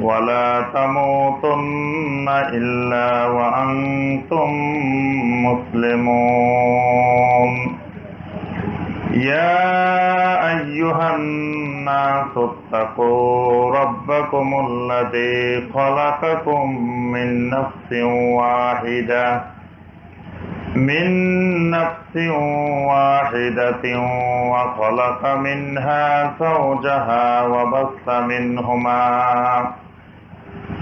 ولا تموتن إلا وأنتم مسلمون. يا أيها الناس اتقوا ربكم الذي خلقكم من نفس واحدة. من نفس واحدة وخلق منها زوجها وبث منهما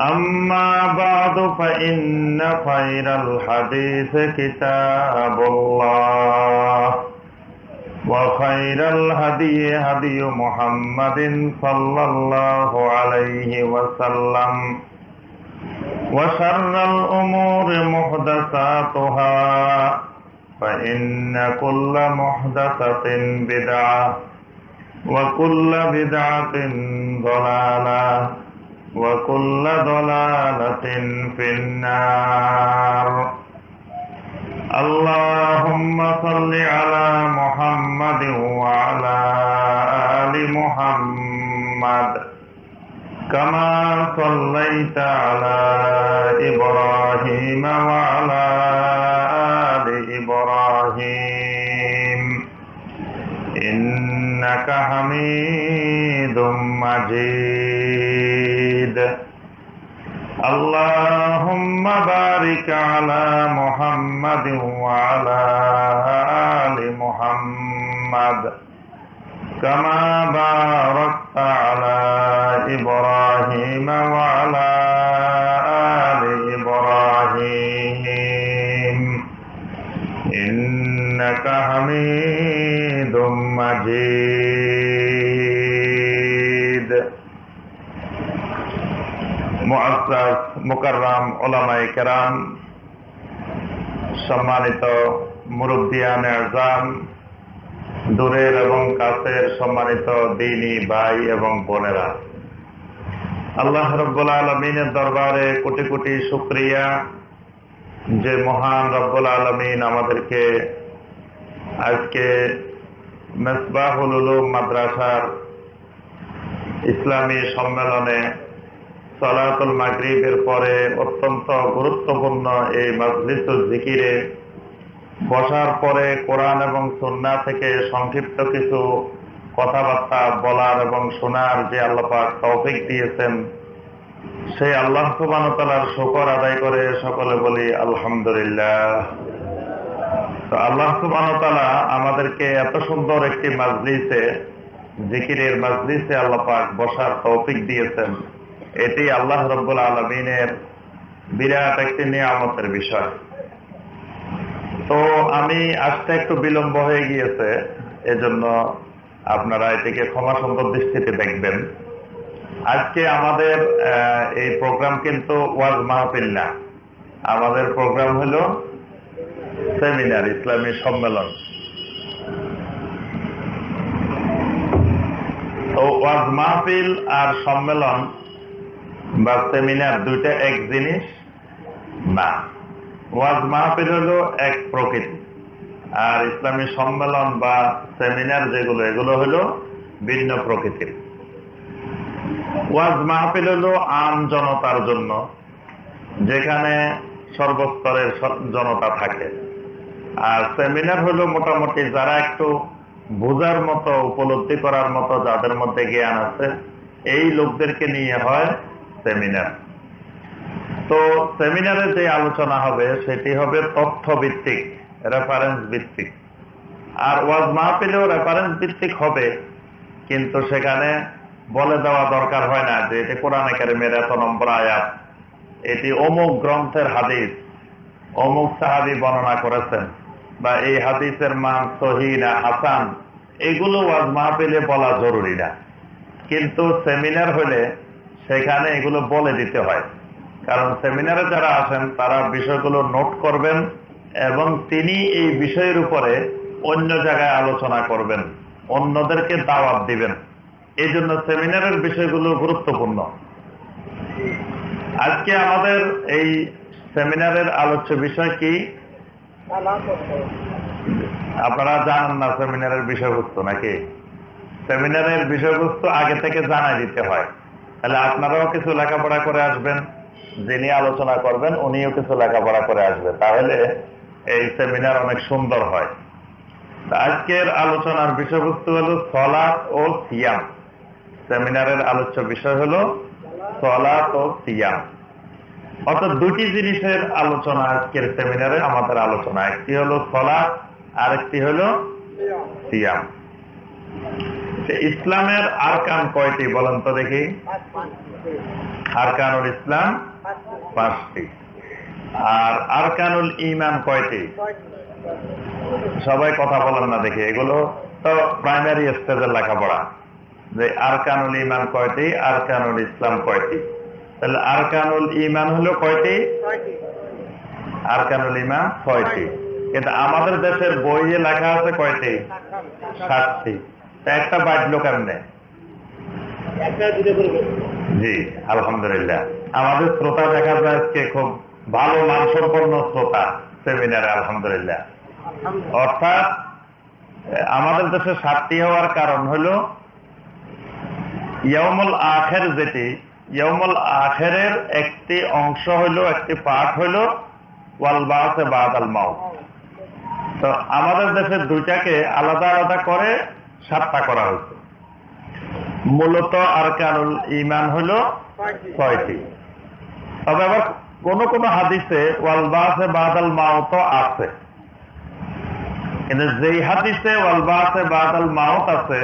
أما بعد فإن خير الحديث كتاب الله وخير الهدي هدي محمد صلى الله عليه وسلم وشر الأمور محدثاتها فإن كل محدثة بدعة وكل بدعة ضلالة وكل ضلالة في النار. اللهم صل على محمد وعلى آل محمد. كما صليت على إبراهيم وعلى آل إبراهيم. إنك حميد مجيد. اللهم بارك على محمد وعلى آل محمد. كما باركت على إبراهيم وعلى মুকাররাম ওলামায়ে কেরাম, সম্মানিত মুরব্বিয়ান আজম দূরের এবং কাছের সম্মানিত দিনী ভাই এবং বোনেরা। আল্লাহ রব্বুল আলমিনের দরবারে কোটি কোটি শুক্রিয়া। যে মহান রব্বুল আলমিন আমাদেরকে আজকে মেসবাহুল উলুম মাদ্রাসার ইসলামী সম্মেলনে সলাতুল মাগরিবের পরে অত্যন্ত গুরুত্বপূর্ণ এই মসজিদুল জিকিরে বসার পরে কোরআন এবং সন্না থেকে সংক্ষিপ্ত কিছু কথাবার্তা বলার এবং শোনার যে আল্লাপাক তৌফিক দিয়েছেন সেই আল্লাহ সুবানতালার শকর আদায় করে সকলে বলি আলহামদুলিল্লাহ। তো আল্লাহ সুবানতালা আমাদেরকে এত সুন্দর একটি মাজলিসে, জিকিরের মাজলিসে আল্লাপাক বসার তৌফিক দিয়েছেন। এটি আল্লাহ রব্বুল আলমিনের বিরাট একটি নিয়ামতের বিষয়। তো আমি আসতে একটু বিলম্ব হয়ে গিয়েছে, এজন্য আপনারা এটিকে ক্ষমা সুন্দর দৃষ্টিতে দেখবেন। আজকে আমাদের এই প্রোগ্রাম কিন্তু ওয়াজ মাহফিল না। আমাদের প্রোগ্রাম হলো সেমিনার, ইসলামী সম্মেলন। তো ওয়াজ মাহফিল আর সম্মেলন বা সেমিনার দুইটা এক জিনিস না ওয়াজ মাহফিল হলো এক প্রকৃতি। আর ইসলামী সম্মেলন বা সেমিনার যেগুলো, এগুলো হলো ভিন্ন প্রকৃতির। ওয়াজ মাহফিল হলো আম জনতার জন্য, যেখানে সর্বস্তরের জনতা থাকে। আর সেমিনার হলো মোটামুটি যারা একটু বোঝার মতো, উপলব্ধি করার মতো, যাদের মধ্যে জ্ঞান আছে, এই লোকদেরকে নিয়ে হয় সেমিনার তো সেমিনারে যে আলোচনা হবে, সেটি হবে তথ্য ভিত্তিক রেফারেন্স ভিত্তিক। আর ওয়াজ মাহফিলেও রেফারেন্স ভিত্তিক হবে, কিন্তু সেখানে বলে দেওয়া দরকার হয় না যে এটি কোরআন একাডেমির এত নম্বর আয়াত। এটি অমুক গ্রন্থের হাদিস, অমুক সাহাবি বর্ণনা করেছেন, বা এই হাদিসের মান সহি না হাসান, এগুলো ওয়াজ মাহফিলে বলা জরুরি না। কিন্তু সেমিনার হলে সেখানে এগুলো বলে দিতে হয়। কারণ সেমিনারে যারা আসেন, তারা বিষয়গুলো নোট করবেন এবং তিনি এই বিষয়ের উপরে অন্য জায়গায় আলোচনা করবেন, অন্যদেরকে দাওয়াত দিবেন। এই জন্য সেমিনারের বিষয়গুলো গুরুত্বপূর্ণ। আজকে আমাদের এই সেমিনারের আলোচ্য বিষয় কি? আপনারা জানেন না সেমিনারের বিষয়বস্তু নাকি? সেমিনারের বিষয়বস্তু আগে থেকে জানাই দিতে হয়। তাহলে আপনারাও কিছু লেখাপড়া করে আসবেন, যিনি আলোচনা করবেন, উনিও কিছু লেখাপড়া করে আসবে। তাহলে এই সেমিনার অনেক সুন্দর হয়। আজকের আলোচনার বিষয়বস্তু হলো সলাৎ ও সিয়াম। সেমিনারের আলোচ্য বিষয় হলো সলাৎ ও সিয়াম। অর্থাৎ দুটি জিনিসের আলোচনা আজকের সেমিনারে আমাদের আলোচনা। একটি হলো সলাৎ আর একটি হলো সিয়াম। ইসলামের আরকান কয়টি বলেন তো দেখি? আরকানুল ইসলাম পাঁচটি। আর আরকানুল ইমান কয়টি? সবাই কথা বলেন না দেখি, এগুলো তো প্রাইমারি স্টেজের লেখাপড়া। যে আরকানুল ইমান কয়টি, আরকানুল ইসলাম কয়টি? তাহলে আরকানুল ইমান হলো কয়টি? আরকানুল ইমান ছয়টি। কিন্তু আমাদের দেশের বইয়ে লেখা আছে কয়টি? সাতটি। তা একটা বাজলো কেমনে? জি আলহামদুলিল্লাহ। আমাদের শ্রোতা দেখা যায় আজকে খুব ভালো মানসম্পন্ন শ্রোতা সেমিনারে আলহামদুলিল্লাহ। অর্থাৎ আমাদের দেশে সাতটি হওয়ার কারণ হলো ইয়মুল আখের যেটি ইয়মুল আখেরের একটি অংশ হলো একটি পাঠ হলো ওয়াল বাসে বাদ আল মাউত। তো আমাদের দেশে দুইটাকে আলাদা আলাদা করে সাতটা করা হয়েছে। মূলত আরকানুল ইমান হলো ছয়টি। তবে আবার কোন কোন হাদিসে, ওয়াল বাসে বাদাল মাউত আছে। কিন্তু যেই হাদিসে ওয়াল বাসে বাদাল মাউত আছে,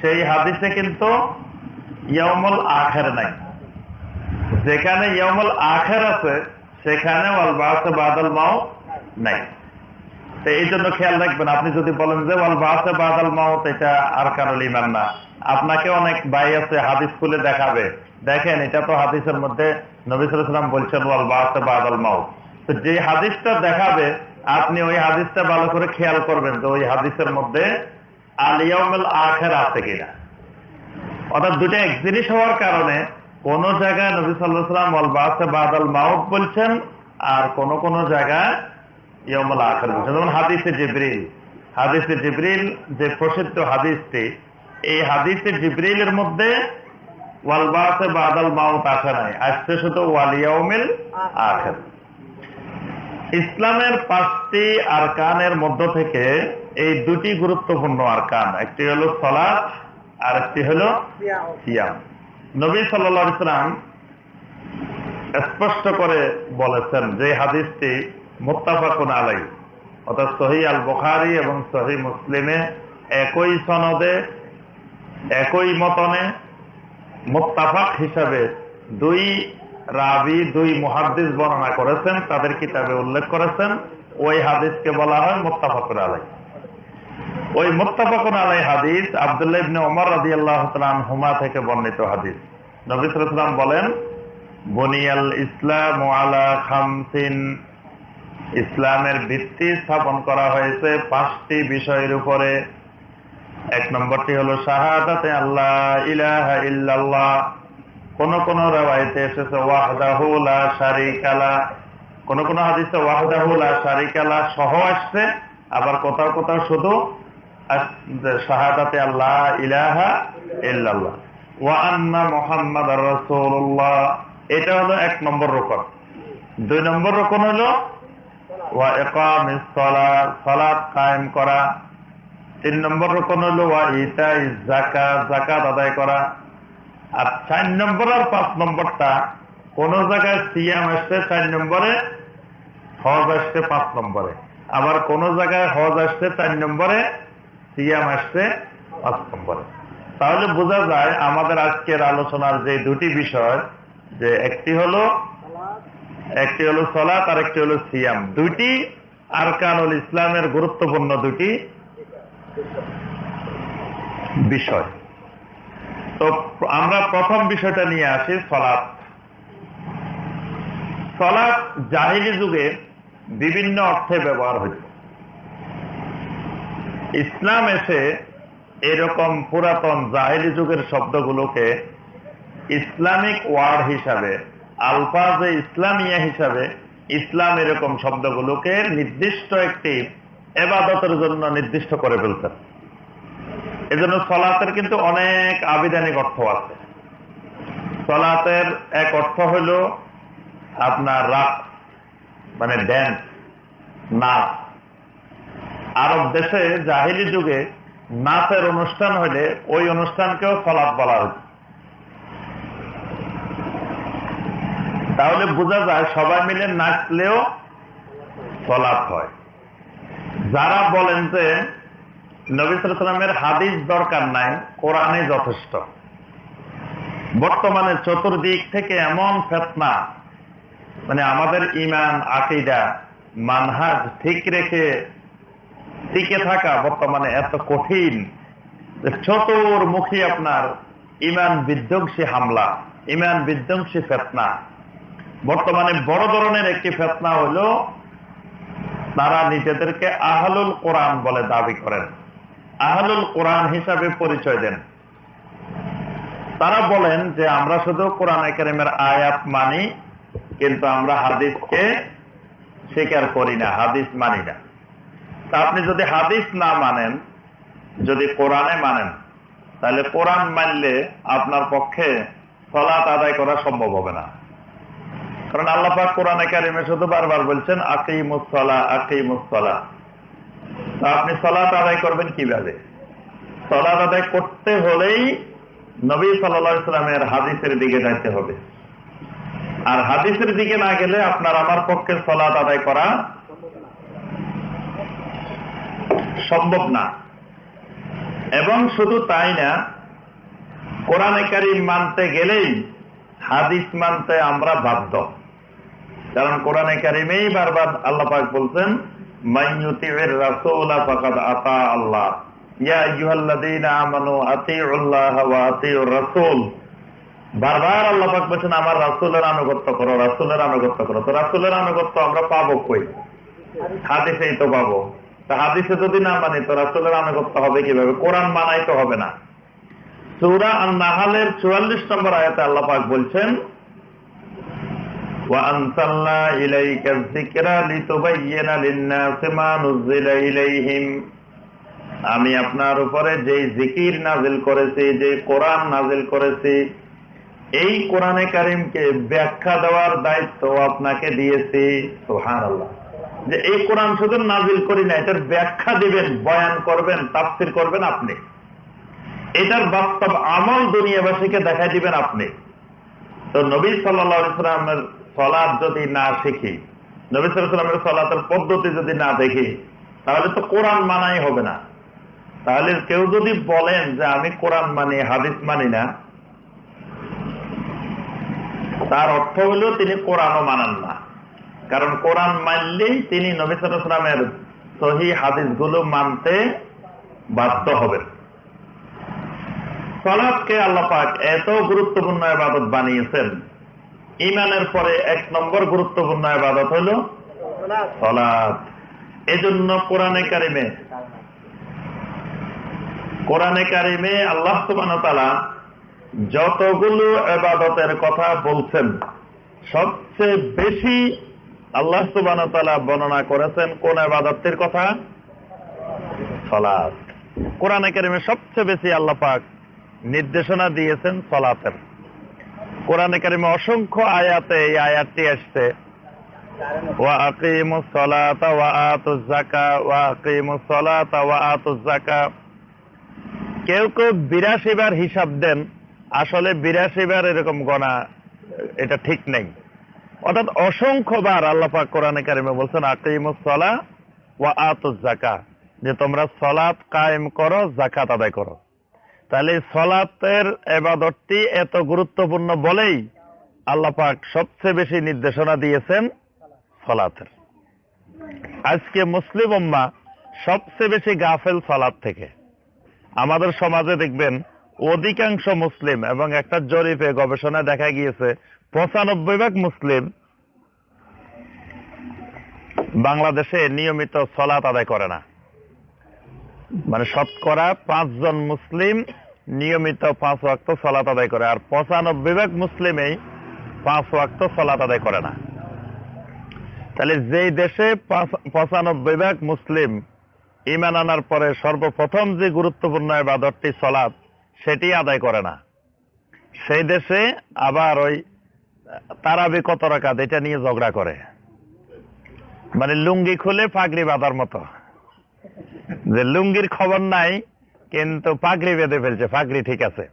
সেই হাদিসে কিন্তু ইয়মুল আখের নাই। যেখানে ইয়মুল আখের আছে, সেখানে ওয়াল বাসে বাদাল মাউত নাই। তো এই জন্য খেয়াল রাখবেন, আপনি যদি বলেন যে বাসে বাদাল মাউত এটা আর কারণ ইমান না। আপনাকে অনেক ভাই আছে হাদিস খুলে দেখাবে। দেখেন, এটা তো হাদিসের মধ্যে নবিসাম বলছেন, ওয়াল বাসে বাদাল মাউত তো যে হাদিসটা দেখাবে, আপনি ওই হাদিসটা ভালো করে খেয়াল করবেন তো ওই হাদিসের মধ্যে আলিয়াউল আখের আছে কিনা। অর্থাৎ দুটা এক জিনিস হওয়ার কারণে কোন জায়গায় নবী সাল্লাহ সাল্লাম ওয়াল বাসে বাদাল মাউত বলছেন, আর কোন কোন জায়গায় ইয়মুল আখের। বলছেন যেমন হাদিসে জিব্রিল হাদিসে জিব্রিল যে প্রসিদ্ধ হাদিসটি, এই হাদিসে জিব্রিলের মধ্যে ওয়ালবাসে বাদাল মাউত আসে নাই। আসছে শুধু ওয়ালিয়াউমিল আখের। ইসলামের পাঁচটি আরকানের মধ্য থেকে এই দুটি গুরুত্বপূর্ণ আরকান, একটি হলো সলাৎ আর একটি হলো সিয়াম। নবী সাল্লা ইসলাম স্পষ্ট করে বলেছেন যে হাদিসটি মোত্তাফাকুন আলাই অর্থাৎ সহি আল বখারি এবং সহি মুসলিমে একই সনদে, একই মতনে মোত্তাফাক হিসাবে দুই রাবি, দুই বর্ণনা করেছেন, তাদের কিতাবে উল্লেখ করেছেন। ওই হাদিসকে বলা হয় মোত্তাফাকুর আলাই ওই মোত্তাফাকুর আলাই হাদিস আবদুল্লাহ ইবনে ওমর রাদিয়াল্লাহু তাআলা হুমা থেকে বর্ণিত হাদিস। নবী সাল্লাল্লাহু আলাইহি ওয়াসাল্লাম বলেন, বনিয়াল ইসলাম আলা খামসিন ইসলামের ভিত্তি স্থাপন করা হয়েছে পাঁচটি বিষয়ের উপরে। এক নম্বরটি হলো শাহাদাতে আল্লাহ ইলাহা ইল্লাল্লাহ। কোন কোন রেওয়ায়তে এসেছে, ওয়াহদাহু লা শারিকা লা কোন কোন হাদিসে ওয়াহদাহু লা শারিকা লা সহ আসছে, আবার কোথাও কোথাও শুধু শাহাদাতে আল্লাহ ইলাহা ইল্লাল্লাহ। ওয়া আন্না মুহাম্মাদার রাসূলুল্লাহ। এটা হলো এক নম্বর রোকন। দুই নম্বর রকম হলো ওয়া কায়েম করা। তিন নম্বর রকম হলো জাকাত আদায় করা। আর চার নম্বর আর পাঁচ নম্বরটা কোন জায়গায় সিয়াম আসছে চার নম্বরে, হজ আসছে পাঁচ নম্বরে। আবার কোন জায়গায় হজ আসছে চার নম্বরে, সিয়াম আসছে পাঁচ নম্বরে। তাহলে বোঝা যায় আমাদের আজকের আলোচনার যে দুটি বিষয়, যে একটি হলো একটি হলো সলাত আর একটি হলো সিয়াম। দুইটি আরকানুল ইসলামের গুরুত্বপূর্ণ দুটি বিষয়। তো আমরা প্রথম বিষয়টা নিয়ে আসি সলাৎ সলাৎ জাহিলি যুগে বিভিন্ন অর্থে ব্যবহার হয়েছে ইসলাম এসে এরকম পুরাতন জাহিলি যুগের শব্দগুলোকে ইসলামিক ওয়ার্ড হিসাবে আলফাজে ইসলামিয়া হিসাবে ইসলাম এরকম শব্দগুলোকে নির্দিষ্ট একটি এবাদতের জন্য নির্দিষ্ট করে ফেলতেন। এজন্য সলাতের কিন্তু অনেক আবিধানিক অর্থ আছে। সলাতের এক অর্থ হইল আপনার রাত মানে ড্যান্স নাচ আরব দেশে জাহিলি যুগে নাচের অনুষ্ঠান হইলে ওই অনুষ্ঠানকেও সলাৎ বলা হয়েছে তাহলে বোঝা যায় সবাই মিলে নাচলেও সলাৎ হয়। যারা বলেন যে নবী সালামের হাদিস দরকার নাই, কোরআনে যথেষ্ট। বর্তমানে চতুর্দিক থেকে এমন ফেতনা মানে আমাদের ইমান আকিদা, মানহাজ ঠিক রেখে টিকে থাকা বর্তমানে এত কঠিন চতুর্মুখী আপনার ইমান বিধ্বংসী হামলা ইমান বিধ্বংসী ফেতনা। বর্তমানে বড় ধরনের একটি ফেতনা হলো, তারা নিজেদেরকে আহলুল কোরআন বলে দাবি করেন। আহলুল কোরআন হিসাবে পরিচয় দেন। তারা বলেন যে, আমরা শুধু কোরআন একাডেমের আয়াত মানি, কিন্তু আমরা হাদিসকে স্বীকার করি না, হাদিস মানি না। তা আপনি যদি হাদিস না মানেন, যদি কোরআনে মানেন, তাহলে কোরআন মানলে আপনার পক্ষে সলাৎ আদায় করা সম্ভব হবে না। কারণ আল্লাহ পাক কোরআনে কারিমে শুধু বারবার বলছেন আকেই মুসলা আকেই মুসলা তা আপনি সলাৎ আদায় করবেন কীভাবে? সলাৎ আদায় করতে হলেই নবী সাল্লা ইসলামের হাদিসের দিকে যাইতে হবে। আর হাদিসের দিকে না গেলে আপনার আমার পক্ষে সলাৎ আদায় করা সম্ভব না। এবং শুধু তাই না, কোরআনে কারিম মানতে গেলেই হাদিস মানতে আমরা বাধ্য। কারণ কোরআনে কারিমেই বারবার আল্লাহ পাক বলছেন আমার আনুগত্য করো, রাসূলের আনুগত্য করো। তো আনুগত্য আমরা পাবো কই? হাদিসেই তো পাবো। তা হাদিসে যদি না মানি, তো রাসূলের আনুগত্য হবে কীভাবে? কোরআন মানাই তো হবে না। সূরা আন-নাহলের 44 নম্বর আয়াতে আল্লাহ পাক বলছেন وأنزلنا إليك الذكر لتبين للناس ما نزل إليهم আমি আপনার উপরে যে জিকির নাজিল করেছি যে কোরআন নাজিল করেছি এই কোরআনে কারিমকে ব্যাখ্যা দেওয়ার দায়িত্ব আপনাকে দিয়েছি সোহান আল্লাহ যে এই কোরআন শুধু নাজিল করি না এটার ব্যাখ্যা দিবেন বয়ান করবেন তাফসির করবেন আপনি এটার বাস্তব আমল দুনিয়াবাসীকে দেখাই দিবেন আপনি তো নবী সাল্লাহ ইসলামের সলাদ যদি না শিখি, নবী সাল্লামের সলাতের পদ্ধতি যদি না দেখি, তাহলে তো কোরআন মানাই হবে না। তাহলে কেউ যদি বলেন যে আমি কোরআন মানি, হাদিস মানি না, তার অর্থ হলো তিনি কোরআনও মানান না। কারণ কোরআন মানলেই তিনি নবী সালামের সহি হাদিসগুলো মানতে বাধ্য হবেন। সলাদকে আল্লাপাক এত গুরুত্বপূর্ণ আবাদত বানিয়েছেন ইমানের পরে এক নম্বর গুরুত্বপূর্ণ আবাদত সলাদ এজন্য কোরআনে কারিমে কোরআনে কারিমে আল্লাহ সুবান যতগুলো এবাদতের কথা বলছেন, সবচেয়ে বেশি আল্লাহ সুবান বর্ণনা করেছেন কোন আবাদতের কথা? সলাদ কোরআনে কারিমে সবচেয়ে বেশি আল্লাহ পাক নির্দেশনা দিয়েছেন সলাতের। কোরআনে কারিমে অসংখ্য আয়াতে এই আয়াতটি আসছে। কেউ কেউ বিরাশি বার হিসাব দেন, আসলে বিরাশি বার এরকম গণা, এটা ঠিক নেই। অর্থাৎ অসংখ্য বার আল্লাহ পাক কোরআনে কারিমে বলছেন, আকিমুস সালা ওয়া যাকা। যে তোমরা সলাৎ কায়েম করো জাকাত আদায় করো। তাহলে সলাতের এবাদতটি এত গুরুত্বপূর্ণ বলেই আল্লাহ পাক সবচেয়ে বেশি নির্দেশনা দিয়েছেন সলাতের। আজকে মুসলিম উম্মা সবচেয়ে বেশি গাফেল সলাদ থেকে। আমাদের সমাজে দেখবেন অধিকাংশ মুসলিম এবং একটা জরিপে গবেষণা দেখা গিয়েছে পঁচানব্বই ভাগ মুসলিম বাংলাদেশে নিয়মিত সলাত আদায় করে না। মানে শতকরা পাঁচজন মুসলিম নিয়মিত পাঁচ ওয়াক্ত সলাত আদায় করে। আর পঁচানব্বই ভাগ মুসলিমেই পাঁচ ওয়াক্ত সলাত আদায় করে না। তাহলে যেই দেশে পঁচানব্বই ভাগ মুসলিম ইমান আনার পরে সর্বপ্রথম যে গুরুত্বপূর্ণ এবাদতটি সলাৎ, সেটি আদায় করে না। সেই দেশে আবার ওই তারাবি কত রাকাত, এটা নিয়ে ঝগড়া করে। মানে লুঙ্গি খুলে পাগড়ি বাঁধার মতো। যে লুঙ্গির খবর নাই কিন্তু পাগড়ি বেঁধে ফেলছে, পাগড়ি ঠিক আছে।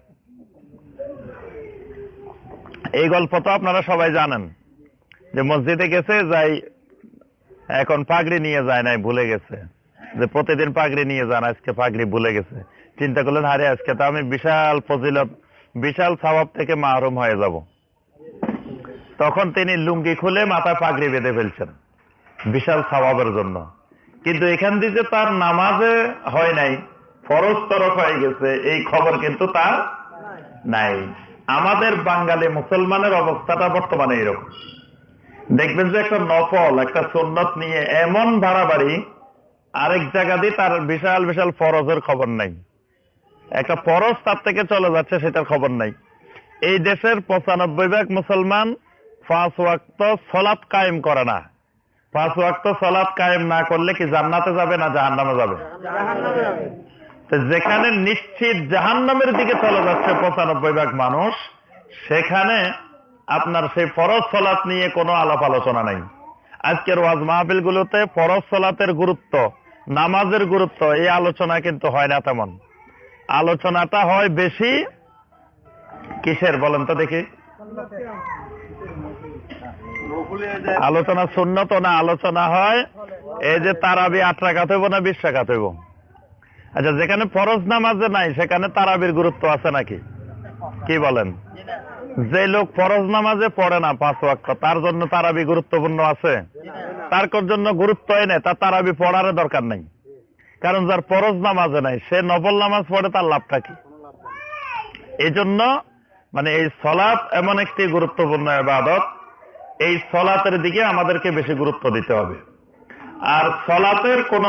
এই গল্প তো আপনারা সবাই জানেন, যে মসজিদে গেছে, যাই এখন পাগড়ি নিয়ে যায় নাই, ভুলে গেছে। যে প্রতিদিন পাগড়ি নিয়ে যান, আজকে পাগড়ি ভুলে গেছে। চিন্তা করলেন হারে আজকে তো আমি বিশাল ফজিলত, বিশাল স্বভাব থেকে মাহরুম হয়ে যাব। তখন তিনি লুঙ্গি খুলে মাথায় পাগড়ি বেঁধে ফেলছেন, বিশাল স্বভাবের জন্য। কিন্তু এখান থেকে তার নামাজে হয় নাই ফরজ তরফ হয়ে গেছে, এই খবর কিন্তু তার নাই। আমাদের বাঙালি মুসলমানের অবস্থাটা বর্তমানে এরকম দেখবেন যে একটা নফল, একটা সুন্নত নিয়ে এমন বাড়াবাড়ি আরেক জায়গা দিয়ে তার বিশাল বিশাল ফরজের খবর নাই। একটা ফরজ তার থেকে চলে যাচ্ছে, সেটার খবর নাই। এই দেশের পঁচানব্বই ভাগ মুসলমান পাঁচ ওয়াক্ত সলাৎ কায়েম করে না। পাঁচ ওয়াক্ত সলাৎ কায়েম না করলে কি জান্নাতে যাবে না জাহান্নামে যাবে। যেখানে নিশ্চিত জাহান্নামের দিকে চলে যাচ্ছে পঁচানব্বই ভাগ মানুষ, সেখানে আপনার সেই ফরজ সলাৎ নিয়ে কোনো আলাপ আলোচনা নাই। আজকের ওয়াজ মাহফিল গুলোতে ফরজ সলাতের গুরুত্ব, নামাজের গুরুত্ব, এই আলোচনা কিন্তু হয় না তেমন। আলোচনাটা হয় বেশি কিসের বলেন তো দেখি। আলোচনা শূন্যত না আলোচনা হয়, এই যে তারাবি আট রাখাত না বিশ রাখাত হইব? আচ্ছা যেখানে ফরজ নামাজে নাই, সেখানে তারাবির গুরুত্ব আছে নাকি? কি বলেন? যে লোক ফরজ নামাজে পড়ে না পাঁচ ওয়াক্ত, তার জন্য তারাবি গুরুত্বপূর্ণ আছে? তার জন্য গুরুত্ব এনে, তার তারাবি পড়ার দরকার নাই। কারণ যার ফরজ নামাজে নাই, সে নফল নামাজ পড়ে, তার লাভটা কি? এই জন্য মানে এই সলাপ এমন একটি গুরুত্বপূর্ণ আবাদত এই সলাতের দিকে আমাদেরকে বেশি গুরুত্ব দিতে হবে। আর সলাতের কোন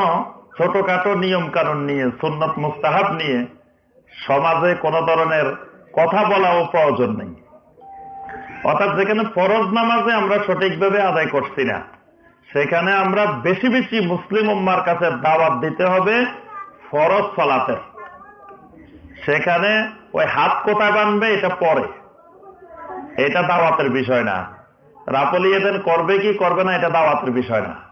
ছোটখাটো নিয়ম কানুন নিয়ে, সুন্নত মুস্তাহাব নিয়ে সমাজে কোন ধরনের কথা বলাও প্রয়োজন নেই। অর্থাৎ যেখানে ফরজ নামাজে আমরা সঠিকভাবে আদায় করছি না, সেখানে আমরা বেশি বেশি মুসলিম উম্মার কাছে দাওয়াত দিতে হবে ফরজ সলাতের। সেখানে ওই হাত কোথায় বানবে এটা পরে। এটা দাওয়াতের বিষয় না। রাপলিয়েদের করবে কি করবে না এটা দাওয়াতের বিষয় না।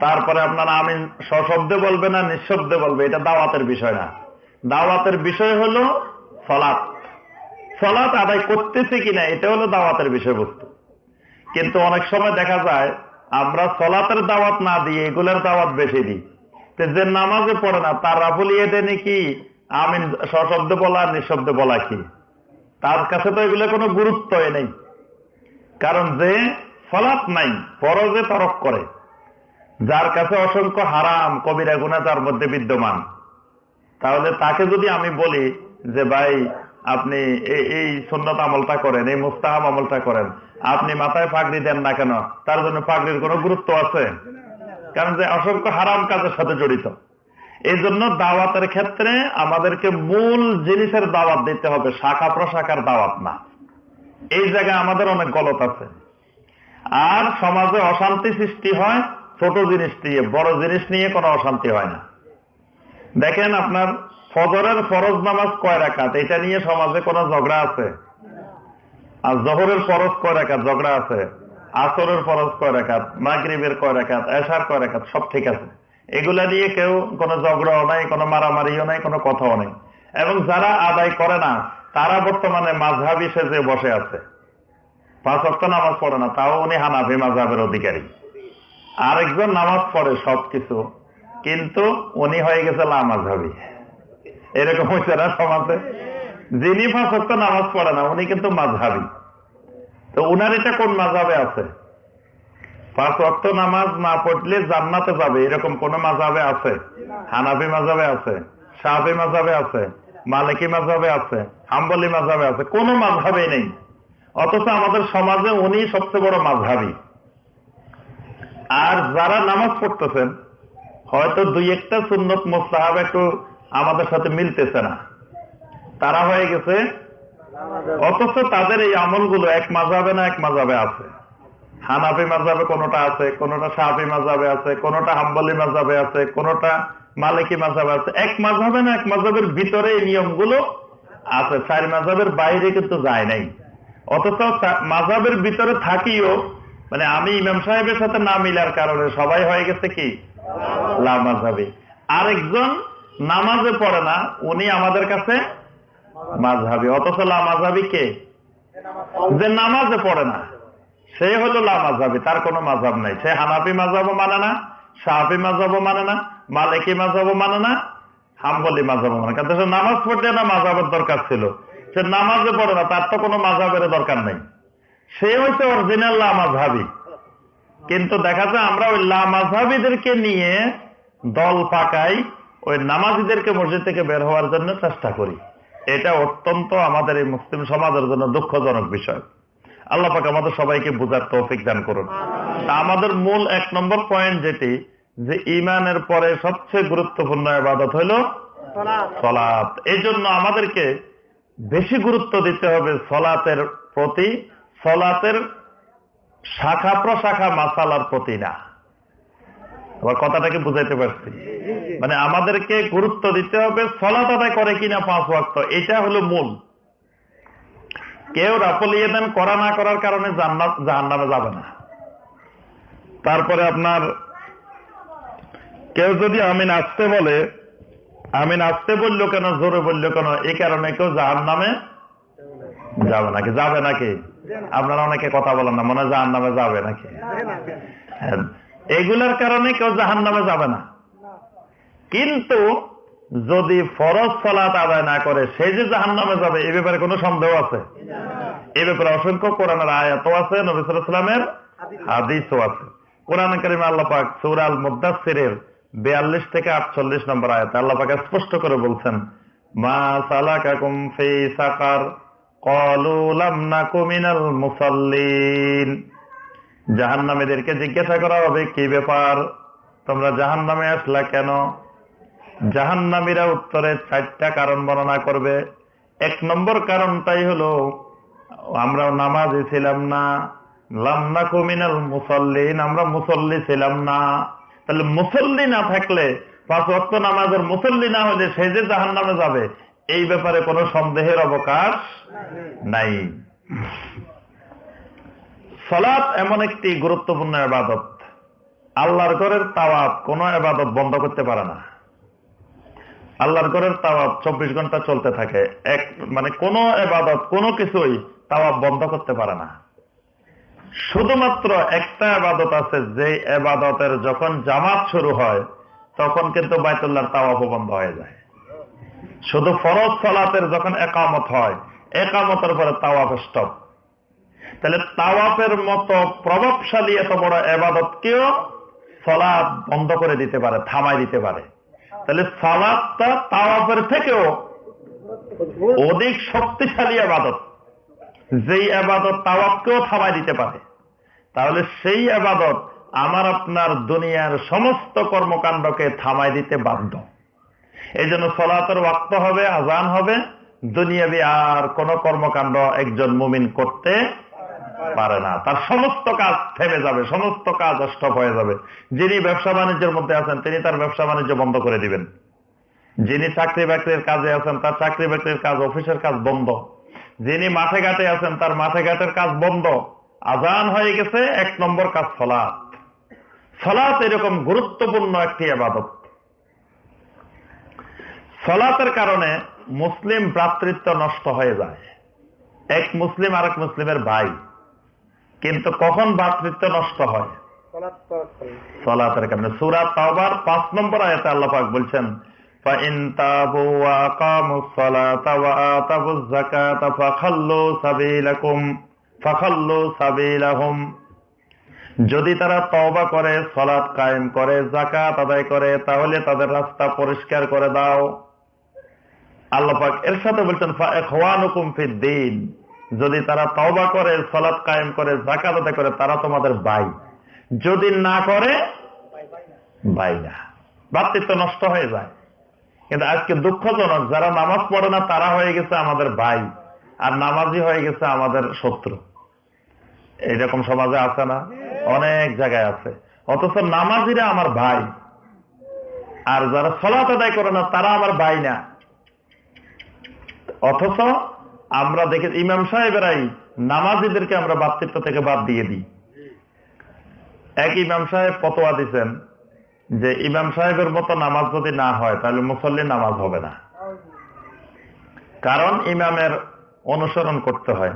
তারপরে আপনারা আমি সশব্দে বলবে না, নিঃশব্দে বলবে, এটা দাওয়াতের বিষয় না। দাওয়াতের বিষয় হলো সলাৎ সলাৎ আদায় করতেছে কিনা, এটা হলো দাওয়াতের বিষয়বস্তু। কিন্তু অনেক সময় দেখা যায়, আমরা সলাতের দাওয়াত না দিয়ে এগুলোর দাওয়াত বেশি দিই। যে নামাজে পড়ে না, তার রাফুলিয়ে দেনি কি আমি সশব্দে বলা, নিঃশব্দে বলা কি? তার কাছে তো এগুলো কোনো গুরুত্বই নেই। কারণ যে ফলাত নাই ফরজে তরক করে। যার কাছে অসংখ্য হারাম, কবিরা গুণা তার মধ্যে বিদ্যমান। তাহলে তাকে যদি আমি বলি যে, ভাই, আপনি এই সন্ন্যত আমলটা করেন, এই মুস্তাহাব আমলটা করেন, আপনি মাথায় পাগড়ি দেন না কেন? তার জন্য পাগড়ির কোনো গুরুত্ব আছে? কারণ যে অসংখ্য হারাম কাজের সাথে জড়িত। এই জন্য দাওয়াতের ক্ষেত্রে আমাদেরকে মূল জিনিসের দাওয়াত দিতে হবে, শাখা প্রশাখার দাওয়াত না। এই জায়গায় আমাদের অনেক গলত আছে। আর সমাজে অশান্তি সৃষ্টি হয় ছোট জিনিস নিয়ে বড় জিনিস নিয়ে কোনো অশান্তি হয় না। দেখেন আপনার ফজরের ফরজ নামাজ কয় রাখাত এটা নিয়ে সমাজে কোনো ঝগড়া আছে? আর জহরের ফরজ কয় রাখাত ঝগড়া আছে। আসরের ফরজ কয় রাখাত মাগরিবের কয় রাখাত এশার কয় রাখাত সব ঠিক আছে। এগুলা নিয়ে কেউ কোনো ঝগড়াও নাই, কোনো মারামারিও নাই, কোনো কথাও নেই। এবং যারা আদায় করে না, তারা বর্তমানে মাঝহাবি সেজে বসে আছে। পাঁচ অক্ট নামাজ পড়ে না, তাও উনি হানাফি মাঝহাবের অধিকারী। আরেকজন নামাজ পড়ে সবকিছু, কিন্তু উনি হয়ে গেছে লামাঝহাবি এরকম হয়েছে না সমাজে? যিনি অক্ট নামাজ পড়ে না, উনি কিন্তু মাঝহাবি। তো উনার এটা কোন মাঝাবে আছে? পাঁচ নামাজ না পড়লে জান্নাতে যাবে, এরকম কোন মাঝাবে আছে? হানাফি মাঝাবে আছে সাহাবি মাঝাবে আছে, মালিকি মাঝাবে আছে, হাম্বলি মাঝাবে আছে, কোন মাঝাবে নেই। অথচ আমাদের সমাজে উনি সবচেয়ে বড় মাঝহাবি। আর যারা নামাজ পড়তেছেন, হয়তো দুই একটা সুন্নত মোস্তাহাব একটু আমাদের সাথে মিলতেছে না। তারা হয়ে গেছে, অথচ তাদের এই আমলগুলো এক মাঝাবে না এক মাঝাবে আছে। হানাফি মাঝাবে কোনটা আছে, কোনটা সাহাবি মাঝাবে আছে, কোনটা হাম্বলি মাঝাবে আছে, কোনটা মালিকি মাঝাবে আছে। এক মাঝাবে না, এক মাঝাবের ভিতরে এই নিয়মগুলো আছে। চার মাঝাবের বাইরে কিন্তু যায় নাই। অথচ মাঝাবের ভিতরে থাকিও মানে আমি ইমাম সাহেবের সাথে না মিলার কারণে সবাই হয়ে গেছে কি? লামাজাবি আরেকজন নামাজে পড়ে না, উনি আমাদের কাছে মাঝহাবি অথচ লামাজাবি কে? যে নামাজে পড়ে না। সে হলো লামাজাবি তার কোনো মাঝাব নাই। সে হানাফি মাঝাবও মানে না সাহাফি মাঝাবও মানে না, মালিকি মাঝাবও মানে না, হাম্বলি মাঝাবও মানে কারণ সে নামাজ পড়তে না মাঝাবের দরকার ছিল। সে নামাজে পড়ে না, তার তো কোনো মাঝাবের দরকার নেই। সে হচ্ছে অরিজিনাল লামাঝাবি কিন্তু দেখা যায় আমরা ওই লামাঝাবিদেরকে নিয়ে দল পাকাই ওই নামাজিদেরকে মসজিদ থেকে বের হওয়ার জন্য চেষ্টা করি। এটা অত্যন্ত আমাদের এই মুসলিম সমাজের জন্য দুঃখজনক বিষয়। আল্লাহ পাক আমাদের সবাইকে বোঝার তৌফিক দান করুন। তা আমাদের মূল এক নম্বর পয়েন্ট যেটি যে ইমানের পরে সবচেয়ে গুরুত্বপূর্ণ আবাদত হইল সলাৎ এই জন্য আমাদেরকে বেশি গুরুত্ব দিতে হবে সলাতের প্রতি। সলাতের শাখা প্রশাখা মাসালার প্রতি না। আবার কথাটাকে বুঝাইতে পারছি। মানে আমাদেরকে গুরুত্ব দিতে হবে সলাত আদায় করে কিনা পাঁচ ওয়াক্ত, এটা হলো মূল। কেউ রাফলিয়ে দেন, করা না করার কারণে জাহান নামে যাবে না। তারপরে আপনার, কেউ যদি আমিন আসতে বলে, আমিন নাচতে বলল কেন, জোরে বলল কেন এই কারণে কেউ জাহান নামে যাবে নাকি যাবে নাকি আপনারা অনেকে কথা বলেন না, মনে হয় জাহান নামে যাবে নাকি? এগুলার কারণে কেউ জাহান নামে যাবে না। কিন্তু যদি ফরজ সলাত আদায় না করে, সে যে জাহান নামে যাবে, এ ব্যাপারে কোনো সন্দেহ আছে? এ ব্যাপারে অসংখ্য কোরআনের আয়াতও আছে নবিসামের হাদিসও আছে। কোরআন করিম আল্লাহ পাক সৌরাল মুদাসিরের বিয়াল্লিশ থেকে আটচল্লিশ নম্বর আয়াত আল্লাহ পাক স্পষ্ট করে বলছেন, মা সালাকাকুম ফি সাকার। মুসাল্লিন জাহান্নামীদেরকে জিজ্ঞাসা করা হবে, কি ব্যাপার? তোমরা জাহান্নামে আসলা কেন? জাহান্নামীরা উত্তরে চারটা কারণ বর্ণনা করবে। এক নম্বর কারণটাই হলো, আমরা নামাজে ছিলাম না। লামনা কমিনাল মুসল্লিন, আমরা মুসল্লি ছিলাম না। তাহলে মুসল্লি না থাকলে পাঁচ অক্ট নামাজের মুসল্লি না হলে সে যে জাহান নামে যাবে এই ব্যাপারে কোনো সন্দেহের অবকাশ নাই। সলাৎ এমন একটি গুরুত্বপূর্ণ আবাদত আল্লাহর ঘরের তাওয়াব কোন আবাদত বন্ধ করতে পারে না। আল্লাহর ঘরের তাওয়াব চব্বিশ ঘণ্টা চলতে থাকে। এক মানে কোনো এবাদত কোনো কিছুই তাওয়াব বন্ধ করতে পারে না। শুধুমাত্র একটা আবাদত আছে, যে এবাদতের যখন জামাত শুরু হয়, তখন কিন্তু বাইতুল্লাহর তাওয়াব বন্ধ হয়ে যায়। শুধু ফরজ সলাতের যখন একামত হয়, একামতের পরে তাওয়াব স্টপ তাহলে তাওয়াফের মতো প্রভাবশালী এত বড় এবাদতকেও সলাদ বন্ধ করে দিতে পারে থামাই দিতে পারে। তাহলে সালাদটা তাওয়াফের থেকেও অধিক শক্তিশালী আবাদত যেই আবাদত তাওয়াফকেও থামাই দিতে পারে। তাহলে সেই আবাদত আমার আপনার দুনিয়ার সমস্ত কর্মকাণ্ডকে থামাই দিতে বাধ্য। এই জন্য সলাতের ওয়াক্ত হবে, আজান হবে। দুনিয়াবি আর কোন কর্মকাণ্ড একজন মুমিন করতে পারে না। তার সমস্ত কাজ থেমে যাবে, সমস্ত কাজ স্টপ হয়ে যাবে। যিনি ব্যবসা বাণিজ্যের মধ্যে আছেন, তিনি তার ব্যবসা বাণিজ্য বন্ধ করে দিবেন। যিনি চাকরি বাকরির কাজে আছেন, তার চাকরি বাকরির কাজ অফিসের কাজ বন্ধ। যিনি মাঠে ঘাটে আছেন, তার মাঠে ঘাটের কাজ বন্ধ। আজান হয়ে গেছে, এক নম্বর কাজ সলাৎ। সলাৎ এরকম গুরুত্বপূর্ণ একটি আবাদত। সলাতের কারণে মুসলিম ভ্রাতৃত্ব নষ্ট হয়ে যায়। এক মুসলিম আর এক মুসলিমের ভাই। কিন্তু কখন ভ্রাতৃত্ব নষ্ট হয়? সলাতের কারণে। সুরা তাওবার পাঁচ নম্বর আয়তে আল্লাপাক বলছেন যদি তারা তবা করে সলাৎ কায়েম করে জাকাত আদায় করে তাহলে তাদের রাস্তা পরিষ্কার করে দাও। আল্লাহ পাক এর সাথে বলছেন ফিদ্দিন যদি তারা তওবা করে সলাৎ কায়েম করে জাকাত আদায় করে, তারা তোমাদের ভাই। যদি না করে, ভাই না। ভাতৃত্ব নষ্ট হয়ে যায়। কিন্তু আজকে দুঃখজনক, যারা নামাজ পড়ে না, তারা হয়ে গেছে আমাদের ভাই। আর নামাজি হয়ে গেছে আমাদের শত্রু। এইরকম সমাজে আছে না? অনেক জায়গায় আছে। অথচ নামাজিরা আমার ভাই। আর যারা সলাত আদায় করে না, তারা আমার ভাই না। অথচ আমরা দেখে ইমাম সাহেবেরাই নামাজিদেরকে আমরা বাতৃত্ব থেকে বাদ দিয়ে দিই। এক ইমাম সাহেব পতোয়া দিচ্ছেন যে ইমাম সাহেবের মতো নামাজ যদি না হয়, তাহলে মুসল্লি নামাজ হবে না। কারণ ইমামের অনুসরণ করতে হয়।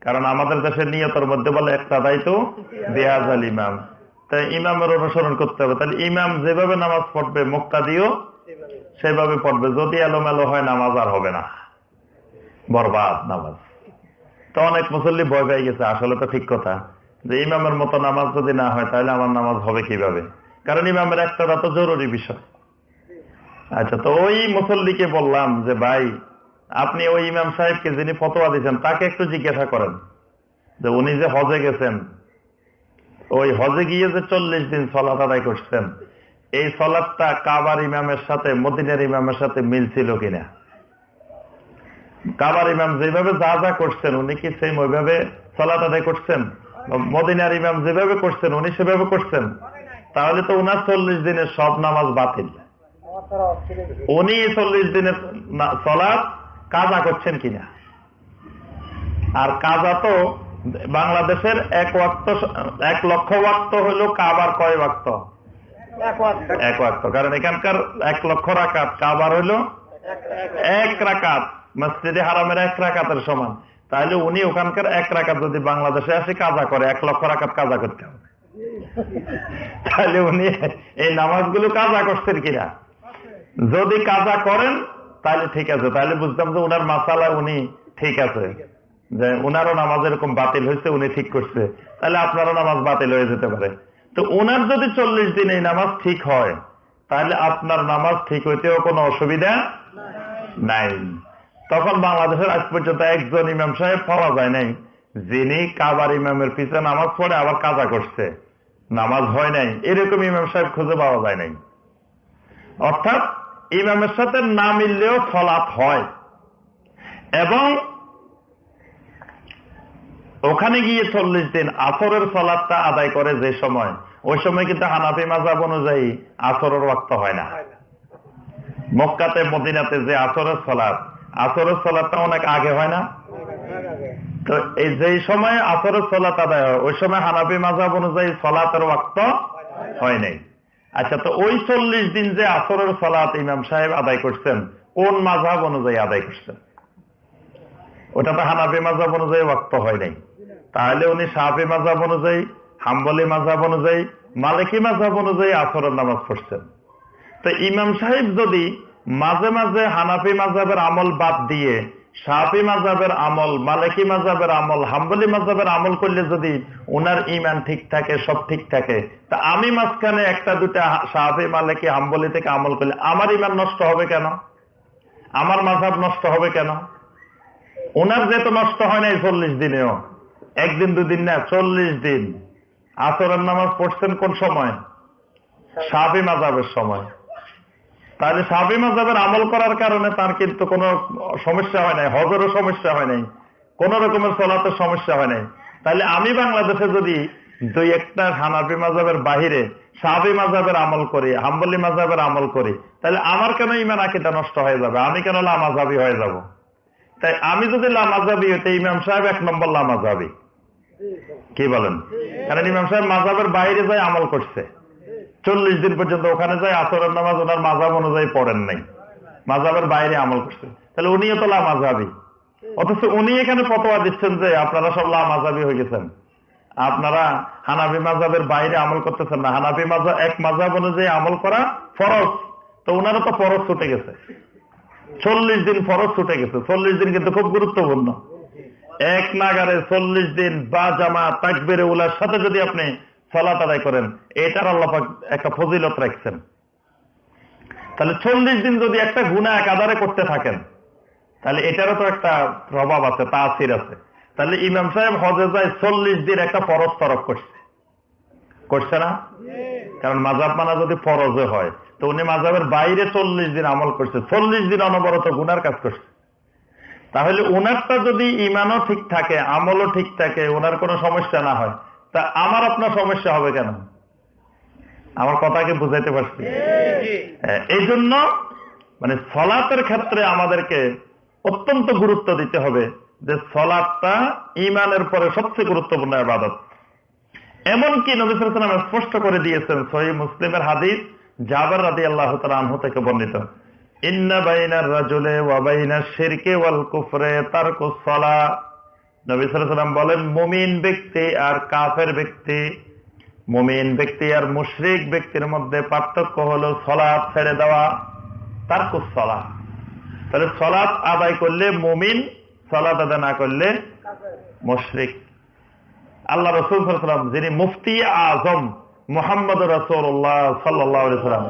কারণ আমাদের দেশের নিয়তের মধ্যে বলে একটা দায়িত্ব বেহাজ আল ইমাম। তাই ইমামের অনুসরণ করতে হবে। তাহলে ইমাম যেভাবে নামাজ পড়বে মুক্তা দিও সেভাবে পড়বে। যদি এলোমেলো হয়, নামাজ আর হবে না। বরবাদ নামাজ। তো অনেক মুসল্লি ভয় পেয়ে গেছে, আসলে তো ঠিক কথা। যে ইমামের মতো নামাজ যদি না হয়, তাহলে আমার নামাজ হবে কীভাবে? কারণ ইমামের একটা তো জরুরি বিষয়। আচ্ছা তো ওই মুসল্লিকে বললাম যে, ভাই, আপনি ওই ইমাম সাহেবকে যিনি ফতোয়া দিচ্ছেন তাকে একটু জিজ্ঞাসা করেন। যে উনি যে হজে গেছেন, ওই হজে গিয়ে যে চল্লিশ দিন সলাত আদায় করছেন, এই সলাদটা কাবার ইমামের সাথে, মদিনের ইমামের সাথে মিলছিল কিনা? কাবার ইমাম যেভাবে যা যা করছেন উনি কি সেই ওইভাবে সলাত আদায় করছেন? মদিনার ইমাম যেভাবে করছেন উনি সেভাবে করছেন? তাহলে তো উনার চল্লিশ দিনের সব নামাজ বাতিল। উনি চল্লিশ দিনের সলাদ কাজা করছেন কিনা? আর কাজা তো বাংলাদেশের এক ওয়াক্ত এক লক্ষ ওয়াক্ত হইল কাবার কয় ওয়াক্ত? এক ওয়াক্ত। কারণ এখানকার এক লক্ষ রাকাত কাবার হইল এক রাকাত। মসজিদে হারামের এক রাকাতের সমান। তাহলে উনি ওখানকার এক রাকাত যদি বাংলাদেশে আসে, কাজা করে, এক লক্ষ রাকাত কাজা করতে হবে। তাহলে উনি এই নামাজগুলো কাজা করছেন কিনা? যদি কাজা করেন তাহলে ঠিক আছে। তাহলে বুঝতাম যে উনার মাসালা উনি ঠিক আছে। যে উনারও নামাজ এরকম বাতিল হয়েছে, উনি ঠিক করছে। তাহলে আপনারও নামাজ বাতিল হয়ে যেতে পারে। তো উনার যদি চল্লিশ দিন এই নামাজ ঠিক হয় তাহলে আপনার নামাজ ঠিক হইতেও কোনো অসুবিধা নাই। তখন বাংলাদেশের আজ পর্যন্ত একজন ইমাম সাহেব পাওয়া যায় নাই। যিনি কাবার ইমামের পিছনে নামাজ পড়ে আবার কাজা করছে। নামাজ হয় নাই। এরকম ইমাম সাহেব খুঁজে পাওয়া যায় নাই। অর্থাৎ ইমামের সাথে না মিললেও সলাপ হয়। এবং ওখানে গিয়ে চল্লিশ দিন আসরের সলাপটা আদায় করে যে সময়। ওই সময় কিন্তু হানাফি মাজাব অনুযায়ী আসরের রক্ত হয় না। মক্কাতে মদিনাতে যে আসরের সলাপ আসরের সলাপটা অনেক আগে, হয় না? তো এই যে সময় আসরের সলাত আদায় হয়, ওই সময় হানাফি মাজাব অনুযায়ী সলাতের ওয়াক্ত হয় নাই। আচ্ছা তো ওই চল্লিশ দিন যে আসরের সলাত ইমাম সাহেব আদায় করছেন, কোন মাঝাব অনুযায়ী আদায় করছেন? ওটা তো হানাফি মাজাব অনুযায়ী ওয়াক্ত হয় নাই। তাহলে উনি সাহাবি মাজাব অনুযায়ী, হাম্বলি মাজাব অনুযায়ী, মালিকি মাজাব অনুযায়ী আসরের নামাজ পড়ছেন। তো ইমাম সাহেব যদি মাঝে মাঝে হানাফি মাজাবের আমল বাদ দিয়ে সাহাবি মাজাবের আমল, মালিকি মাজাবের আমল, হাম্বলি মাজাবের আমল করলে যদি ওনার ইমান ঠিক থাকে, সব ঠিক থাকে, তা আমি মাঝখানে একটা দুটা সাহাবি মালিকি, হাম্বলি থেকে আমল করলে আমার ইমান নষ্ট হবে কেন? আমার মাঝাব নষ্ট হবে কেন? ওনার যেহেতু নষ্ট হয় না এই চল্লিশ দিনেও, একদিন, দুদিন না, চল্লিশ দিন। আসরের নামাজ পড়ছেন কোন সময়? সাহাবি মাজাবের সময়। তাহলে সাহাবি মাজাবের আমল করার কারণে তার কিন্তু কোনো সমস্যা হয় নাই, হজেরও সমস্যা হয় নাই, কোন রকমের চলাতের সমস্যা হয় নাই। তাহলে আমি বাংলাদেশে যদি দুই একটা হানাফি মাজাবের বাহিরে সাহাবি মাজাবের আমল করি, হাম্বলি মাজাবের আমল করি, তাহলে আমার কেন ইমান আকিটা নষ্ট হয়ে যাবে? আমি কেন লামাজাবি হয়ে যাব? তাই আমি যদি লামাজাবি হইতে ইমাম সাহেব এক নম্বর লামাজাবি। কি বলেন? কারণ ইমাম সাহেব মাজাবের বাইরে যাই আমল করছে। চল্লিশ দিন পর্যন্ত ওখানে যায়, আসরের নামাজ ওনার মাজাব অনুযায়ী পড়েন নাই। মাজাবের বাইরে আমল করছে। তাহলে উনিও তো লামাজাবি অথচ উনি এখানে ফতোয়া দিচ্ছেন যে আপনারা সব লামাজাবি হয়ে গেছেন। আপনারা হানাবি মাজাবের বাইরে আমল করতেছেন না। হানাবি মাজাব এক মাজাব অনুযায়ী আমল করা ফরজ। তো ওনারও তো ফরজ ছুটে গেছে। চল্লিশ দিন ফরজ ছুটে গেছে। চল্লিশ দিন কিন্তু খুব গুরুত্বপূর্ণ। এক নাগারে চল্লিশ দিন বা জামা তাকবেরে উলার সাথে যদি আপনি সলাত আদায় করেন, এটার আল্লাপাক একটা ফজিলত রাখছেন। তাহলে চল্লিশ দিন যদি একটা গুণা একাধারে করতে থাকেন, তাহলে এটারও তো একটা প্রভাব আছে, তাসির আছে। তাহলে ইমাম সাহেব হজে যায় চল্লিশ দিন একটা ফরজ তরক করছে। করছে না? কারণ মাজাব মানা যদি ফরজে হয়, তো উনি মাজাবের বাইরে চল্লিশ দিন আমল করছে, চল্লিশ দিন অনবরত গুনার কাজ করছে। তাহলে ওনারটা যদি ইমানও ঠিক থাকে, আমলও ঠিক থাকে ওনার কোনো সমস্যা না হয় তা আমার আপনার সমস্যা হবে কেন? আমার কথাকে বুঝাইতে পারছি? হ্যাঁ, এই জন্য মানে সলাতের ক্ষেত্রে আমাদেরকে অত্যন্ত গুরুত্ব দিতে হবে যে সলাদটা ইমানের পরে সবচেয়ে গুরুত্বপূর্ণ আবাদত এমনকি নবিসাম স্পষ্ট করে দিয়েছেন সহি মুসলিমের হাদিস জাবার রাদি আল্লাহ আনহু থেকে বর্ণিত। ইন্না বাইনার রাজুলে ওয়াবাইনা শিরকে ওয়াল কুফরে তারকুস সলা নবী সাল্লাম বলেন, মুমিন ব্যক্তি আর কাফের ব্যক্তি, মুমিন ব্যক্তি আর মুশরিক ব্যক্তির মধ্যে পার্থক্য হলো সলাপ ছেড়ে দেওয়া তারকুস সলা তাহলে সলাপ আদায় করলে মুমিন সলাপ আদায় না করলে মুশরিক। আল্লাহ রসুল সাল্লাম যিনি মুফতি আজম মোহাম্মদ রসুল্লাহ সাল্লাম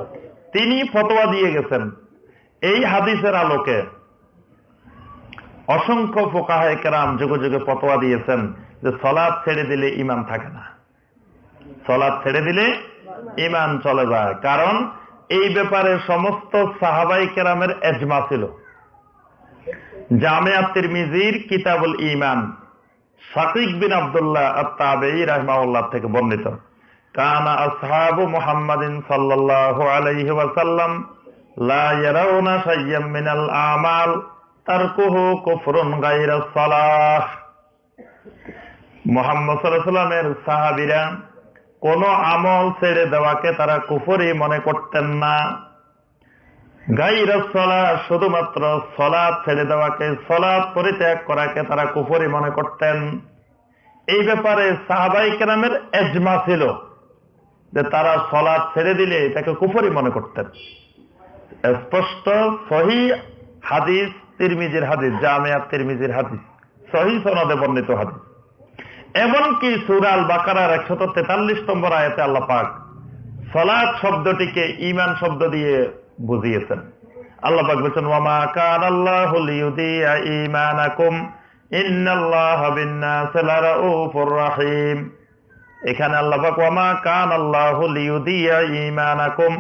তিনি ফতোয়া দিয়ে গেছেন এই হাদিসের আলোকে। অসংখ্য ফোকাহায় কেরাম যুগে যুগে ফতোয়া দিয়েছেন যে সলাদ ছেড়ে দিলে ইমান থাকে না। সলাদ ছেড়ে দিলে ইমান চলে যায়। কারণ এই ব্যাপারে সমস্ত সাহাবাই কেরামের এজমা ছিল। জামিয়া তিরমিজির কিতাবুল ইমান শাকিক বিন আবদুল্লাহ আত্তাবেই রাহমাউল্লাহ থেকে বর্ণিত। কানা আসহাবু মুহাম্মাদিন সাল্লাল্লাহু আলাইহি লা ইয়ারাউনা শাইয়্যাম মিনাল আমাল আলাইহি কোন আমল ছেড়ে দেওয়াকে তারা কুফরি মনে করতেন না। সলা শুধুমাত্র সলাদ ছেড়ে দেওয়াকে সলাদ পরিত্যাগ করাকে তারা কুফরি মনে করতেন। এই ব্যাপারে সাহাবাই কেরামের এজমা ছিল যে তারা সলাদ ছেড়ে দিলে তাকে কুফরি মনে করতেন। স্পষ্ট সহি হাদিস তিরমিজির হাদিস, জামিয়া তিরমিজির হাদিস, সহি সনদে বর্ণিত হাদিস। এমনকি সুরাল বাকারার একশত তেতাল্লিশ নম্বর আয়তে আল্লাহ পাক সলাদ শব্দটিকে ইমান শব্দ দিয়ে বুঝিয়েছেন। আল্লাহ পাক বলছেন ওয়ামা কান আল্লাহ ইমানাকুম এখানে আল্লাহ ওয়ামা কান আল্লাহ ইমানাকুম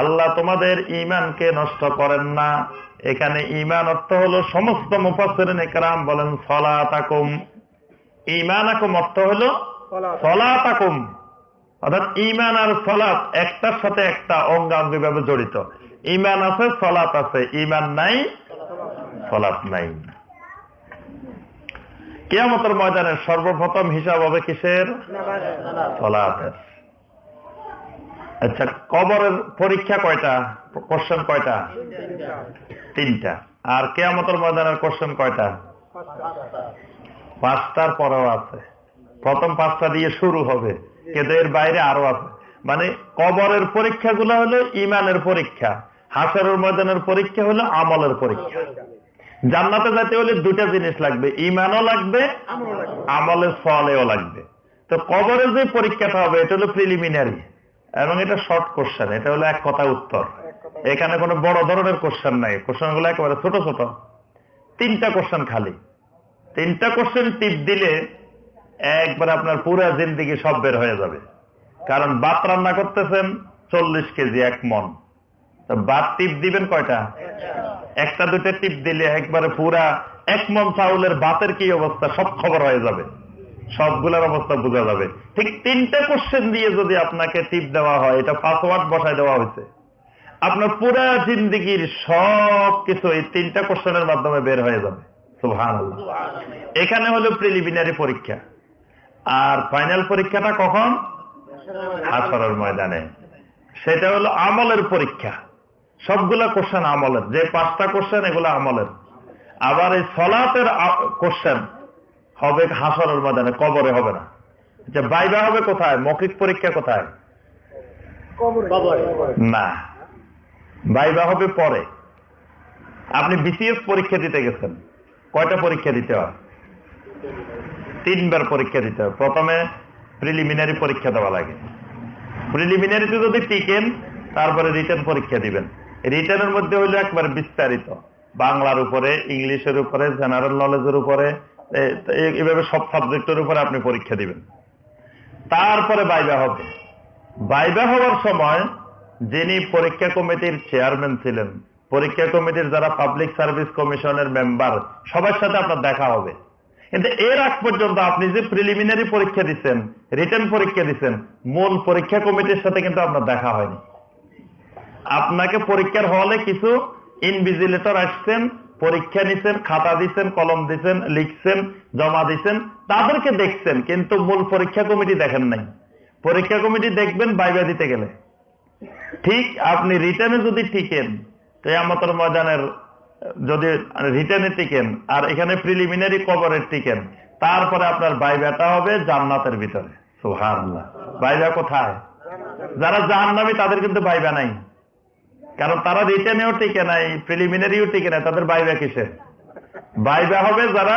আল্লাহ তোমাদের ইমানকে নষ্ট করেন না। এখানে ইমান অর্থ হলো সমস্ত মুফাসসিরিন একরাম বলেন সলাতাকুম। ইমানাকুম অর্থ হলো সলাতাকুম। অর্থাৎ ইমান আর সলাৎ একটার সাথে একটা অঙ্গাঙ্গি ভাবে জড়িত। ইমান আছে সলাৎ আছে। ইমান নাই সলাৎ নাই। কেয়ামতের ময়দানের সর্বপ্রথম হিসাব হবে কিসের? সলাতের। আচ্ছা কবরের পরীক্ষা কয়টা? কোশ্চেন কয়টা? তিনটা। আর কেয়ামতের ময়দানের কোশ্চেন কয়টা? পাঁচটার পরেও আছে। প্রথম পাঁচটা দিয়ে শুরু হবে। কিন্তু এর বাইরে আরও আছে। মানে কবরের পরীক্ষাগুলো হলো ইমানের পরীক্ষা। হাসরের ময়দানের পরীক্ষা হলো আমলের পরীক্ষা। জান্নাতে যাতে হলে দুটা জিনিস লাগবে। ইমানও লাগবে আমলের ফলেও লাগবে। তো কবরের যে পরীক্ষাটা হবে এটা হলো প্রিলিমিনারি এবং এটা শর্ট কোশ্চেন এটা হলো এক কথা উত্তর। এখানে কোনো বড় ধরনের কোশ্চেন নাই। কোশ্চেনগুলো একেবারে ছোট ছোট। তিনটা কোশ্চেন খালি। তিনটা কোশ্চেন টিপ দিলে একবার আপনার পুরো জিন্দিগি সব বের হয়ে যাবে। কারণ ভাত রান্না করতেছেন চল্লিশ কেজি এক মন। ভাত টিপ দিবেন কয়টা? একটা দুটো টিপ দিলে একবারে পুরা এক মন চাউলের বাতের কি অবস্থা সব খবর হয়ে যাবে। সবগুলোর অবস্থা বোঝা যাবে। ঠিক তিনটা কোশ্চেন দিয়ে যদি আপনাকে টিপ দেওয়া হয় এটা পাসওয়ার্ড বসায় দেওয়া হয়েছে। আপনার পুরা জিন্দিগির সব কিছু এই তিনটা কোশ্চেনের মাধ্যমে বের হয়ে যাবে। সুহান এখানে হলো প্রিলিমিনারি পরীক্ষা। আর ফাইনাল পরীক্ষাটা কখন? আসরের ময়দানে। সেটা হলো আমলের পরীক্ষা। সবগুলা কোশ্চেন আমলের। যে পাঁচটা কোশ্চেন এগুলো আমলের। আবার এই সলাতের কোশ্চেন হবে হাসরের ময়দানে কবরে হবে না। যে বাইবা হবে কোথায়? মৌখিক পরীক্ষা কোথায়? না। বাইবা হবে পরে। আপনি বিসিএস পরীক্ষা দিতে গেছেন। কয়টা পরীক্ষা দিতে হয়? তিনবার পরীক্ষা দিতে হয়। প্রথমে প্রিলিমিনারি পরীক্ষা দেওয়া লাগে। প্রিলিমিনারিতে যদি টিকেন তারপরে রিটার্ন পরীক্ষা দিবেন। রিটার্নের মধ্যে হইল একবার বিস্তারিত। বাংলার উপরে ইংলিশের উপরে জেনারেল নলেজের উপরে এভাবে সব সাবজেক্টের উপরে আপনি পরীক্ষা দিবেন। তারপরে বাইবা হবে। বাইবা হওয়ার সময় যিনি পরীক্ষা কমিটির চেয়ারম্যান ছিলেন, পরীক্ষা কমিটির যারা পাবলিক সার্ভিস কমিশনের মেম্বার, সবার সাথে আপনার দেখা হবে। কিন্তু এর আগ পর্যন্ত আপনি যে প্রিলিমিনারি পরীক্ষা দিচ্ছেন রিটার্ন পরীক্ষা দিচ্ছেন মূল পরীক্ষা কমিটির সাথে কিন্তু আপনার দেখা হয়নি। আপনাকে পরীক্ষার হলে কিছু ইনভিজিলেটর আসছেন পরীক্ষা নিছেন, খাতা দিচ্ছেন কলম দিচ্ছেন লিখছেন, জমা দিচ্ছেন তাদেরকে দেখছেন, কিন্তু মূল পরীক্ষা কমিটি দেখেন নাই। পরীক্ষা কমিটি দেখবেন, বাইবা দিতে গেলে। ঠিক আপনি রিটার্নে যদি টিকেন, কেয়ামতর ময়দানের, যদি রিটার্নে টিকেন, আর এখানে প্রিলিমিনারি কবরের টিকেন, তারপরে আপনার বাইবাটা হবে জান্নাতের ভিতরে। সুহান বাইবা কোথায়? যারা জাহান্নামি, তাদের কিন্তু বাইবা নাই। কারণ তারা রিটার্নেও টিকে নাই প্রিলিমিনারিও টিকে নাই তাদের বাইবা কিসে বাইবা হবে যারা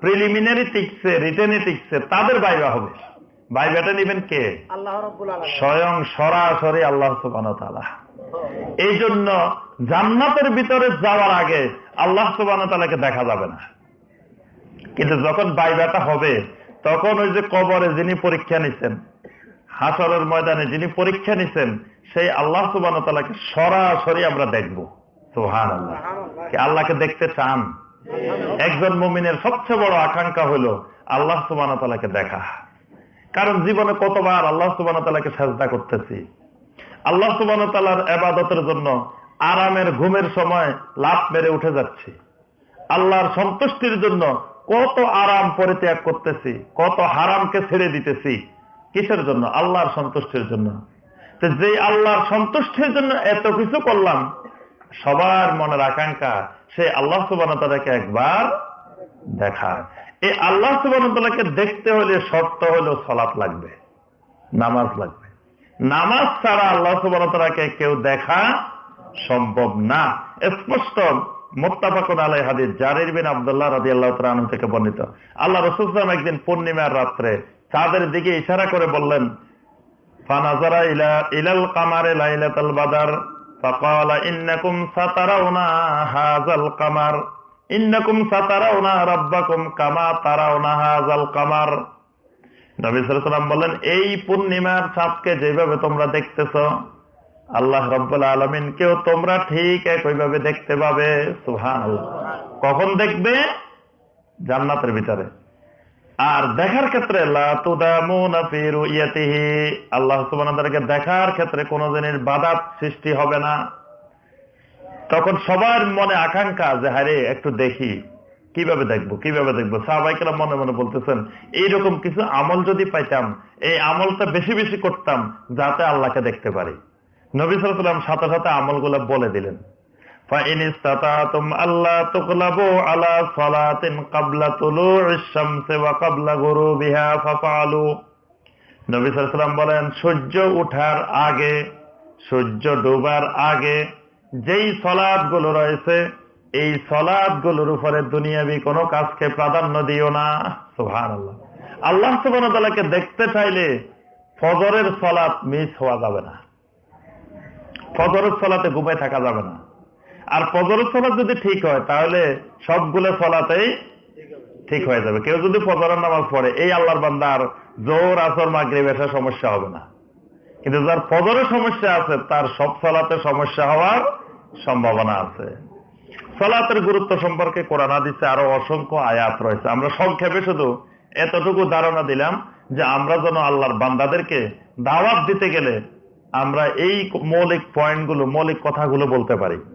প্রিলিমিনারি টিকছে রিটার্নে টিকছে তাদের বাইবা হবে। বাইবাটা নিবেন কে? স্বয়ং সরাসরি আল্লাহ সুবান এই জন্য জান্নাতের ভিতরে যাওয়ার আগে আল্লাহ সুবান তালাকে দেখা যাবে না। কিন্তু যখন বাইবাটা হবে তখন ওই যে কবরে যিনি পরীক্ষা নিচ্ছেন হাসরের ময়দানে যিনি পরীক্ষা নিচ্ছেন সেই আল্লাহ সুবান তালাকে সরাসরি আমরা দেখব। সোহান আল্লাহ আল্লাহকে দেখতে চান? একজন মুমিনের সবচেয়ে বড় আকাঙ্ক্ষা হলো আল্লাহ সুবান তালাকে দেখা। কারণ জীবনে কতবার আল্লাহ সুবান তালাকে সাজদা করতেছি। আল্লাহ সুবান তালার এবাদতের জন্য আরামের ঘুমের সময় লাভ মেরে উঠে যাচ্ছি। আল্লাহর সন্তুষ্টির জন্য কত আরাম পরিত্যাগ করতেছি কত হারামকে ছেড়ে দিতেছি। কিসের জন্য? আল্লাহর সন্তুষ্টির জন্য। যে আল্লাহর সন্তুষ্টির জন্য এত কিছু করলাম, সবার মনের আকাঙ্ক্ষা, সে আল্লাহ সুবানতালাকে একবার দেখা এই আল্লাহ সুবানতালাকে দেখতে হলে শর্ত হলো সলাপ লাগবে, নামাজ লাগবে। নামাজ ছাড়া আল্লাহ সুবানতালাকে কেউ দেখা সম্ভব না। স্পষ্ট মোত্তাফাকুন আলাই হাদিস, জারির বিন আবদুল্লাহ রাজি আল্লাহ থেকে বর্ণিত। আল্লাহ রসুলাম একদিন পূর্ণিমার রাত্রে চাঁদের দিকে ইশারা করে বললেন ফানাজারা ইলা ইলাল কামারে লাইলাতাল বাদার فقال إنكم سترون هذا القمر إنكم سترون ربكم كما ترون هذا القمر নবী সাল্লাম বললেন এই পূর্ণিমার চাঁদকে যেভাবে তোমরা দেখতেছ আল্লাহ রব্বুল আলমিনকেও তোমরা ঠিক একইভাবে দেখতে পাবে সুহান কখন দেখবে জান্নাতের ভিতরে আর দেখার ক্ষেত্রে আল্লাহ সুবানকে দেখার ক্ষেত্রে কোন দিনের বাধার সৃষ্টি হবে না। তখন সবার মনে আকাঙ্ক্ষা যে হারে একটু দেখি। কীভাবে দেখব কীভাবে দেখব? সাহবাইকেরা মনে মনে বলতেছেন, এইরকম কিছু আমল যদি পাইতাম, এই আমলটা বেশি বেশি করতাম, যাতে আল্লাহকে দেখতে পারি। নবী সালাম সাথে সাথে আমলগুলো বলে দিলেন। فإن استطعتم ألا تغلبوا على صلاة قبل طلوع الشمس وقبل غروبها ففعلوا নবী সাল্লাম বলেন সূর্য উঠার আগে সূর্য ডোবার আগে যেই সলাদ গুলো রয়েছে এই সলাদ গুলোর উপরে দুনিয়াবি কোনো কাজকে প্রাধান্য দিও না সুহান আল্লাহ আল্লাহ সুবানকে দেখতে চাইলে ফজরের সলাৎ মিস হওয়া যাবে না ফজরের সলাতে ঘুমায় থাকা যাবে না আর ফজরের সলাৎ যদি ঠিক হয় তাহলে সবগুলো সলাতেই ঠিক হয়ে যাবে। কেউ যদি ফজরের নামাজ পড়ে এই আল্লাহর বান্দার জোর আসর মাগরে বেশা সমস্যা হবে না। কিন্তু যার ফজরের সমস্যা আছে তার সব সলাতে সমস্যা হওয়ার সম্ভাবনা আছে। সলাতের গুরুত্ব সম্পর্কে কোরআন দিচ্ছে আরও অসংখ্য আয়াত রয়েছে। আমরা সংক্ষেপে শুধু এতটুকু ধারণা দিলাম যে আমরা যেন আল্লাহর বান্দাদেরকে দাওয়াত দিতে গেলে আমরা এই মৌলিক পয়েন্টগুলো মৌলিক কথাগুলো বলতে পারি।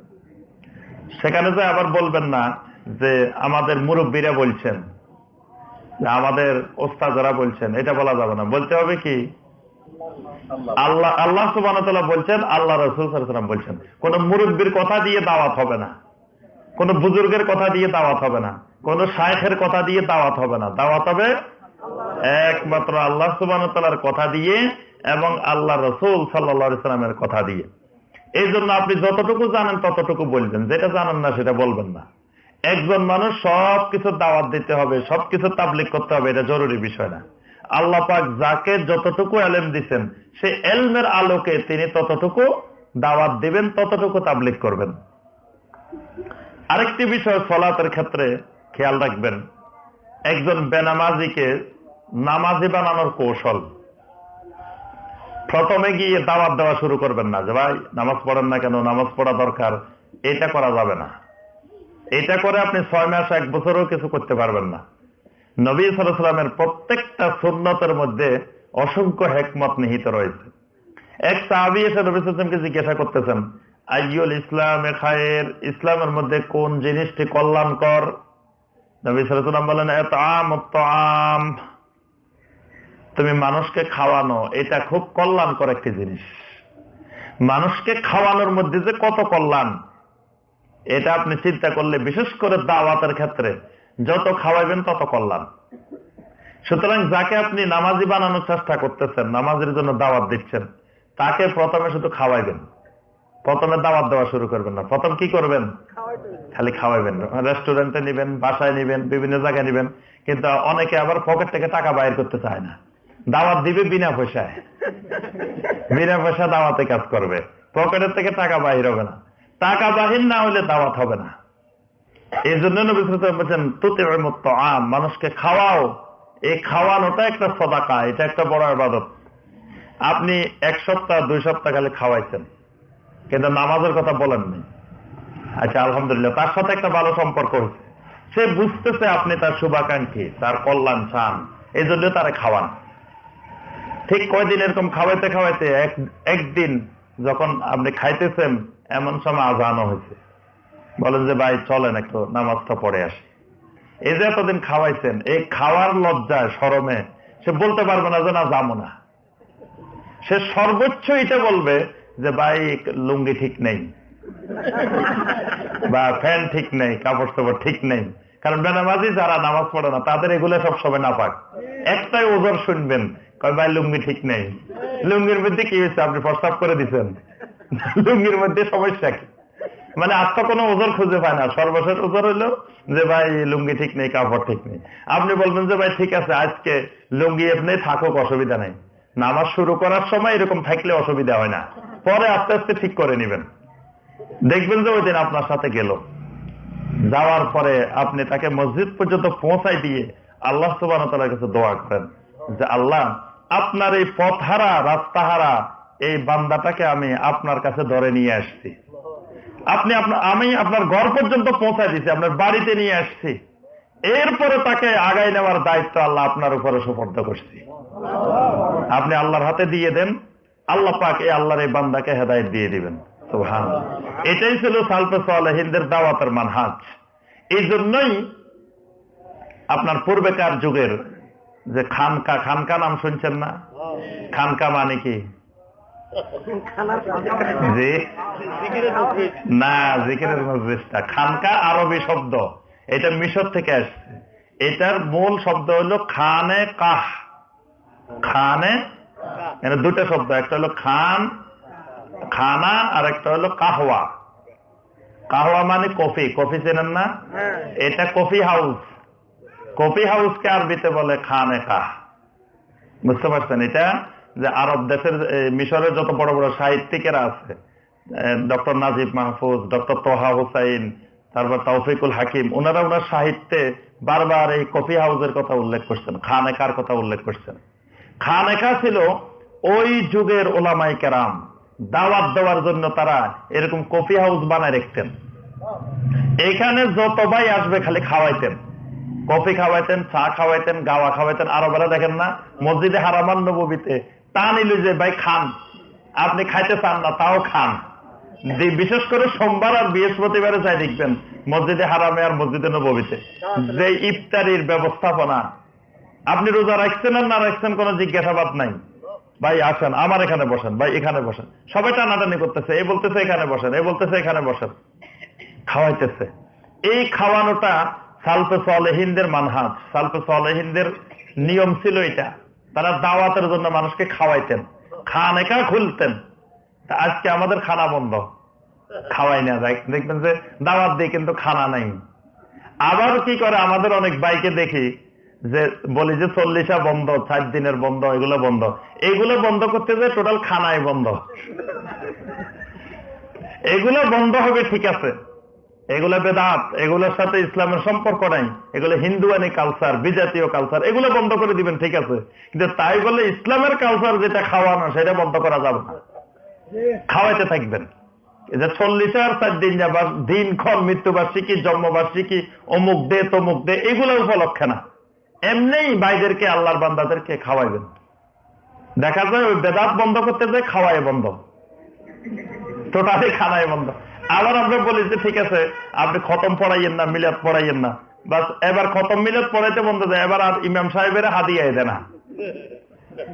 সেখানে যে আবার বলবেন না যে আমাদের মুরব্বীরা বলছেন আমাদের ওস্তাদরা বলছেন, এটা বলা যাবে না। বলতে হবে কি, আল্লাহ আল্লাহ সুবান বলছেন, আল্লাহ রসুল বলছেন, কোন মুরব্বীর কথা দিয়ে দাওয়াত হবে না, কোন বুজুর্গের কথা দিয়ে দাওয়াত হবে না, কোন শায়েখের কথা দিয়ে দাওয়াত হবে না। দাওয়াত হবে একমাত্র আল্লাহ সুবান কথা দিয়ে এবং আল্লাহ রসুল সাল্লা সাল্লামের কথা দিয়ে। এই জন্য আপনি যতটুকু জানেন ততটুকু বলবেন। যেটা জানেন না সেটা বলবেন না। একজন মানুষ সবকিছু দাওয়াত দিতে হবে, সবকিছু তাবলিক করতে হবে, এটা জরুরি বিষয় না। আল্লাহ পাক যাকে যতটুকু এলেম দিচ্ছেন সে এলমের আলোকে তিনি ততটুকু দাওয়াত দিবেন, ততটুকু তাবলিক করবেন। আরেকটি বিষয় সলাতের ক্ষেত্রে খেয়াল রাখবেন। একজন বেনামাজিকে নামাজি বানানোর কৌশল। প্রথমে গিয়ে দাওয়াত দেওয়া শুরু করবেন না যে, ভাই, নামাজ পড়েন না কেন? নামাজ পড়া দরকার। এটা করা যাবে না। এটা করে আপনি ছয় মাস, এক বছরও কিছু করতে পারবেন না। নবী সালামের প্রত্যেকটা সুন্নতের মধ্যে অসংখ্য হেকমত নিহিত রয়েছে। এক সাহাবি এসে নবী সালামকে জিজ্ঞাসা করতেছেন, আইয়ুল ইসলাম খায়ের? ইসলামের মধ্যে কোন জিনিসটি কল্যাণকর? নবী সালাম বলেন এত আম আম তুমি মানুষকে খাওয়ানো, এটা খুব কল্যাণকর একটি জিনিস। মানুষকে খাওয়ানোর মধ্যে যে কত কল্যাণ, এটা আপনি চিন্তা করলে, বিশেষ করে দাওয়াতের ক্ষেত্রে, যত খাওয়াইবেন তত কল্যাণ। সুতরাং যাকে আপনি নামাজি বানানোর চেষ্টা করতেছেন, নামাজের জন্য দাওয়াত দিচ্ছেন, তাকে প্রথমে শুধু খাওয়াইবেন। প্রথমে দাওয়াত দেওয়া শুরু করবেন না। প্রথম কি করবেন? খালি খাওয়াইবেন রেস্টুরেন্টে নিবেন, বাসায় নিবেন, বিভিন্ন জায়গায় নিবেন, কিন্তু অনেকে আবার পকেট থেকে টাকা বাইর করতে চায় না। দাওয়াত দিবে বিনা পয়সায়। বিনা পয়সা দাওয়াতে কাজ করবে। পকেটের থেকে টাকা বাহির হবে না। টাকা বাহির না হলে দাওয়াত হবে না। এই জন্য বলছেন তুতে আম মানুষকে খাওয়াও। এই খাওয়ানোটা একটা সদাকা, এটা একটা বড় আবাদত। আপনি এক সপ্তাহ, দুই সপ্তাহ খালি খাওয়াইছেন, কিন্তু নামাজের কথা বলেননি আচ্ছা আলহামদুলিল্লাহ, তার সাথে একটা ভালো সম্পর্ক হচ্ছে সে বুঝতেছে আপনি তার শুভাকাঙ্ক্ষী, তার কল্যাণ চান, এই জন্য তারা খাওয়ান। ঠিক কয়দিন এরকম খাওয়াইতে খাওয়াইতে একদিন যখন আপনি খাইতেছেন, এমন সময় আজানো হয়েছে। বলেন যে, ভাই, চলেন, একটু নামাজটা পড়ে আসি। এই যে এতদিন খাওয়াইছেন, এই খাওয়ার লজ্জায় সরমে, সে বলতে পারবে না যে, না, যাব না। সে সর্বোচ্চ এটা বলবে যে, ভাই, লুঙ্গি ঠিক নেই বা ফ্যান ঠিক নেই কাপড় চাপড় ঠিক নেই। কারণ বেনামাজি যারা নামাজ পড়ে না, তাদের এগুলো সবসময় না পাক একটাই ওজোর শুনবেন লুঙ্গি ঠিক নেই। লুঙ্গির মধ্যে কি হয়েছে? আপনি প্রস্তাব করে দিচ্ছেন লুঙ্গির মধ্যে সমস্যা কি? মানে আত্মা কোনো ওজোর খুঁজে পায় না। সর্বশেষ ওজোর হইল যে, ভাই, লুঙ্গি ঠিক নেই, কাপড় ঠিক নেই। আপনি বলবেন যে, ভাই, ঠিক আছে, আজকে লুঙ্গি এমনি থাকুক, অসুবিধা নেই। নামাজ শুরু করার সময় এরকম থাকলে অসুবিধা হয় না। পরে আস্তে আস্তে ঠিক করে নিবেন। দেখবেন যে, ওই দিন আপনার সাথে গেল। যাওয়ার পরে আপনি তাকে মসজিদ পর্যন্ত পৌঁছাই দিয়ে আল্লাহ সুবান কাছে দোয়া করেন যে, আল্লাহ আপনার এই পথহারা, রাস্তাহারা, এই বান্দাটাকে আমি আপনার কাছে ধরে নিয়ে আসছি। আপনি আমি আপনার ঘর পর্যন্ত পৌঁছাই দিচ্ছি আপনার বাড়িতে নিয়ে আসছি। এরপরে তাকে আগাই নেওয়ার দায়িত্ব আল্লাহ আপনার উপরে সুপর্দ করছি। আপনি আল্লাহর হাতে দিয়ে দেন, আল্লাহ পাক এই আল্লাহর এই বান্দাকে হেদায়ত দিয়ে দিবেন। এটাই ছিল সালফে হিন্দের দাওয়াতের মানহাজ। এই জন্যই আপনার পূর্বেকার যুগের যে খানকা খানকা নাম শুনছেন না? খানকা মানে কি? না জিকিরের মজলিসটা খানকা আরবি শব্দ। এটা মিশর থেকে আসছে। এটার মূল শব্দ হলো খানে কাহ। খানে? দুটো শব্দ একটা হলো খান খানা আর একটা হলো কাহওয়া। কাহওয়া মানে কফি। কফি চেনেন না? হ্যাঁ। এটা কফি হাউস। কফি হাউসকে আরবিতে বলে খানে কাহ বুঝতে পারছেন এটা? যে আরব দেশের মিশরের যত বড় বড় সাহিত্যিকেরা আছে doctor Naguib Mahfouz, doctor Taha Hussein, তারপর তৌফিকুল হাকিম, ওনারা ওনার সাহিত্যে বারবার এই কফি হাউসের কথা উল্লেখ করছেন খানেকার কথা উল্লেখ করছেন। খানেকা ছিল ওই যুগের ওলামাই কেরাম। দাওয়াত দেওয়ার জন্য তারা এরকম কফি হাউস বানায় রাখতেন। এখানে যত ভাই আসবে খালি খাওয়াইতেন। কফি খাওয়াইতেন, চা খাওয়াইতেন, গাওয়া খাওয়াইতেন, আরও বেলা দেখেন না, মসজিদে হারামান নবীতে তা নিল যে, ভাই, খান। আপনি খাইতে চান না, তাও খান। বিশেষ করে সোমবার আর বৃহস্পতিবারে যাই দেখবেন, মসজিদে হারামে আর মসজিদে নবীতে যে, ইফতারির ব্যবস্থাপনা। আপনি রোজা রাখছেন আর না রাখছেন কোনো জিজ্ঞাসাবাদ নাই। ভাই, আসেন, আমার এখানে বসেন, ভাই, এখানে বসেন। সবাই টানাটানি করতেছে, এ বলতেছে এখানে বসেন, এ বলতেছে এখানে বসেন। খাওয়াইতেছে। এই খাওয়ানোটা সালফে সলেহিনদের মানহাজ। সালফে সলেহিনদের নিয়ম ছিল এটা। তারা দাওয়াতের জন্য মানুষকে খাওয়াইতেন। খানেকা খুলতেন। আজকে আমাদের খানা বন্ধ। খাওয়াই না যায়। দেখবেন যে দাওয়াত দিয়ে কিন্তু খানা নাই। আবার কি করে? আমাদের অনেক বাইকে দেখি যে বলি যে চল্লিশা বন্ধ, চার দিনের বন্ধ, এগুলো বন্ধ। এগুলো বন্ধ করতে যে টোটাল খানাই বন্ধ। এগুলো বন্ধ হবে ঠিক আছে। এগুলো বেদাত, এগুলোর সাথে ইসলামের সম্পর্ক নাই। এগুলো হিন্দুয়ানি কালচার বিজাতীয় কালচার এগুলো বন্ধ করে দিবেন, ঠিক আছে? কিন্তু তাই বলে ইসলামের কালচার যেটা খাওয়ানো সেটা বন্ধ করা যাবে না। খাওয়াইতে থাকবেন। যে আর দিন যাবার মৃত্যুবার্ষিকী, জন্মবার্ষিকী, অমুক দে, তমুক দে এগুলো উপলক্ষে না। এমনি ভাইদেরকে আল্লাহর বান্দাদেরকে খাওয়াইবেন। দেখা যায় ওই বেদাত বন্ধ করতে যায়, খাওয়াই বন্ধ। টোটালি খানায় বন্ধ। আবার আমরা বলি যে, ঠিক আছে, আপনি খতম পড়াইয়েন না, মিলাদ পড়াইয়েন না। বাস, এবার খতম মিলাদ পড়াইতে বন্ধ যায় এবার আর ইমাম সাহেবের হাদিয়া দেয় না।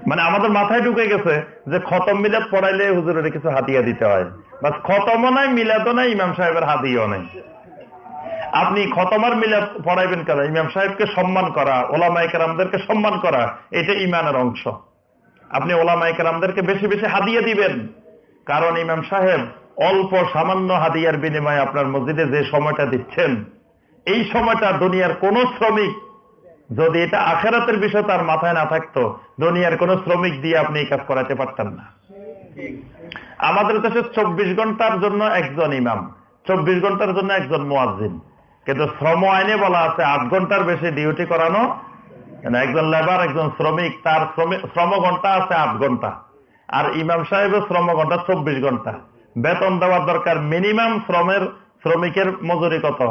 মানে আমাদের মাথায় ঢুকে গেছে যে, খতম মিলাদ পড়াইলে হুজুরের কিছু হাতিয়া দিতে হয়। বাস, খতমও নাই, মিলাদও নাই, ইমাম সাহেবের হাদিয়াও নাই। আপনি খতমার মিলাদ পড়াইবেন কেন? ইমাম সাহেবকে সম্মান করা ওলামাই কেরামদেরকে সম্মান করা, এটা ইমানের অংশ। আপনি ওলামাই কেরামদেরকে বেশি বেশি হাদিয়া দিবেন। কারণ ইমাম সাহেব অল্প সামান্য হাদিয়ার বিনিময়ে আপনার মসজিদে যে সময়টা দিচ্ছেন, এই সময়টা দুনিয়ার কোন শ্রমিক, যদি এটা আখেরাতের বিষয় তার মাথায় না থাকতো, দুনিয়ার কোন শ্রমিক দিয়ে আপনি এই কাজ করাতে পারতেন না। আমাদের দেশে চব্বিশ ঘণ্টার জন্য একজন ইমাম, চব্বিশ ঘণ্টার জন্য একজন মোয়াজিন কিন্তু শ্রম আইনে বলা আছে আট ঘণ্টার বেশি ডিউটি করানো মানে একজন লেবার একজন শ্রমিক, তার শ্রম ঘণ্টা আছে আট ঘণ্টা। আর ইমাম সাহেবের শ্রম ঘণ্টা চব্বিশ ঘণ্টা। বেতন দেওয়ার দরকার মিনিমাম শ্রমের শ্রমিকের মজুরি কত?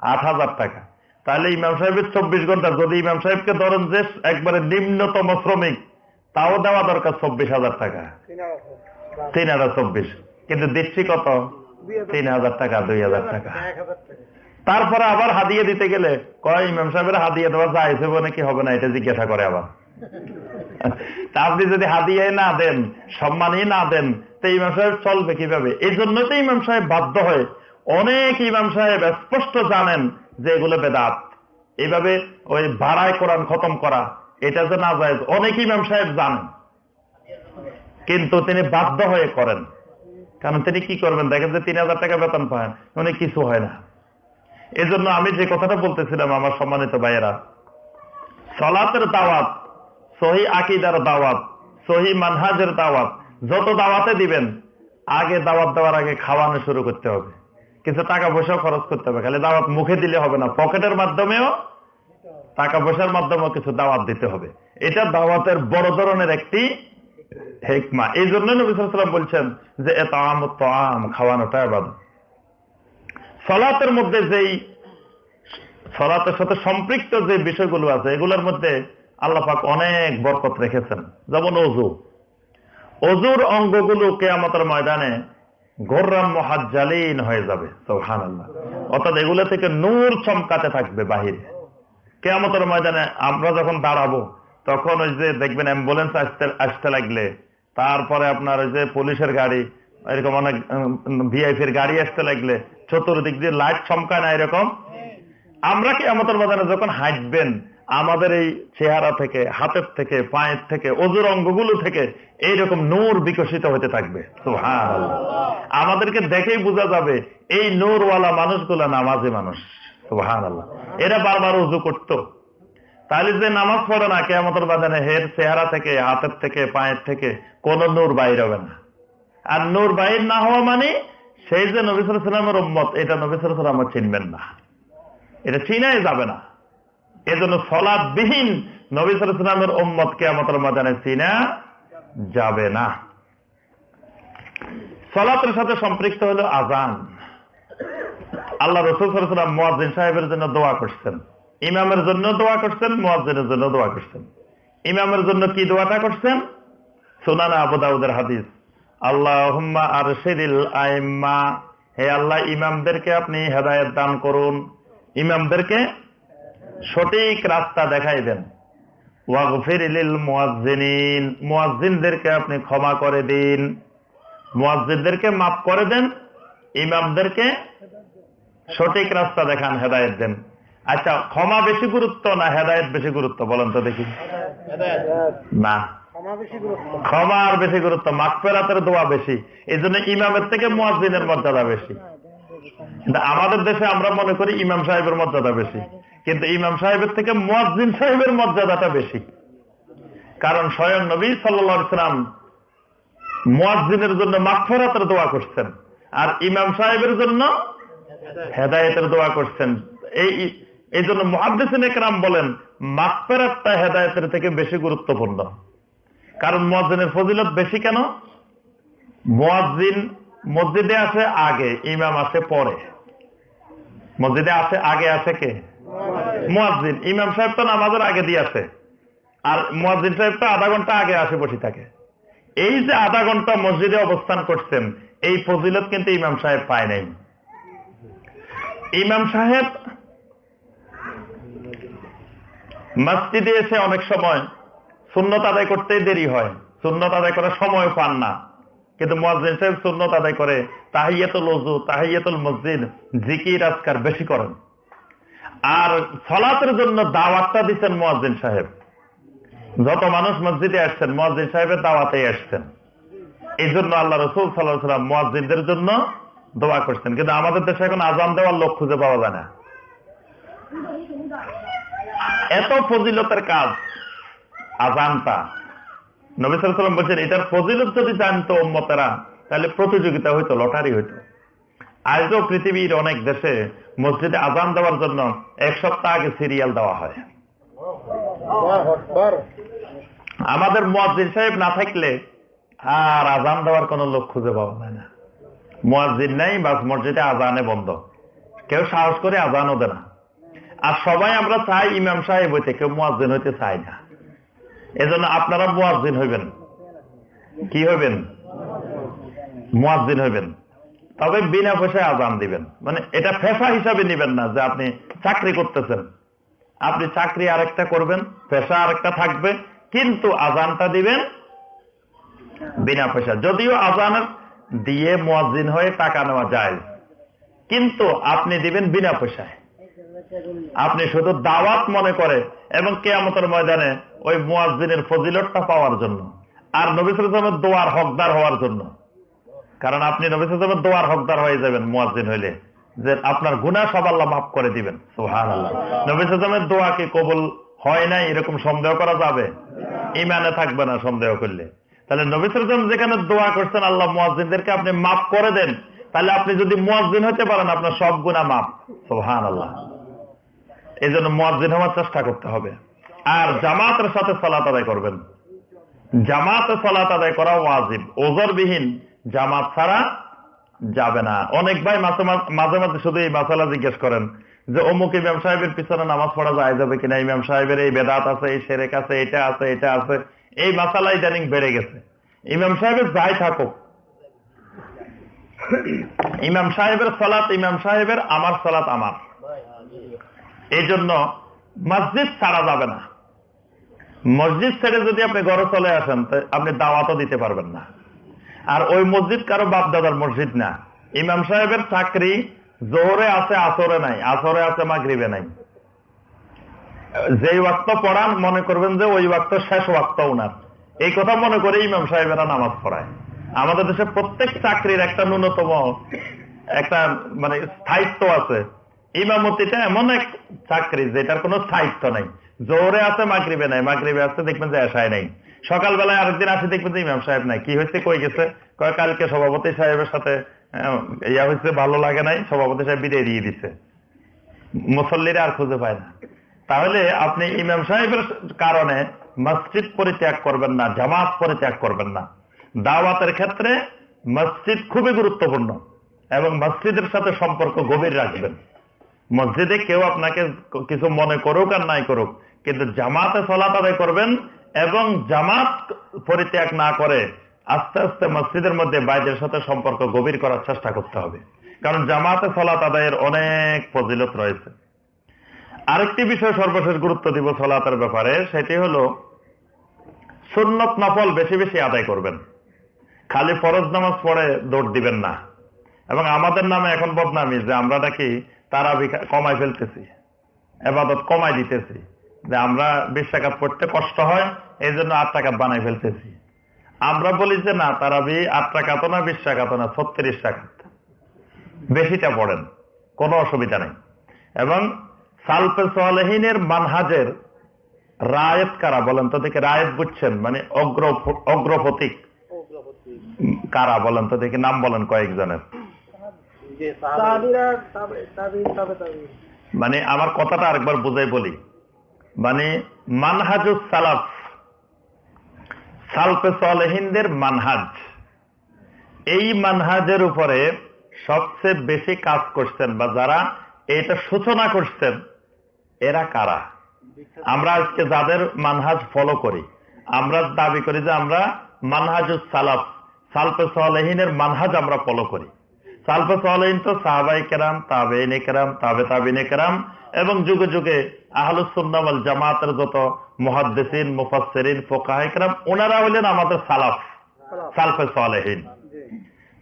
আট হাজার টাকা। তাহলে ইমাম সাহেবের চব্বিশ ঘণ্টা যদি ইমাম সাহেবকে ধরেন যে একবারে নিম্নতম শ্রমিক তাও দেওয়া দরকার চব্বিশ হাজার টাকা। তিন হাজার চব্বিশ। কিন্তু দিচ্ছি কত? তিন হাজার টাকা দুই হাজার টাকা। তারপরে আবার হাদিয়ে দিতে গেলে কয় ইমাম সাহেবের হাদিয়ে দেওয়া যাইছে বলে কি হবে না এটা জিজ্ঞাসা করে আবার। তা আপনি যদি হাদিয়ে না দেন, সম্মানই না দেন, তো ইমাম সাহেব চলবে কীভাবে? এই জন্য তো ইমাম সাহেব বাধ্য হয়। অনেক ইমাম সাহেব স্পষ্ট জানেন যে এগুলো বেদাত। এইভাবে ওই ভাড়ায় কোরআন খতম করা, এটা যে না যায় অনেক ইমাম সাহেব জানেন। কিন্তু তিনি বাধ্য হয়ে করেন। কারণ তিনি কি করবেন? দেখেন যে তিন হাজার টাকা বেতন পান উনি কিছু হয় না। এজন্য আমি যে কথাটা বলতেছিলাম, আমার সম্মানিত ভাইয়েরা, সলাতের দাওয়াত সহি আকিদার দাওয়াত, সহি মানহাজের দাওয়াত, যত দাওয়াতে দিবেন, আগে দাওয়াত দেওয়ার আগে খাওয়ানো শুরু করতে হবে। কিছু টাকা পয়সাও খরচ করতে হবে, খালি দাওয়াত মুখে দিলে হবে না, পকেটের মাধ্যমেও টাকা পয়সার মাধ্যমেও কিছু দাওয়াত দিতে হবে। এটা দাওয়াতের বড় ধরনের একটি হেকমা। এই জন্য নবী সাল্লাম বলছেন যে এত আম তো আম খাওয়ানোটা এবার সলাতের মধ্যে যেই, সলাতের সাথে সম্পৃক্ত যে বিষয়গুলো আছে, এগুলোর মধ্যে আল্লাহ পাক অনেক বরকত রেখেছেন। যেমন অজু। অজুর অঙ্গগুলো কেয়ামতের ময়দানে গোর্রাম মহাজ্জালিন হয়ে যাবে সোহান আল্লাহ অর্থাৎ এগুলো থেকে নূর চমকাতে থাকবে বাহিরে। কেয়ামতের ময়দানে আমরা যখন দাঁড়াবো, তখন ওই যে দেখবেন অ্যাম্বুলেন্স আসতে আসতে লাগলে, তারপরে আপনার ওই যে পুলিশের গাড়ি, এরকম অনেক ভিআইপির গাড়ি আসতে লাগলে, চতুর্দিক দিয়ে লাইট চমকায় না এরকম? আমরা কি আমাদের ময়দানে যখন হাঁটবেন আমাদের এই চেহারা থেকে, হাতের থেকে, পায়ের থেকে, অজুর অঙ্গগুলো থেকে এইরকম নূর বিকশিত হতে থাকবে। আমাদেরকে দেখেই বোঝা যাবে এই নূরওয়ালা মানুষগুলা নামাজি মানুষ। এরা বারবার উজু করতো। তাহলে যে নামাজ পড়ে না কেমতের বাজানে হের চেহারা থেকে, হাতের থেকে, পায়ের থেকে কোন নূর বাইর হবে না। আর নূর বাইর না হওয়া মানে সেই যে নবিসর সালামের উম্মত, এটা নবিসর সালাম চিনবেন না। এটা চিনাই যাবে না। এজন্য সলাদবিহীন নবিসর সালামের উম্মত কেমতের মাদানে চিনা যাবে না। সলাতের সাথে সম্পৃক্ত হলো আজান। আল্লাহ রসুল সাল্লাম মোয়াজিন সাহেবের জন্য দোয়া করছেন। ইমামের জন্য দোয়া করছেন মোয়াজিনের জন্য দোয়া করছেন। ইমামের জন্য কি দোয়াটা করছেন? সোনানা আবুদাউদের হাদিস। আল্লাহ আরশিদিল আইম্মা। হে আল্লাহ, ইমামদেরকে আপনি হেদায়ত দান করুন। ইমামদেরকে সঠিক রাস্তা দেখাই দেন। মুয়াজ্জিনদেরকে আপনি ক্ষমা করে দিন। মুয়াজ্জিনদেরকে মাফ করে দেন। ইমামদেরকে সঠিক রাস্তা দেখান, হেদায়ত দেন। আচ্ছা ক্ষমা বেশি গুরুত্ব না হেদায়ত বেশি গুরুত্ব? বলেন তো দেখি। না। ক্ষমা আর বেশি গুরুত্ব মাকফেরাতের দোয়া বেশি। এই জন্য ইমামের থেকে মুয়াজ্জিনের মর্যাদা বেশি। কিন্তু আমাদের দেশে আমরা মনে করি ইমাম সাহেবের মর্যাদা বেশি। কিন্তু ইমাম সাহেবের থেকে মুয়াজ্জিন সাহেবের মর্যাদাটা বেশি। কারণ স্বয়ং নবী সাল্লাম মুয়াজ্জিনের জন্য মাকফেরাতের দোয়া করছেন আর ইমাম সাহেবের জন্য হেদায়তের দোয়া করছেন। এই এই জন্য মহাদ্দেসিন একরাম বলেন মাকফেরাতটা হেদায়তের থেকে বেশি গুরুত্বপূর্ণ। কারণ মুয়াজ্জিনের ফজিলত বেশি কেন? মুয়াজ্জিন মসজিদে আছে আগে, ইমাম আছে পরে। মসজিদে আছে, আগে আছে কে? মুয়াজ্জিন, ইমাম সাহেব তো নামাজের আগে দিয়ে আছে। আর মুয়াজ্জিন সাহেব তো আধা ঘণ্টা আগে আসে বসে থাকে। এই যে আধা ঘণ্টা মসজিদে অবস্থান করছেন, এই ফজিলত কিন্তু ইমাম সাহেব পায় নাই। ইমাম সাহেব মসজিদে এসে অনেক সময় সুন্নত আদায় করতেই দেরি হয়। সুন্নত আদায় করার সময় পান না। কিন্তু মসজিদ সাহেব সুন্নত আদায় করে তাহিয়াতুল ওজু তাহিয়াতুল মসজিদ, জিকির আজকার বেশি করেন। আর সলাতের জন্য দাওয়াতটা দিচ্ছেন মোয়াজ্জিন সাহেব। যত মানুষ মসজিদে আসছেন, মোয়াজ্জিন সাহেবের দাওয়াতেই আসছেন। এই জন্য আল্লাহ রসুল সাল্লাহ সাল্লাম মোয়াজ্জিনদের জন্য দোয়া করছেন। কিন্তু আমাদের দেশে এখন আজান দেওয়ার লোক খুঁজে পাওয়া যায় না। এত ফজিলতের কাজ, আজানটা। নবী সাল্লাম বলছেন, এটার ফজিলত যদি জানতো উম্মতেরা, তাহলে প্রতিযোগিতা হইতো, লটারি হইতো। আজও পৃথিবীর অনেক দেশে মসজিদে আজান দেওয়ার জন্য এক সপ্তাহ আগে সিরিয়াল দেওয়া হয়। আমাদের মসজিদ সাহেব না থাকলে আর আজান দেওয়ার কোন লোক খুঁজে পাওয়া যায় না। মসজিদ নেই, বাস মসজিদে আজানে বন্ধ। কেউ সাহস করে আজানও দেয় না। আর সবাই আমরা চাই ইমাম সাহেব হইতে, কেউ মোয়াজিন হইতে চাই না। এজন্য আপনারা মোয়াজিন হইবেন। কি হইবেন? মোয়াজিন হইবেন। তবে বিনা পয়সায় আজান দিবেন। মানে এটা পেশা হিসাবে নিবেন না যে আপনি চাকরি করতেছেন। আপনি চাকরি আরেকটা করবেন, পেশা আরেকটা থাকবে, কিন্তু আজানটা দিবেন বিনা পয়সা। যদিও আজানের দিয়ে মোয়াজিন হয়ে টাকা নেওয়া যায়, কিন্তু আপনি দিবেন বিনা পয়সায়। আপনি শুধু দাওয়াত মনে করে এবং কেয়ামতের ময়দানে ওই মুয়াজ্জিনের ফজিলতটা পাওয়ার জন্য, আর নবিসের দোয়ার হকদার হওয়ার জন্য। কারণ আপনি নবিসের দোয়ার হকদার হয়ে যাবেন মুয়াজ্জিন হইলে। যে আপনার গুণা সব আল্লাহ মাফ করে দিবেন। সোহান আল্লাহ নবিসের দোয়া কি কবুল হয় নাই এরকম সন্দেহ করা যাবে? ইমানে থাকবে না সন্দেহ করলে। তাহলে নবিসের যেখানে দোয়া করছেন, আল্লাহ মুয়াজ্জিনদেরকে আপনি মাফ করে দেন। তাহলে আপনি যদি মুয়াজ্জিন হতে পারেন, আপনার সব গুণা মাফ। সোহান আল্লাহ এই জন্য মোয়াজ্জিন হওয়ার চেষ্টা করতে হবে। আর জামাতের সাথে সালাত আদায় করবেন। জামাতে সালাত আদায় করা ওয়াজিব, ওজরবিহীন। জামাত ছাড়া যাবে না। অনেক ভাই মাঝে মাঝে শুধু এই মাসালা জিজ্ঞেস করেন যে, অমুক ইমাম সাহেবের পিছনে নামাজ পড়া যায় যাবে কিনা? ইমাম সাহেবের এই বেদাত আছে, এই সেরেক আছে, এটা আছে এটা আছে। এই মাসালা ইদানিং বেড়ে গেছে। ইমাম সাহেবের যাই থাকুক। ইমাম সাহেবের সালাত ইমাম সাহেবের, আমার সালাত আমার। এই জন্য মসজিদ ছাড়া যাবে না। মসজিদ ছেড়ে যদি আপনি ঘরে চলে আসেন আপনি দাওয়াতও দিতে পারবেন না। আর ওই মসজিদ কারও বাপ দাদার মসজিদ না। ইমাম সাহেবের চাকরি জোহরে আছে, আসরে নাই। আসরে আছে, মাগরিবে নাই। যেই ওয়াক্ত পড়ান, মনে করবেন যে ওই ওয়াক্ত শেষ ওয়াক্ত ওনার এই কথা মনে করে ইমাম সাহেবেরা নামাজ পড়ায়। আমাদের দেশে প্রত্যেক চাকরির একটা ন্যূনতম একটা মানে স্থায়িত্ব আছে। ইমামতিটা এমন এক চাকরি যেটার কোনো স্থায়িত্ব নাই। জোরে আছে, মাগরিবে নাই। মাগরিবে আছে, দেখবেন যে এসায় নাই। সকালবেলায় আরেকদিন আসে দেখবেন যে ইমাম সাহেব নাই। কি হয়েছে? কই গেছে? কয়, কালকে সভাপতি সাহেবের সাথে ইয়া হয়েছে, ভালো লাগে নাই, সভাপতি সাহেব বিদায় দিয়ে দিছে। মুসল্লিরা আর খুঁজে পায় না। তাহলে আপনি ইমাম সাহেবের কারণে মসজিদ পরিত্যাগ করবেন না, জামাত পরিত্যাগ করবেন না। দাওয়াতের ক্ষেত্রে মসজিদ খুবই গুরুত্বপূর্ণ এবং মসজিদের সাথে সম্পর্ক গভীর রাখবেন। মসজিদে কেউ আপনাকে কিছু মনে করুক আর নাই করুক, কিন্তু জামাতে সলাত আদায় করবেন এবং জামাত পরিত্যাগ না করে আস্তে আস্তে মসজিদের মধ্যে বাইরের সাথে সম্পর্ক গভীর করার চেষ্টা করতে হবে। কারণ জামাতে সলাত আদায়ের অনেক ফজিলত রয়েছে। আরেকটি বিষয় সর্বশেষ গুরুত্ব দিব সলাতের ব্যাপারে, সেটি হলো, সুন্নত নফল বেশি বেশি আদায় করবেন। খালি ফরজ নামাজ পড়ে দৌড় দিবেন না। এবং আমাদের নামে এখন বদনামি যে আমরা নাকি তারা কমাই ফেলতেছি, এবাদত কমাই দিতেছি। যে আমরা বিশ টাকা পড়তে কষ্ট হয় এই জন্য আট টাকা বানাই ফেলতেছি। আমরা বলি যে না তারাবি আট টাকা তো না বিশ টাকা তো না ছত্রিশ টাকা। বেশিটা পড়েন কোনো অসুবিধা নেই। এবং সালফে সোয়ালহীনের মানহাজের রায়ত কারা বলেন? তো দেখি রায়ত বুঝছেন মানে অগ্র অগ্রপতিক কারা বলেন? তো দেখি নাম বলেন কয়েকজনের। মানে আমার কথাটা আরেকবার বুঝাই বলি। মানে মানহাজুস সালাফ সালফে সালেহিনদের মানহাজ। এই মানহাজের উপরে সবচেয়ে বেশি কাজ করছেন বা যারা এটা সূচনা করছেন, এরা কারা? আমরা আজকে যাদের মানহাজ ফলো করি, আমরা দাবি করি যে আমরা মানহাজুস সালাফ, সালফে সালেহিনের মানহাজ আমরা ফলো করি। সালফে সালেহিন তো সাহাবাই কেরাম, তাবেইন কেরাম, তাবে তাবিনে কেরাম, এবং যুগে যুগে আহলুসুন্নামাল জামাতের যত মুহাদ্দিসিন মুফাসসিরিন ফোকাহ কেরাম ওনারা হলেন আমাদের সালাফ সালফে। সালেহিন।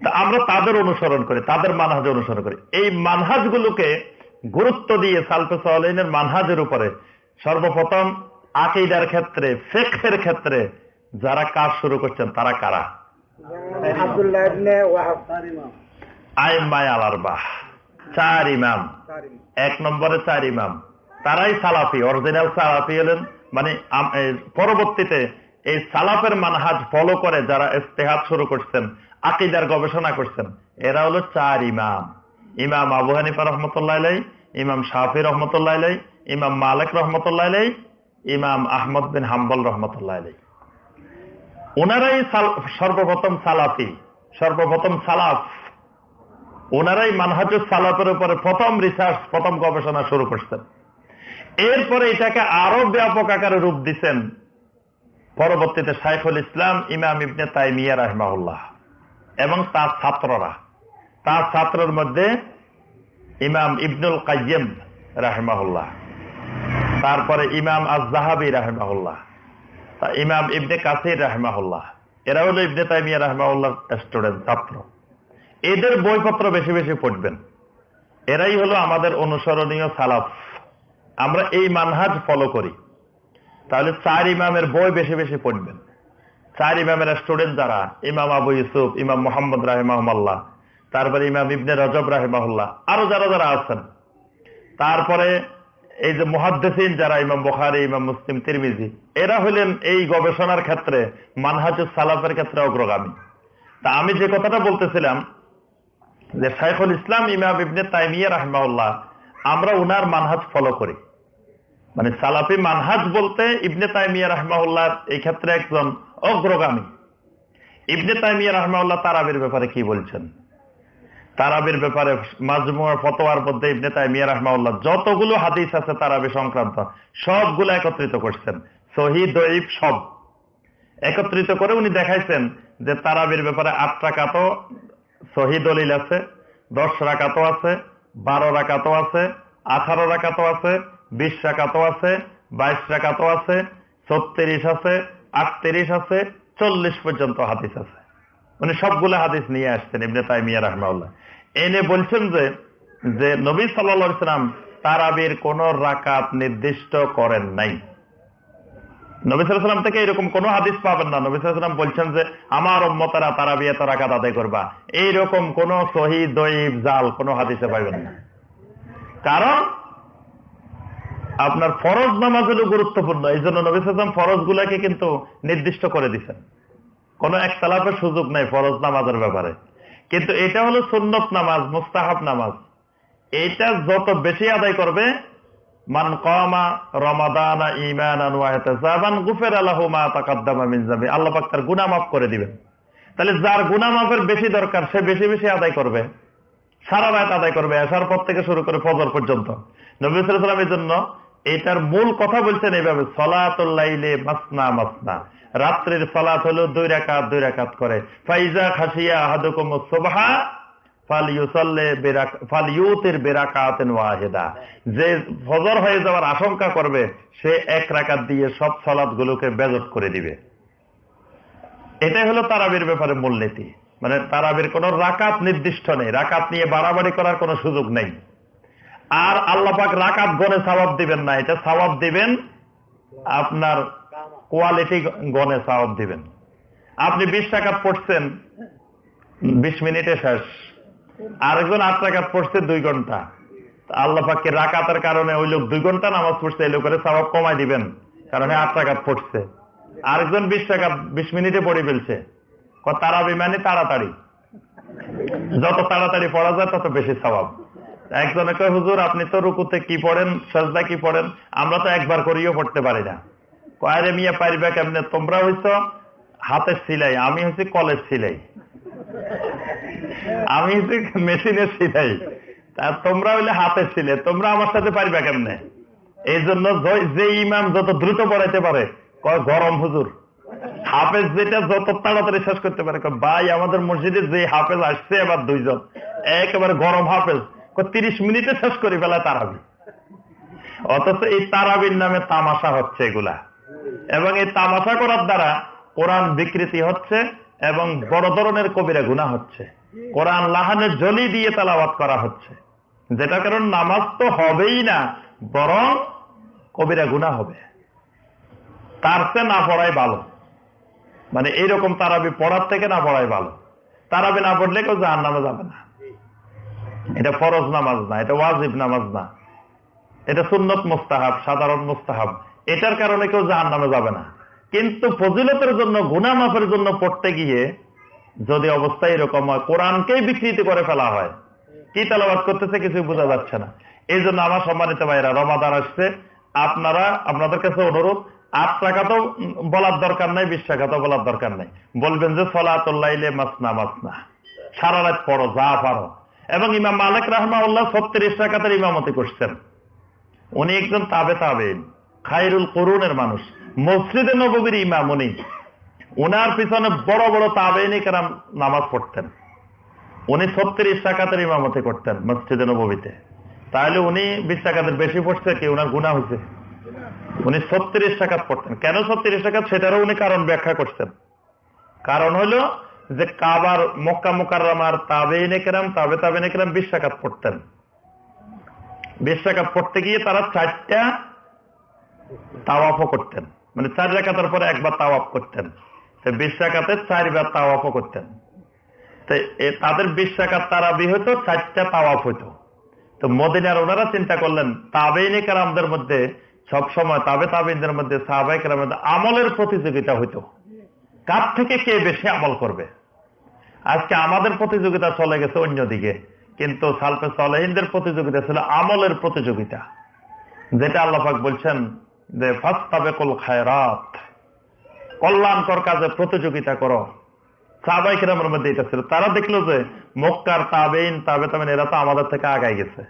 তা আমরা তাদের অনুসরণ করি তাদের মানহাজ অনুসরণ করি। এই মানহাজগুলোকে গুরুত্ব দিয়ে সালফে সালেহিনের মানহাজের উপরে সর্বপ্রথম আকিদার ক্ষেত্রে ফেকের ক্ষেত্রে যারা কাজ শুরু করছেন তারা কারা? আইমায় আলারবাহ চার ইমাম। এক নম্বরে চার ইমাম। তারাই সালাফি অরিজিনাল সালাফি হলেন মানে পরবর্তীতে এই সালাফের মানহাজ ফলো করে যারা ইস্তেহাদ শুরু করছেন, আকিদার গবেষণা করছেন, এরা হলো চার ইমাম। ইমাম আবু হানিফা রহমতুল্লাহ ইমাম শাহি রহমতুল্লাহ ইমাম মালিক রহমতুল্লাহ ইমাম আহমদ বিন হাম্বল রহমতুল্লাহ ওনারাই সর্বপ্রথম সালাফি, সর্বপ্রথম সালাফ। ওনারাই মানহাজুস সালাফের উপরে প্রথম রিসার্চ প্রথম গবেষণা শুরু করছেন। এরপরে এটাকে আরও ব্যাপক আকারে রূপ দিচ্ছেন পরবর্তীতে শাইখুল ইসলাম ইমাম ইবনে তাইমিয়া রাহমাউল্লাহ এবং তার ছাত্ররা। তার ছাত্রের মধ্যে ইমাম ইবনুল কাইম রাহমাহুল্লাহ, তারপরে ইমাম আজ জাহাবি রাহমাহুল্লাহ ইমাম ইবনে কাসির রাহমাহুল্লাহ। এরা হলো ইবনে তাইমিয়া রাহমাউল্লাহ স্টুডেন্ট ছাত্র। এদের বইপত্র বেশি বেশি পড়বেন। এরাই হলো আমাদের অনুসরণীয় সালাফ। আমরা এই মানহাজ ফলো করি। তাহলে চার ইমামের বই বেশি বেশি পড়বেন। চার ইমামের স্টুডেন্ট যারা, ইমাম আবু ইউসুফ, ইমাম মোহাম্মদ রাহেমাহুল্লাহ তারপরে ইমাম ইবনে রজব রাহেমাহুল্লাহ, আরও যারা যারা আছেন। তারপরে এই যে মহাদ্দেসিন যারা, ইমাম বখারি, ইমাম মুসলিম, তিরমিজি, এরা হলেন এই গবেষণার ক্ষেত্রে মানহাজুস সালাফের ক্ষেত্রে অগ্রগামী। তা আমি যে কথাটা বলতেছিলাম, যে শাইখুল ইসলাম ইমাম ইবনে তাইমিয়া রাহমাউল্লাহ আমরা উনার মানহাজ ফলো করি। মানে সালাফি মানহাজ বলতে ইবনে তাইমিয়া রাহমাউল্লাহ এই ক্ষেত্রে একজন অগ্রগামী। ইবনে তাইমিয়া রাহমাউল্লাহ তারাবির ব্যাপারে কি বলছেন? তারাবির ব্যাপারে মাজমুয়ার ফতোয়ার মধ্যে ইবনে তাইমিয়া রাহমাউল্লাহ যতগুলো হাদিস আছে তারাবি সংক্রান্ত, সবগুলো একত্রিত করছেন। শহীদ দইব সব। একত্রিত করে উনি দেখাইছেন যে তারাবির ব্যাপারে আট টাকাতো সহি দলিল আছে, দশ রাকাতও আছে, বারো রাকাতও আছে, আঠারো রাকাতও আছে বিশ রাকাতও আছে, বাইশ রাকাতও আছে ছত্রিশ আছে, আটত্রিশ আছে, চল্লিশ পর্যন্ত হাদিস আছে। উনি সবগুলো হাদিস নিয়ে আসছেন ইবনে তাইমিয়া রহমাউল্লাহ এনে বলছেন যে যে নবী সাল্লা সাল্লাম তারাবির কোন রাকাত নির্দিষ্ট করেন নাই। নবিসাম থেকে এরকম কোন হাদিস পাবেন না। নবিসাম বলছেন যে, আমার উম্মতারা তারাবি এত রাকাত আদায় করবা। এইরকম কোন সহি দইব জাল কোন হাদিসে পাইবেন না। কারণ আপনার ফরজ নামাজ হলো গুরুত্বপূর্ণ। এই জন্য নবিসাম ফরজ গুলাকে কিন্তু নির্দিষ্ট করে দিচ্ছেন কোন এক তালাপের সুযোগ নাই ফরজ নামাজের ব্যাপারে। কিন্তু এটা হলো সুন্নত নামাজ, মুস্তাহাব নামাজ। এটা যত বেশি আদায় করবে, মান কমা রমাদানা ইমানান ওয়া ইহতিসাবান মা তাকাদ্দামা মিন আল্লাহ মাফ করে দিবেন। তাহলে যার গুনাহ মাফের বেশি দরকার, সে বেশি বেশি আদায় করবে। সারা রাত আদায় করবে পর থেকে শুরু করে ফজর পর্যন্ত। নবী সাল্লাল্লাহু জন্য এটার মূল কথা বলছেন এইভাবে সলাতুল লাইলে মাসনা মাসনা। রাত্রির সালাত হলো দুই রাকাত দুই রাকাত করে। ফাইজা খাসিয়া আহাদুকুম সুবহা যে ফজর যাওয়ার আশঙ্কা করবে, সে এক রাকাত দিয়ে সব সলাদ গুলোকে বেজত করে দিবে। এটাই হলো তারাবির মূলনীতি। মানে তারাবির কোন রাকাত নির্দিষ্ট নেই। রাকাত নিয়ে বাড়াবাড়ি করার কোন সুযোগ নেই। আর আল্লাপাক রাকাত গনে সবাব দিবেন না, এটা সবাব দিবেন আপনার কোয়ালিটি গনে সবাব দিবেন। আপনি বিশ টাকা পড়ছেন, বিশ মিনিটে শেষ। আরেকজন আট টাকাত পড়ছে, দুই ঘণ্টা। আল্লাহ পাককে রাকাতের কারণে ওই লোক দুই ঘণ্টা নামাজ পড়ছে, এই লোকের স্বভাব কমাই দিবেন, কারণ আট টাকাত পড়ছে। আরেকজন বিশ টাকা, বিশ মিনিটে পড়ে ফেলছে। তারা বিমানে তাড়াতাড়ি। যত তাড়াতাড়ি পড়া যায়, তত বেশি স্বভাব একজনে কয়, হুজুর, আপনি তো রুকুতে কি পড়েন, সজদা কি পড়েন? আমরা তো একবার করিও পড়তে পারি না। কয়ারে মিয়া, পারিবা কেমনে? তোমরা হইছ হাতের সিলাই, আমি হচ্ছি কলেজ সিলাই। আমি হচ্ছে মেশিনের সিলাই। তা তোমরা হইলে হাতের ছিলে তোমরা আমার সাথে পারবে কেমনে? এই জন্য যে ইমাম যত দ্রুত পড়াইতে পারে, কয়, গরম হুজুর, হাফেজ যেটা যত তাড়াতাড়ি শেষ করতে পারে ভাই, আমাদের মসজিদে যে হাফেজ আসছে এবার দুইজন, একেবারে গরম হাফেজ তিরিশ মিনিটে শেষ করি ফেলা তারাবি। অথচ এই তারাবির নামে তামাশা হচ্ছে এগুলা। এবং এই তামাশা করার দ্বারা কোরআন বিকৃতি হচ্ছে এবং বড় ধরনের কবিরা গুণা হচ্ছে। কোরআন লাহানের জলি দিয়ে তালাবাত করা হচ্ছে। যেটা কারণ নামাজ তো হবেই না, বরং কবিরা গুণা হবে। তার সে না পড়াই ভালো। মানে এইরকম তারাবি পড়ার থেকে না পড়াই ভালো। তারাবি না পড়লে কেউ জাহান নামে যাবে না। এটা ফরজ নামাজ না, এটা ওয়াজিব নামাজ না। এটা সুন্নত মুস্তাহাব, সাধারণ মুস্তাহাব। এটার কারণে কেউ জাহান নামে যাবে না। কিন্তু ফজিলতের জন্য গুনা মাফের জন্য পড়তে গিয়ে যদি অবস্থা এরকম হয়, কোরআনকেই বিকৃতি করে ফেলা হয়, কি তালাবাদ করতেছে কিছু বোঝা যাচ্ছে না। এই জন্য আমার সম্মানিত ভাইরা রমাদান আসছে। আপনারা, আপনাদের কাছে অনুরোধ, আট টাকা তো বলার দরকার নাই, বিশ টাকা তো বলার দরকার নাই। বলবেন যে সলাতল্লাইলে মাসনা মাসনা। সারা রাত পড়ো, যা পারো। এবং ইমাম মালিক রাহমাউল্লাহ ছত্রিশ টাকাতের ইমামতি করছেন। উনি একজন তাবে তাবে খাইরুল করুনের মানুষ, মসজিদে নবীর ইমাম উনি। উনার পিছনে বড় বড় তাবেইনি কেরাম নামাজ পড়তেন। উনি ছত্রিশ টাকাতের ইমামতি করতেন মসজিদে নবীতে তাহলে উনি বিশ টাকাতের বেশি পড়ছে, কি উনার গুণা হয়েছে উনি ছত্রিশ টাকাত পড়তেন। কেন ছত্রিশ টাকা সেটারও উনি কারণ ব্যাখ্যা করছেন। কারণ হলো যে কাবার মক্কা মোকার তাবেইনে কেরাম, তাবে তাবেইনে কেরাম বিশ পড়তেন। বিশ টাকাত পড়তে গিয়ে তারা চারটা তাওয়াফও করতেন। মানে চার রেখাতার পরে একবার তাওয়াফ করতেন। বিশ টাকাতে চারবার তাওয়াফও করতেন। তাদের বিশ টাকার তারা হইতো, চারটা তাওয়াফ হইতো। তো মদিনার ওনারা চিন্তা করলেন, তাবেইনে কারামদের মধ্যে সবসময় তাবে তাবিনদের মধ্যে সাহাবাই কারামের আমলের প্রতিযোগিতা হইতো। কার থেকে কে বেশি আমল করবে? আজকে আমাদের প্রতিযোগিতা চলে গেছে অন্যদিকে কিন্তু সালফে সলেহিনদের প্রতিযোগিতা ছিল আমলের প্রতিযোগিতা। যেটা আল্লাহাক বলছেন যে, ফাস্তাবেকুল খায়রাত, কল্যাণকর কাজে প্রতিযোগিতা করো। সাহাবাই কিরামের মধ্যে এটা ছিল। তারা দেখল যে, মক্কার তাবেইন তাবে তাবেন এরা তো আমাদের থেকে আগাই গেছে।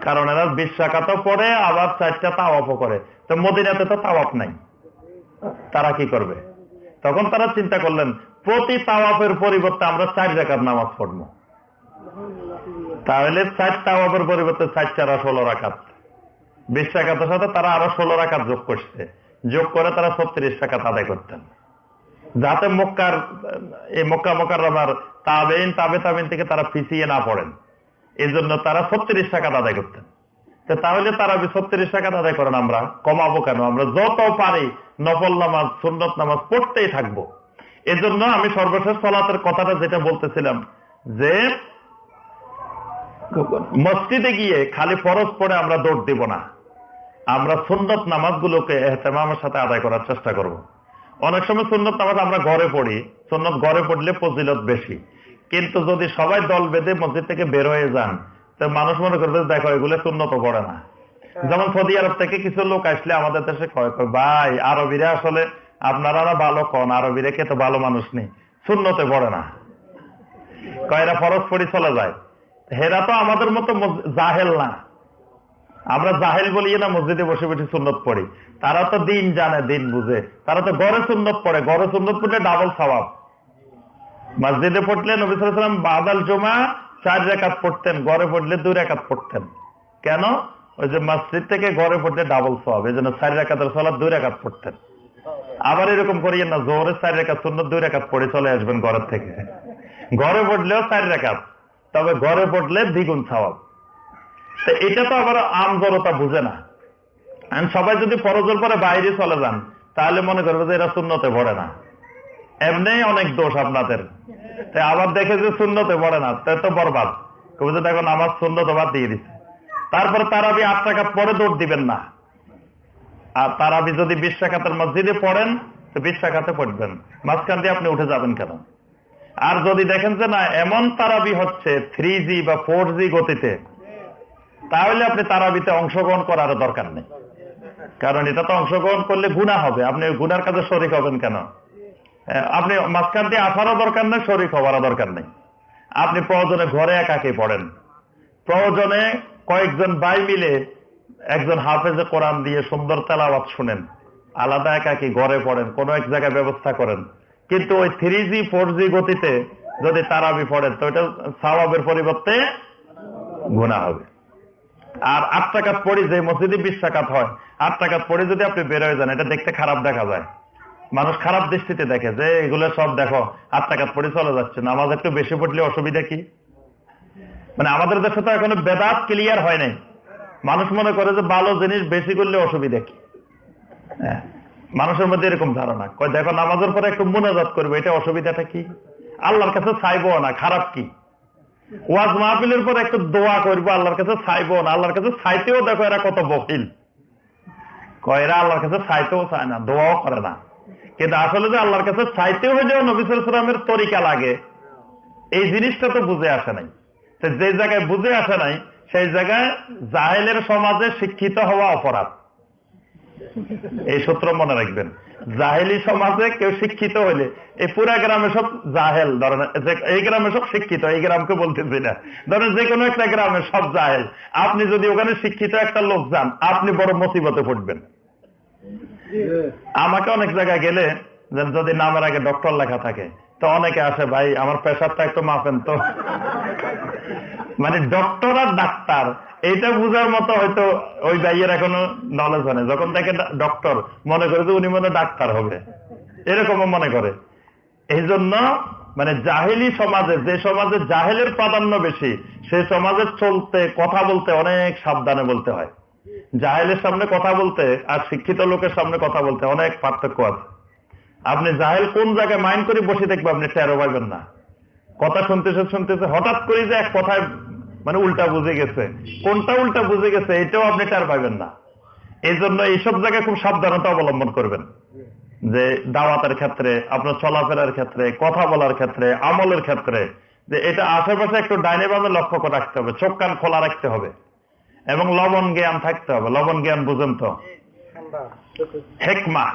কারণ এরা বিশ টাকাতে পড়ে, আবার চারটা তাওয়াফও করে। তো মদিনাতে তো তাওয়াফ নাই। তারা কি করবে? তখন তারা চিন্তা করলেন, প্রতি তাওয়াফের পরিবর্তে আমরা চার জায়গার নামাজ পড়ব। তাহলে চার তাওয়াফের পরিবর্তে চার চারা ষোলো রাখাত। বিশ টাকাতের সাথে তারা আরও ষোলো রাখাত যোগ করছে। যোগ করে তারা ছত্রিশ টাকা আদায় করতেন। যাতে মক্কার, এই মক্কা মক্কার আমার তাবেন তাবে তাবেন থেকে তারা পিছিয়ে না পড়েন। এই তারা ছত্রিশ টাকা আদায় করতেন। তাহলে তারা ছত্রিশ টাকা আদায় করেন আমরা। কমাবো কেন? আমরা যত পারি নফল নামাজ সুন্নত নামাজ পড়তেই থাকব। এজন্য আমি সর্বশেষ সলাতের কথাটা যেটা বলতেছিলাম যে মসজিদে গিয়ে খালি ফরজ পড়ে আমরা দৌড় দিব না। আমরা সুন্নত নামাজগুলোকে এহতেমামের সাথে আদায় করার চেষ্টা করব। অনেক সময় সুন্নত নামাজ আমরা ঘরে পড়ি সুন্নত ঘরে পড়লে ফজিলত বেশি। কিন্তু যদি সবাই দল বেঁধে মসজিদ থেকে বের হয়ে যান মানুষ মনে করবে দেখো এগুলো সুন্নত পড়ে না। যেমন সৌদি আরব থেকে কিছু লোক আসলে আমাদের দেশে কয় ভাই আরবিরা আসলে আপনারা ভালো কন আরবিরা কে তো ভালো মানুষ নেই। শূন্যতে পড়ে না। কয়রা ফরজ পড়ি চলে যায়। হেরা তো আমাদের মতো জাহেল না। আমরা জাহেল বলিয়ে না মসজিদে বসে বসে সুন্নত পড়ি। তারা তো দিন জানে দিন বুঝে। তারা তো গড়ে সুন্নত পড়ে। গড়ে সুন্নত পড়লে ডাবল সবাব মসজিদে পড়লে নবী সালাম বাদাল জমা চার রেখাত পড়তেন, গড়ে পড়লে দুই রেখাত পড়তেন। কেন? ওই যে মসজিদ থেকে ঘরে পড়লে ডাবল সব এই জন্য চার রেখাতের সলাপ দুই রেখাত পড়তেন। আবার এরকম করিয়ে না জোরে চার রেখাত শূন্য, দুই রেখাত পড়ে চলে আসবেন ঘরের থেকে। ঘরে পড়লেও চার রেখাত, তবে ঘরে পড়লে দ্বিগুণ সওয়াব। এটা তো আবার আম জনতা বুঝে না। সবাই যদি ফরজের পরে বাইরে চলে যান, তাহলে মনে করবে যে এরা শূন্যতে পড়ে না। এমনি অনেক দোষ আপনাদের। তাই আবার দেখে যে শূন্যতে পড়ে না তাই তো বরবাদ। কবে যে দেখো নামাজ শূন্যতে বাদ দিয়ে দিচ্ছে তারপরে তারাবি আট টাকা পরে দৌড় দিবেন না। আর তারাবি যদি বিশ টাকাতের মসজিদে পড়েন, তো বিশ টাকাতে পড়বেন। মাঝখান দিয়ে আপনি উঠে যাবেন কেন? আর যদি দেখেন যে না, এমন তারাবি হচ্ছে থ্রি জি বা ফোর জি গতিতে, তাহলে আপনি তারাবিতে অংশগ্রহণ করার দরকার নেই। কারণ এটা তো অংশগ্রহণ করলে গুণা হবে। আপনি গুনার কাজে শরিক হবেন কেন? আপনি মাঝখান দিয়ে আসারও দরকার নেই শরিক হওয়ারও দরকার নেই। আপনি প্রয়োজনে ঘরে একাকে পড়েন। প্রয়োজনে কয়েকজন ভাই মিলে একজন হাফেজে কোরআন দিয়ে সুন্দর তেলাওয়াত শুনেন। আলাদা একাকি ঘরে পড়েন, কোনো এক জায়গায় ব্যবস্থা করেন। কিন্তু ওই থ্রি জি ফোর জি গতিতে যদি তারাবি পড়েন, তো এটা স্বভাবের পরিবর্তে গুণা হবে। আর আট টাকাত পড়ি যে মসজিদে বিশ টাকাত হয়, আট টাকাত পড়ি যদি আপনি বের হয়ে যান, এটা দেখতে খারাপ দেখা যায়। মানুষ খারাপ দৃষ্টিতে দেখে যে এগুলো সব দেখো আট টাকাত পড়ে চলে যাচ্ছে। নামাজ একটু বেশি পড়লে অসুবিধা কি? মানে আমাদের দেশে তো এখনও বেদাত ক্লিয়ার হয় নাই। মানুষ মনে করে যে ভালো জিনিস বেশি করলে অসুবিধা কি? হ্যাঁ, মানুষের মধ্যে এরকম ধারণা। কয় দেখো নামাজের পরে একটু মোনাজাত করবে এটা অসুবিধাটা কি? আল্লাহর কাছে চাইব না খারাপ কি? ওয়াজ মাহফিলের পর একটু দোয়া করব আল্লাহর কাছে চাইব না। আল্লাহর কাছে চাইতেও দেখো এরা কত বকিল। কয় এরা আল্লাহর কাছে চাইতেও চায় না দোয়াও করে না। কিন্তু আসলে যে আল্লাহর কাছে চাইতেও নবিসুল সালামের তরিকা লাগে, এই জিনিসটা তো বুঝে আসে নাই। যে জায়গায় বুঝে আসে নাই, সেই জায়গায় জাহেলের সমাজে শিক্ষিত হওয়া অপরাধ। এই সূত্র মনে রাখবেন। জাহেলি সমাজে কেউ শিক্ষিত হইলে এই পুরা গ্রামে সব জাহেল, ধরেন এই গ্রামে সব শিক্ষিত, এই গ্রামকে বলতেছি না। ধরেন যে কোনো একটা গ্রামে সব জাহেল। আপনি যদি ওখানে শিক্ষিত একটা লোক যান, আপনি বড় মুসিবতে পড়বেন। আমাকে অনেক জায়গায় গেলে যদি নামের আগে ডক্টর লেখা থাকে, তো অনেকে আসে, ভাই, আমার প্রেশারটা একটু মাপেন তো। মানে ডক্টর আর ডাক্তার, এইটা বুঝার মতো হয়তো ওই ভাইয়ের এখনও নলেজ হয় যখন দেখে ডক্টর, মনে করে যে উনি মনে ডাক্তার হবে। এরকমও মনে করে। এই জন্য মানে জাহেলি সমাজে, যে সমাজে জাহেলের প্রাধান্য বেশি সেই সমাজে চলতে, কথা বলতে অনেক সাবধানে বলতে হয়। জাহেলের সামনে কথা বলতে আর শিক্ষিত লোকের সামনে কথা বলতে অনেক পার্থক্য আছে। আপনি জাহেল কোন জায়গায় মাইন্ড করে বসে দেখব আপনি টেরো পাইবেন না। কথা শুনতেছে শুনতেছে হঠাৎ করে যে এক কথায় মানে উল্টা বুঝে গেছে। কোনটা উল্টা বুঝে গেছে এটাও আপনি টের পাইবেন না। এই জন্য এইসব জায়গায় খুব সাবধানতা অবলম্বন করবেন। যে দাওয়াতের ক্ষেত্রে, আপনার চলাফেরার ক্ষেত্রে, কথা বলার ক্ষেত্রে, আমলের ক্ষেত্রে, যে এটা আশেপাশে একটু ডাইনে বামে লক্ষ্য রাখতে হবে, চোখ কান খোলা রাখতে হবে। এবং লবণ জ্ঞান থাকতে হবে, লবণ জ্ঞান বুঝেন তো? হেকমা,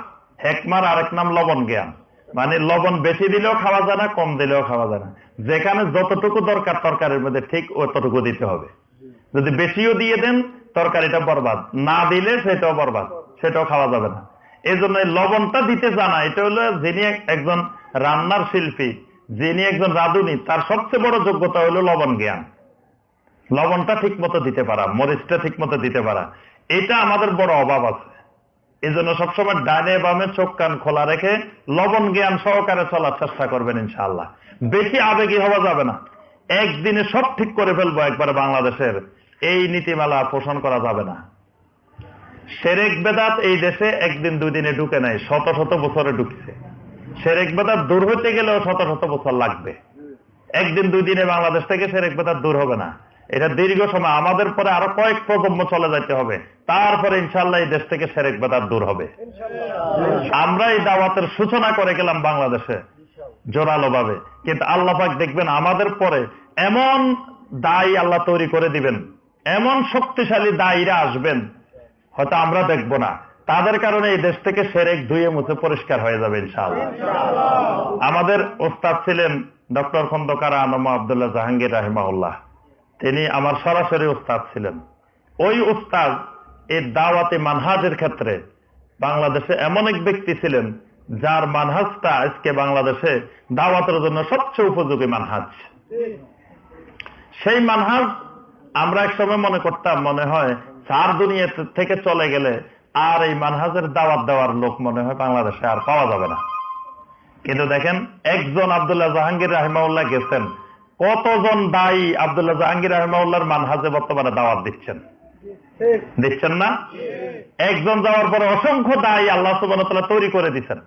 হেকমার আরেক নাম লবণ জ্ঞান। মানে লবণ বেশি দিলেও খাওয়া যায় না, কম দিলেও খাওয়া যায় না। যেখানে যতটুকু দরকার তরকারির মধ্যে, ঠিক অতটুকু দিতে হবে। যদি বেশিও দিয়ে দেন, তরকারিটা বরবাদ। না দিলে সেটাও বরবাদ, সেটাও খাওয়া যাবে না। এই জন্য লবণটা দিতে জানা, এটা হলো যিনি একজন রান্নার শিল্পী, যিনি একজন রাঁধুনি, তার সবচেয়ে বড় যোগ্যতা হলো লবণ জ্ঞান। লবণটা ঠিক মতো দিতে পারা, মরিচটা ঠিক মতো দিতে পারা। এটা আমাদের বড় অভাব আছে। এই জন্য সবসময় ডানে বামে চোখ কান খোলা রেখে লবণ জ্ঞান সহকারে চলার চেষ্টা করবেন ইনশাআল্লাহ। বেশি আবেগী হওয়া যাবে না। একদিনে সব ঠিক করে ফেলব একবারে বাংলাদেশের। এই নীতিমালা পোষণ করা যাবে না। সেরেক বেদাত এই দেশে একদিন দুই দিনে ঢুকে নাই, শত শত বছরে ঢুকছে। সেরেক বেদাত দূর হতে গেলেও শত শত বছর লাগবে। একদিন দুই দিনে বাংলাদেশ থেকে সেরেক বেদাত দূর হবে না। এটা দীর্ঘ সময়। আমাদের পরে আরও কয়েক প্রজন্ম চলে যেতে হবে। তারপরে ইনশাল্লাহ এই দেশ থেকে সেরেক বেদাত দূর হবে। আমরা এই দাওয়াতের সূচনা করে গেলাম বাংলাদেশে জোরালো ভাবে কিন্তু আল্লাহাক দেখবেন আমাদের পরে এমন দায়ী আল্লাহ তৈরি করে দিবেন। এমন শক্তিশালী দায়ীরা আসবেন হয়তো আমরা দেখব না। তাদের কারণে এই দেশ থেকে সেরেক ধুয়ে মুছে পরিষ্কার হয়ে যাবে ইনশাআল্লাহ। আমাদের ওস্তাদ ছিলেন ডক্টর খন্দকার আনম আবদুল্লাহ জাহাঙ্গীর রাহিমাউল্লাহ তিনি আমার সরাসরি উস্তাদ ছিলেন। ওই উস্তাদ এই দাওয়াতে মানহাজের ক্ষেত্রে বাংলাদেশে এমন এক ব্যক্তি ছিলেন যার মানহাজটা আজকে বাংলাদেশে দাওয়াতের জন্য সবচেয়ে উপযোগী মানহাজ। সেই মানহাজ আমরা এক সময় মনে করতাম, মনে হয় চার দুনিয়া থেকে চলে গেলে আর এই মানহাজের দাওয়াত দেওয়ার লোক মনে হয় বাংলাদেশে আর পাওয়া যাবে না। কিন্তু দেখেন, একজন আবদুল্লাহ জাহাঙ্গীর রাহিমাউল্লাহ গেছেন। কতজন দায়ী আবদুল্লাহ জাহাঙ্গীর রাহিমাউল্লাহর মানহাজে বর্তমানে দাওয়াত দিচ্ছেন? দিচ্ছেন না? একজন যাওয়ার পরে অসংখ্য দায়ী আল্লাহ সুবান তৈরি করে দিচ্ছেন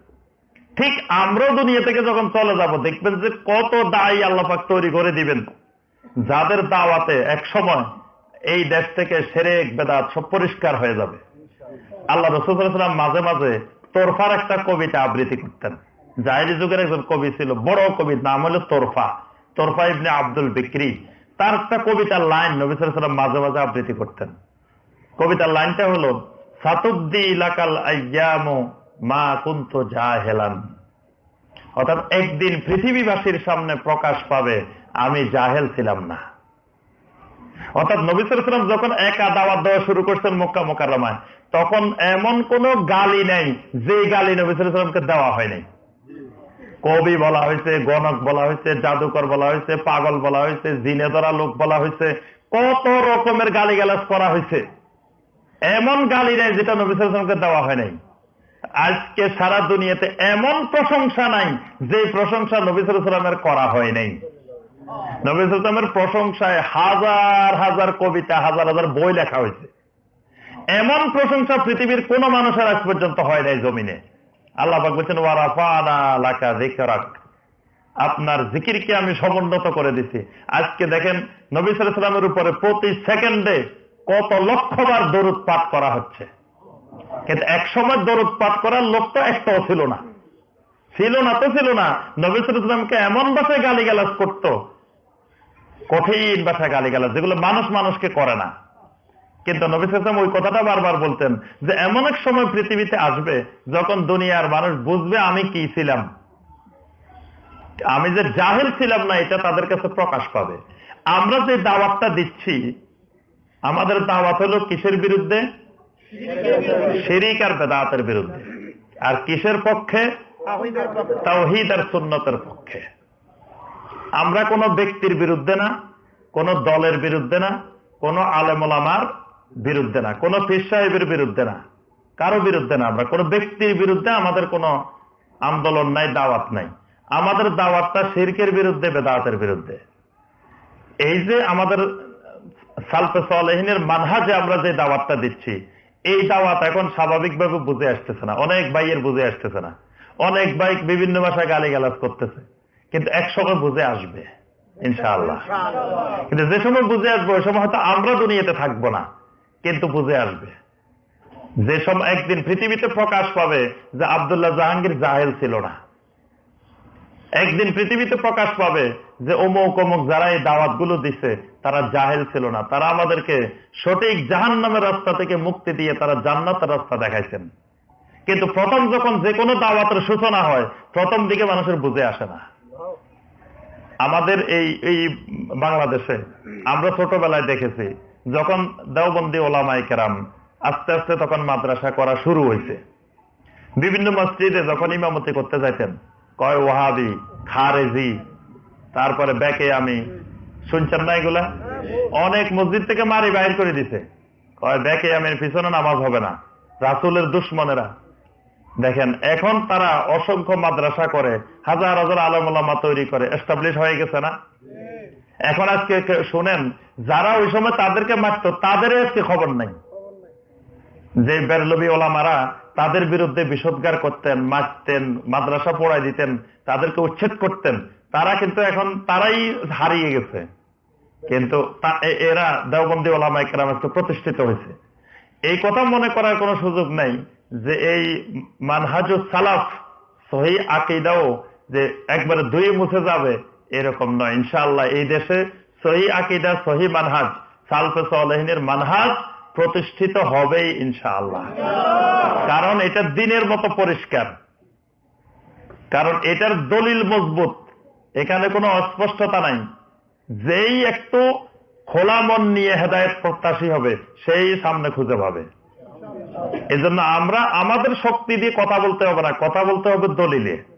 ঠিক আমরাও দুনিয়া থেকে যখন চলে যাব, দেখবেন যে কত দায়ী আল্লাহ পাক তৈরি করে দিবেন। যাদের দাওয়াতে এক সময় এই দেশ থেকে সেরেক, বেদাত সব পরিষ্কার হয়ে যাবে। আল্লাহ রসুলাম মাঝে মাঝে তোরফার একটা কবিতা আবৃত্তি করতেন। জাহেরি যুগের একজন কবি ছিল, বড় কবির নাম হলো তোরফা। তোরফা ইবনে আব্দুল বিক্রি, তার একটা কবিতার লাইন নবী সাল্লাম মাঝে মাঝে আবৃত্তি করতেন। কবিতার লাইনটা হলো ইলাকাল মা কুন্ত যা হেলান অর্থাৎ একদিন পৃথিবীবাসীর সামনে প্রকাশ পাবে, আমি জাহেল ছিলাম না। অর্থাৎ নবিসাম যখন একা দাওয়াত দেওয়া শুরু করছেন মক্কা তখন এমন কোন গালি নেই যে গালি নবিসামকে দেওয়া হয়নি। কবি বলা হয়েছে, গণক বলা হয়েছে, জাদুকর বলা হয়েছে, পাগল বলা হয়েছে জিনে ধরা লোক বলা হয়েছে, কত রকমের গালি গালাজ করা হয়েছে। এমন গালি নেই যেটা নবিসামকে দেওয়া হয় নাই। আজকে সারা দুনিয়াতে এমন প্রশংসা নাই যে প্রশংসা নবিসামের করা হয় নাই। নবিসামের প্রশংসায় হাজার হাজার কবিতা, হাজার হাজার বই লেখা হয়েছে। এমন প্রশংসা পৃথিবীর কোন মানুষের আজ পর্যন্ত হয় নাই জমিনে। আপনার জিকিরকে আমি সমুন্নত করে দিছি। আজকে দেখেন, নবী সাল্লামের উপরে প্রতি সেকেন্ডে কত লক্ষবার দরুদ পাঠ করা হচ্ছে। কিন্তু এক সময় দরুদ পাঠ করার লোক তো একটাও ছিল না। ছিল না তো ছিল না। নবী সাল্লামকে এমন ভাষায় গালিগালাজ করত, কঠিন ভাষায় গালিগালাজ, যেগুলো মানুষ মানুষকে করে না। কিন্তু নবী সাল্লাম ওই কথাটা বারবার বলতেন যে এমন এক সময় পৃথিবীতে আসবে যখন দুনিয়ার মানুষ বুঝবে আমি কি ছিলাম। আমি যে জাহেল ছিলাম না, এটা তাদের কাছে প্রকাশ পাবে। আমরা যে দাওয়াতটা দিচ্ছি, আমাদের দাওয়াত হলো কিসের বিরুদ্ধে? শিরিক আর বেদাতের বিরুদ্ধে। আর কিসের পক্ষে? তাওহিদ আর সুন্নতের পক্ষে। আমরা কোনো ব্যক্তির বিরুদ্ধে না, কোনো দলের বিরুদ্ধে না, কোন আলেমলামার বিরুদ্ধে না। কোন পীর সাহেবের বিরুদ্ধে না। কারও বিরুদ্ধে না। আমরা কোন ব্যক্তির বিরুদ্ধে আমাদের কোন আন্দোলন নাই, দাওয়াত নাই। আমাদের দাওয়াতটা শিরকের বিরুদ্ধে, বেদাতের বিরুদ্ধে। এই যে আমাদের সালফে সালেহিনের মানহাজে আমরা যে দাওয়াতটা দিচ্ছি, এই দাওয়াত এখন স্বাভাবিকভাবে বুঝে আসতেছে না। অনেক ভাইয়ের বুঝে আসতেছে না। অনেক ভাই বিভিন্ন ভাষায় গালি গালাজ করতেছে। কিন্তু এক সময় বুঝে আসবে, ইনশাআল্লাহ। কিন্তু যে সময় বুঝে আসব, ওই সময় হয়তো আমরা দুনিয়াতে থাকব না। কিন্তু বুঝে আসবে। যে সময় একদিন পৃথিবীতে প্রকাশ পাবে যে আবদুল্লাহ জাহাঙ্গীর জাহেল ছিল না। একদিন পৃথিবীতে প্রকাশ পাবে যে অমুক অমুক যারা এই দাওয়াতগুলো দিছে, তারা জাহেল ছিল না। তারা আমাদেরকে সঠিক জাহান নামের রাস্তা থেকে মুক্তি দিয়ে তারা জান্নাতের রাস্তা দেখাইছেন। কিন্তু প্রথম যখন যে কোনো দাওয়াতের সূচনা হয়, প্রথম দিকে মানুষের বুঝে আসে না। আমাদের এই এই বাংলাদেশে আমরা ছোটবেলায় দেখেছি যখন দেওবন্দি ওলামাই কেরাম আস্তে আস্তে তখন মাদ্রাসা করা শুরু হয়েছে। বিভিন্ন মসজিদে যখন ইমামতি করতে যাইতেন, কয় ওহাবি খারেজি, তারপরে ব্যাকে আমি, শুনছেন না এগুলা? অনেক মসজিদ থেকে মারি বাইর করে দিছে। কয় ব্যাকে আমের পিছনে নামাজ হবে না। রাসুলের দুশ্মনেরা। দেখেন, এখন তারা অসংখ্য মাদ্রাসা করে, হাজার হাজার আলমোলামা তৈরি করে এস্টাবলিশ হয়ে গেছে না? এখন আজকে শুনেন, যারা ওই সময় তাদেরকে মারতো, তাদের আজকে খবর নাই। যে বেরলবি ওলামারা তাদের বিরুদ্ধে বিষোদ্গার করতেন, মারতেন, মাদ্রাসা পড়াই দিতেন, তাদেরকে উচ্ছেদ করতেন, তারা কিন্তু এখন তারাই হারিয়ে গেছে। কিন্তু এরা দেওবন্দি ওলামা একরাম আজকে প্রতিষ্ঠিত হয়েছে। এই কথা মনে করার কোনো সুযোগ নাই যে এই মানহাজুস সালাফ সহি আকিদাও যে একবারে দুই মুছে যাবে এরকম নয়। ইনশাআল্লাহ এই দেশে সহি আকিদা, সহি মানহাজ, সালফে সালেহিনের মানহাজ প্রতিষ্ঠিত হবেই ইনশাআল্লাহ। কারণ এটা দিনের মতো পরিষ্কার। কারণ এটার দলিল মজবুত। এখানে কোনো অস্পষ্টতা নাই। যেই একটু খোলা মন নিয়ে হেদায়ত প্রত্যাশী হবে, সেই সামনে খুঁজে পাবে। এজন্য আমরা আমাদের শক্তি দিয়ে কথা বলতে হবে না, কথা বলতে হবে দলিলে।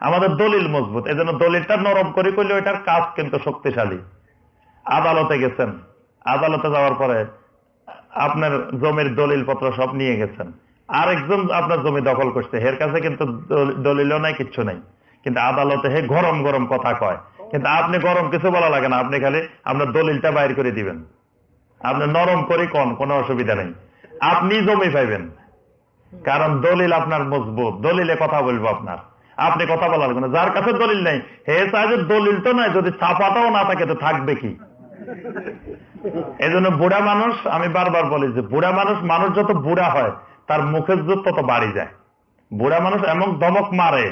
আমাদের দলিল মজবুত। এজন্য দলিলটা নরম করে করলে ওইটার কাজ কিন্তু শক্তিশালী। আদালতে গেছেন। আদালতে যাওয়ার পরে আপনার জমির দলিল পত্র সব নিয়ে গেছেন। আরেকজন আপনার জমি দখল করছে। এর কাছে কিন্তু দল- দলিলও নাই, কিচ্ছু নাই। কিন্তু আদালতে হে গরম গরম কথা কয়। কিন্তু আপনি গরম কিছু বলা লাগে না। আপনি খালি আপনার দলিলটা বাইর করে দিবেন। আপনি নরম করে কোন, কোনো অসুবিধা নেই। আপনি জমি পাইবেন। কারণ দলিল আপনার মজবুত। দলিলে কথা বলব আপনার। আপনি কথা বলা লাগবে না যার কাছে দলিল নেই, হে যে দলিল তো নাই, যদি ছাপাটাও না থাকে তো থাকবে কি? এই জন্য বুড়া মানুষ, আমি বারবার বলি যে বুড়া মানুষ মানুষ যত বুড়া হয়, তার মুখের জোর তত বাড়ি যায়। বুড়া মানুষ এমন দমক মারে,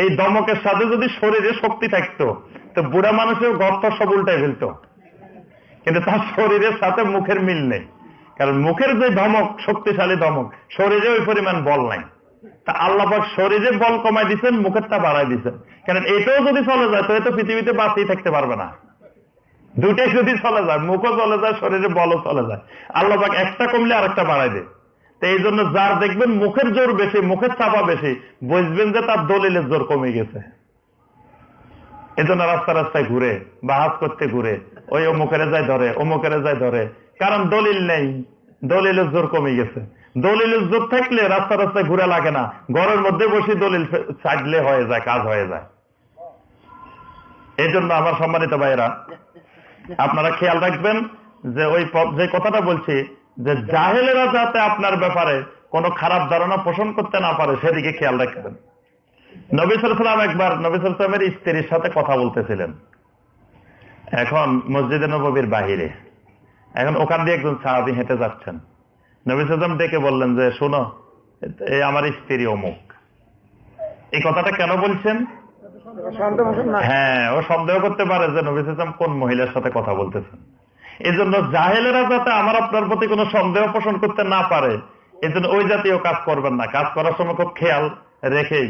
এই দমকের সাথে যদি শরীরে শক্তি থাকতো, তো বুড়া মানুষের গর্ত সব উল্টাই ফেলতো। কিন্তু তার শরীরের সাথে মুখের মিল নেই। কারণ মুখের যে ধমক শক্তিশালী ধমক শরীরে ওই পরিমাণ বল নাই। তা আল্লাপাক শরীরে বল কমাই দিচ্ছেন মুখেরটা বাড়াই দিচ্ছেন কারণ এটাও যদি চলে যায় তো পৃথিবীতে বাঁচিয়ে থাকতে পারবে না। দুটাই যদি চলে যায়, মুখও চলে যায়, শরীরে বলও চলে যায়। আল্লাপাক একটা কমলে আরেকটা বাড়াই দেয়। তো এই জন্য যার দেখবেন মুখের জোর বেশি, মুখের চাপা বেশি, বুঝবেন যে তার দলিলের জোর কমে গেছে। এজন্য রাস্তা রাস্তায় ঘুরে বা বাহাজ করতে ঘুরে, ওই অমুকেরে যায় ধরে, অমুকেরে যায় ধরে। কারণ দলিল নেই, দলিলের জোর কমে গেছে। দলিলের জোর থাকলে রাস্তা রাস্তায় ঘুরে লাগে না। ঘরের মধ্যে বসে দলিল ছাড়লে হয়ে যায়, কাজ হয়ে যায়। এই জন্য আমার সম্মানিত ভাইয়েরা, আপনারা খেয়াল রাখবেন যে ওই যে কথাটা বলছি, যে জাহেলেরা যাতে আপনার ব্যাপারে কোনো খারাপ ধারণা পোষণ করতে না পারে, সেদিকে খেয়াল রাখবেন। নবী সালাম একবার, নবী সালামের স্ত্রীর সাথে কথা বলতেছিলেন। এখন মসজিদে নবীর বাহিরে। এখন ওখান দিয়ে একজন সাহাবি হেঁটে যাচ্ছেন। নবী সালাম ডেকে বললেন যে, শোনো এই আমার স্ত্রী অমুক। এই কথাটা কেন বলছেন? হ্যাঁ ও সন্দেহ করতে পারে যে নবী সালাম কোন মহিলার সাথে কথা বলতেছেন। এই জন্য জাহেলেরা যাতে আমার আপনার প্রতি কোনো সন্দেহ পোষণ করতে না পারে এই জন্য ওই জাতীয় কাজ করবেন না। কাজ করার সময় খুব খেয়াল রেখেই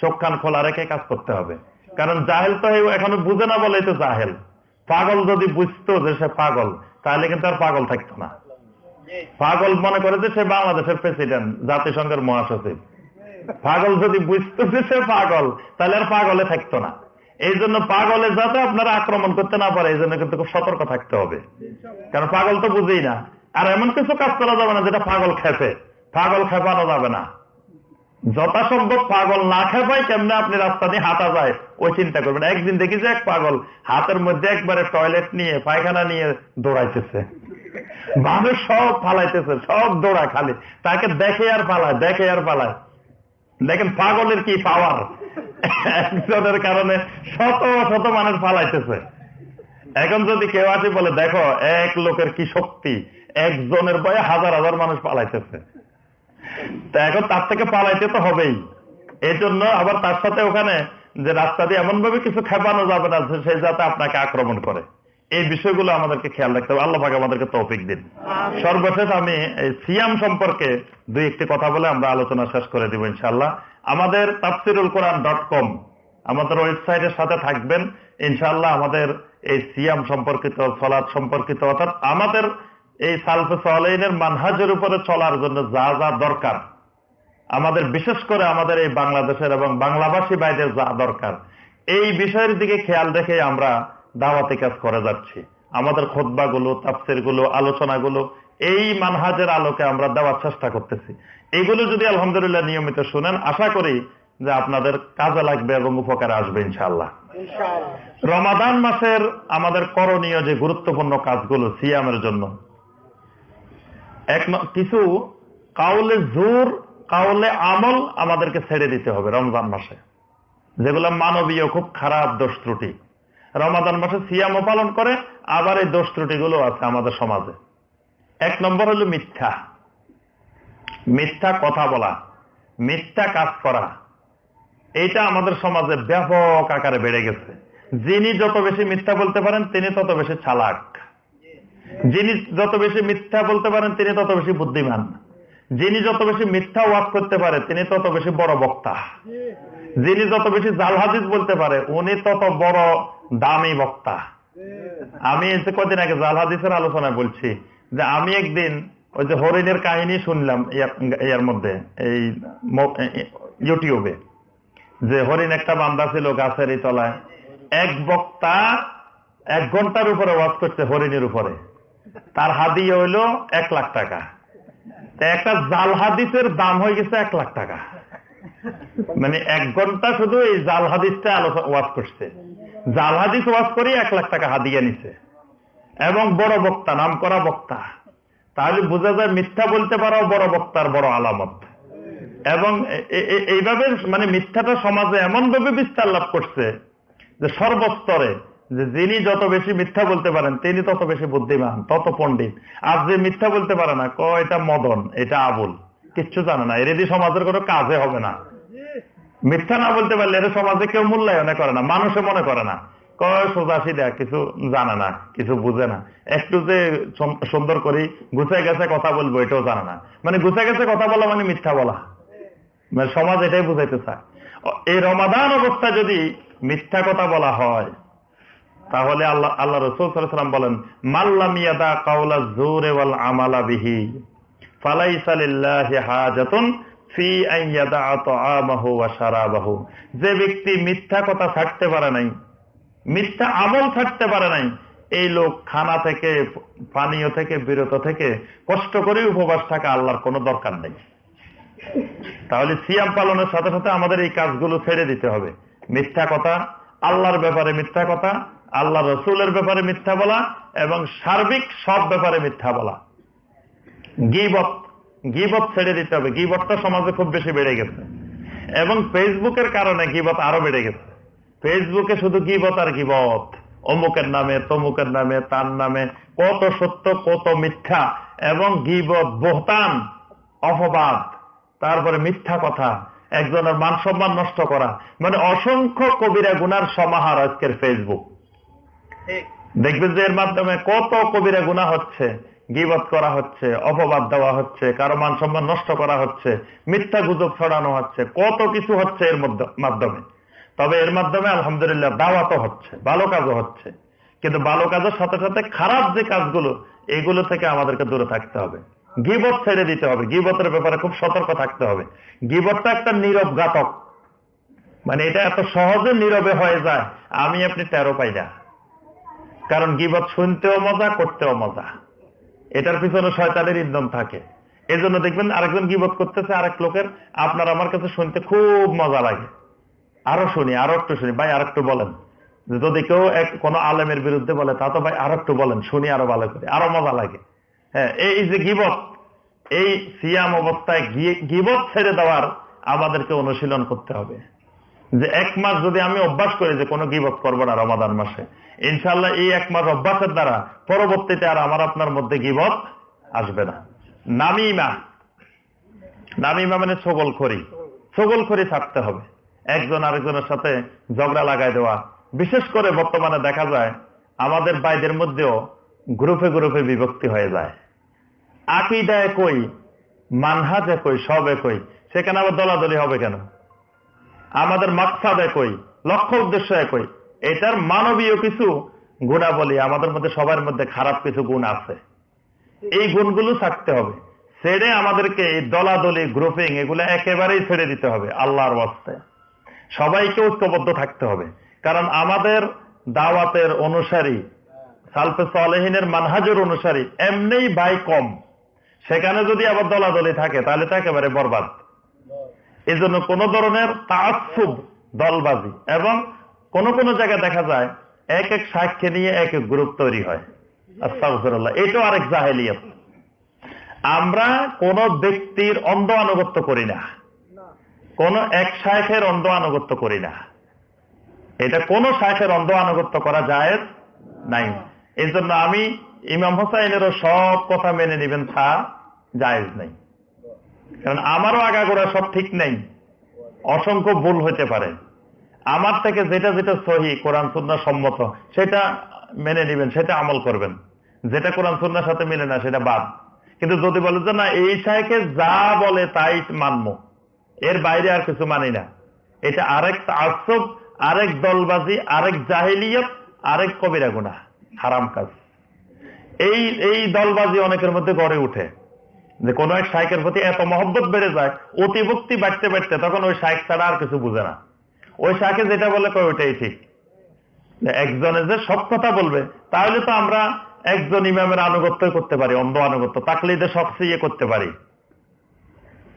চোখ কান খোলা রেখে কাজ করতে হবে। কারণ জাহেল তো এখনও বুঝে না বলেই তো জাহেল। পাগল যদি বুঝতো যে সে পাগল, তাহলে কিন্তু আর পাগল থাকতো না। পাগল মনে করে যে সে বাংলাদেশের প্রেসিডেন্ট জাতিসংঘের মহাসচিব। পাগল যদি বুঝতো যে সে পাগল, তাহলে আর পাগলে থাকতো না। এই জন্য পাগলে যাতে আপনারা আক্রমণ করতে না পারে, এই জন্য কিন্তু খুব সতর্ক থাকতে হবে। কারণ পাগল তো বুঝেই না। আর এমন কিছু কাজ করা যাবে না যেটা পাগল খেপে। পাগল খেপানো যাবে না। যথাসম্ভব পাগল না খেপায় কেমনে আপনি রাস্তা দিয়ে হাঁটা যায়, ওই চিন্তা করবেন একদিন দেখি যে এক পাগল হাতের মধ্যে একবারে টয়লেট নিয়ে, পায়খানা নিয়ে দৌড়াইতেছে। মানুষ সব ফালাইতেছে, সব দৌড়ায় খালি। তাকে দেখে আর পালায়, দেখে আর পালায়। দেখেন পাগলের কি পাওয়ার একজনের কারণে শত শত মানুষ পালাইতেছে এখন যদি কেউ আসে বলে, দেখো, এক লোকের কি শক্তি? একজনের ভয়ে হাজার হাজার মানুষ পালাইতেছে তা এখন তার থেকে পালাইতে তো হবেই। এই জন্য আবার তার সাথে ওখানে যে রাস্তা দিয়ে এমন ভাবে কিছু খেপানো যাবে না যে সে যাতে আপনাকে আক্রমণ করে। এই বিষয়গুলো আমাদেরকে খেয়াল রাখতে হবে। আল্লাহ পাক আমাদেরকে তৌফিক দিন। সর্বশেষ আমি এই সিয়াম সম্পর্কে দুই একটি কথা বলে আমরা আলোচনা শেষ করে দিব ইনশাল্লাহ আমাদের তাফসিরুল কোরআন ডট কম আমাদের ওয়েবসাইটের সাথে থাকবেন। ইনশাল্লাহ আমাদের এই সিয়াম সম্পর্কিত সলাদ সম্পর্কিত অর্থাৎ আমাদের এই সালফে সালাইনের মানহাজের উপরে চলার জন্য যা যা দরকার আমাদের বিশেষ করে আমাদের এই বাংলাদেশের এবং বাংলাভাষী বাইরের যা দরকার এই বিষয়ের দিকে খেয়াল রেখে আমরা দাওয়াতি কাজ করে যাচ্ছি। আমাদের খোদ্বাগুলো তাফসিরগুলো আলোচনাগুলো এই মানহাজের আলোকে আমরা দেওয়ার চেষ্টা করতেছি। এইগুলো যদি আলহামদুলিল্লাহ নিয়মিত শুনেন আশা করি যে আপনাদের কাজে লাগবে এবং উপকারে আসবে ইনশাআল্লাহ। ইনশাআল্লাহ। রমাদান মাসের আমাদের করণীয় যে গুরুত্বপূর্ণ কাজগুলো সিয়ামের জন্য। এক কিছু কাউলে জোর কাউলে আমল আমাদেরকে ছেড়ে দিতে হবে রমজান মাসে। যেগুলো মানবীয় খুব খারাপ দোষ ত্রুটি। রমাদান মাসে সিয়ামও পালন করে, আবার এই দোষ ত্রুটিগুলো আছে আমাদের সমাজে। এক নম্বর হলো মিথ্যা। মিথ্যা কথা বলা, মিথ্যা কাজ করা। এইটা আমাদের সমাজে ব্যাপক আকারে বেড়ে গেছে। যিনি যত বেশি মিথ্যা বলতে পারেন, তিনি তত বেশি চালাক। যিনি যত বেশি মিথ্যা বলতে পারেন, তিনি তত বেশি বুদ্ধিমান। যিনি যত বেশি মিথ্যা ওয়াক করতে পারে, তিনি তত বেশি বড় বক্তা। যিনি যত বেশি জাল বলতে পারে, উনি তত বড় দামি বক্তা। আমি কদিন আগে জাল হাদিসের আলোচনায় বলছি যে আমি একদিন ওই যে হরিণের কাহিনী শুনলাম ইয়ার মধ্যে, এই ইউটিউবে যে হরিণ একটা বান্দা ছিল গাছের এই তলায়, এক বক্তা এক ঘণ্টার উপরে ওয়াজ করছে হরিণের উপরে। তার হাদি হইল এক লাখ টাকা। একটা জাল হাদিসের দাম হয়ে গেছে এক লাখ টাকা। মানে এক ঘণ্টা শুধু এই জাল হাদিসটা আলোচনা ওয়াজ করছে। জাল হাদিস ওয়াজ করে এক লাখ টাকা হাদিয়া নিছে। এবং বড় বক্তা নাম করা বক্তা। তাহলে বোঝা যায় মিথ্যা বলতে পারো বড় বক্তার বড় আলামত। এবং এইভাবে মানে মিথ্যাটা সমাজে এমন ভাবে বিস্তার লাভ করছে যে সর্বস্তরে যে যিনি যত বেশি মিথ্যা বলতে পারেন, তিনি তত বেশি বুদ্ধিমান, তত পণ্ডিত। আর যে মিথ্যা বলতে পারে না ক এটা মদন, এটা আবুল। কিচ্ছু জানে না। এর সমাজের কোনো কাজে হবে না। মিথ্যা না বলতে পারলে এর সমাজে কেউ মূল্যায়ন করে না, মানুষে মনে করে না। কয় সোজা সিধা, কিছু জানে না, কিছু বুঝে না। একটু যে সুন্দর করি গুছাই গেছে কথা বলব, এটাও জানে না। মানে গুছাই গেছে কথা বলা মানে মিথ্যা বলা। মানে সমাজ এটাই বুঝাইতে চায়। এই রমাদান অবস্থায় যদি মিথ্যা কথা বলা হয়, তাহলে আল্লাহ আল্লাহ রসুল সাল্লাম বলেন মাল্লামিয়াদা কাউলা জোরে আমালা বিহি, ফালাইসা লিল্লাহি হাজাতুন যে ব্যক্তি মিথ্যা কথা ছাড়তে পারে নাই, মিথ্যা আমল ছাড়তে পারে নাই, এই লোক খানা থেকে, পানীয় থেকে, বিরত থেকে কষ্ট করে উপবাস থাকা আল্লাহর কোনো দরকার নেই। তাহলে সিয়াম পালনের সাথে সাথে আমাদের এই কাজগুলো ছেড়ে দিতে হবে। মিথ্যা কথা, আল্লাহর ব্যাপারে মিথ্যা কথা আল্লাহ রসুলের ব্যাপারে মিথ্যা বলা এবং সার্বিক সব ব্যাপারে মিথ্যা বলা। গিবত গিবত ছেড়ে দিতে হবে। গিবতটা সমাজে খুব বেশি বেড়ে গেছে। এবং ফেসবুকের কারণে গিবত আরও বেড়ে গেছে। ফেসবুকে শুধু গিবত আর গিবত অমুকের নামে তমুকের নামে তার নামে কত সত্য কত মিথ্যা এবং গিবত বহতান অপবাদ। তারপরে মিথ্যা কথা একজনের মান সম্মান নষ্ট করা। মানে অসংখ্য কবিরা গুনার সমাহার আজকের ফেসবুক। দেখবেন যে এর মাধ্যমে কত কবিরা গুণা হচ্ছে। গিবত করা হচ্ছে, অপবাদ দেওয়া হচ্ছে, কারও মান সম্মান নষ্ট করা হচ্ছে, মিথ্যা গুজব ছড়ানো হচ্ছে, কত কিছু হচ্ছে এর মধ্য- মাধ্যমে। তবে এর মাধ্যমে আলহামদুলিল্লাহ দাওয়াতও হচ্ছে, ভালো কাজও হচ্ছে। কিন্তু ভালো কাজের সাথে সাথে খারাপ যে কাজগুলো, এগুলো থেকে আমাদেরকে দূরে থাকতে হবে। গিবত ছেড়ে দিতে হবে, গিবতের ব্যাপারে খুব সতর্ক থাকতে হবে। গিবতটা একটা নীরব ঘাতক। মানে এটা এত সহজে নীরবে হয়ে যায়, আমি আপনি তেরো পাই না। কারণ গিবত শুনতেও মজা, করতেও মজা। এটার পিছনে শয়তানের ইন্ধন থাকে। এই জন্য দেখবেন আরেকজন গিবত করতেছে? আরেক লোকের, আপনার আমার কাছে শুনতে খুব মজা লাগে। আরও শুনি, আরও একটু শুনি। ভাই আর একটু বলেন। যদি কেউ এক, কোনো আলেমের বিরুদ্ধে বলে, তা তো ভাই আরও একটু বলেন, শুনি আরও ভালো করে, আরও মজা লাগে। হ্যাঁ এই যে গিবত, এই সিয়াম অবস্থায় গিবত ছেড়ে দেওয়ার আমাদেরকে অনুশীলন করতে হবে। যে এক মাস যদি আমি অভ্যাস করি যে কোনো গিবত করব না রমাদান মাসে ইনশাল্লাহ এই এক মাস অভ্যাসের দ্বারা পরবর্তীতে আর আমার আপনার মধ্যে গিবত আসবে না। নামিমা নামিমা মানে ছগল খড়ি। ছগল খড়ি থাকতে হবে। একজন আরেকজনের সাথে ঝগড়া লাগাই দেওয়া। বিশেষ করে বর্তমানে দেখা যায়, আমাদের বাইদের মধ্যেও গ্রুপে গ্রুপে বিভক্তি হয়ে যায়। আকিদা একই মানহাজ একই সব একই সেখানে আবার দলাদলি হবে কেন? আমাদের মাকসাদ একই লক্ষ্য উদ্দেশ্য একই। এটার মানবীয় কিছু গুণাবলী, আমাদের মধ্যে, সবার মধ্যে খারাপ কিছু গুণ আছে। এই গুণগুলো থাকতে হবে। ছেড়ে আমাদেরকে এই দলাদলি গ্রুপিং এগুলো একেবারেই ছেড়ে দিতে হবে আল্লাহর বাস্তে সবাইকে ঐক্যবদ্ধ থাকতে হবে। কারণ আমাদের দাওয়াতের অনুসারী, সালফে সালেহিনের মানহাজের অনুসারী, এমনিই ভাই কম। সেখানে যদি আবার দলাদলি থাকে, তাহলে তো একেবারে বরবাদ। এই জন্য কোন ধরনের তাৎসুব দলবাজি এবং কোন কোন জায়গায় দেখা যায় এক এক সাক্ষ্য নিয়ে এক এক গ্রুপ তৈরি হয়। এটাও আরেক জাহেলিয়ত। আমরা কোন ব্যক্তির অন্ধ আনুগত্য করি না। কোন এক অন্ধ আনুগত্য করি না। এটা কোন শায়েখের অন্ধ আনুগত্য করা যায় নাই। এই জন্য আমি ইমাম হোসাইনেরও সব কথা মেনে নেবেন তা জায়েজ নেই। কারণ আমারও আগাগোড়া সব ঠিক নেই। অসংখ্য ভুল হতে পারে। আমার থেকে যেটা যেটা সহি কোরআন সুন্না সম্মত, সেটা মেনে নেবেন, সেটা আমল করবেন। যেটা কোরআন সুন্নার সাথে মিলে না, সেটা বাদ। কিন্তু যদি বলে যে না, এই শাহেকে যা বলে তাই মানব, এর বাইরে আর কিছু মানি না। এটা আরেক তাসব আরেক দলবাজি, আরেক জাহিলিয়ত, আরেক কবিরা গুণা হারাম কাজ। এই এই দলবাজি অনেকের মধ্যে গড়ে উঠে। যে কোন এক শাইকের প্রতি এত মহব্বত বেড়ে যায়, অতিভক্তি বাড়তে বাড়তে তখন ওই শাইক ছাড়া আর কিছু বুঝে না। ওই শাকে যেটা বলে কয়, ওইটাই ঠিক। একজনে যে সব কথা বলবে, তাহলে তো আমরা একজন ইমামের আনুগত্য করতে পারি, অন্ধ আনুগত্য। তাকলিদে সবচেয়ে ইয়ে করতে পারি।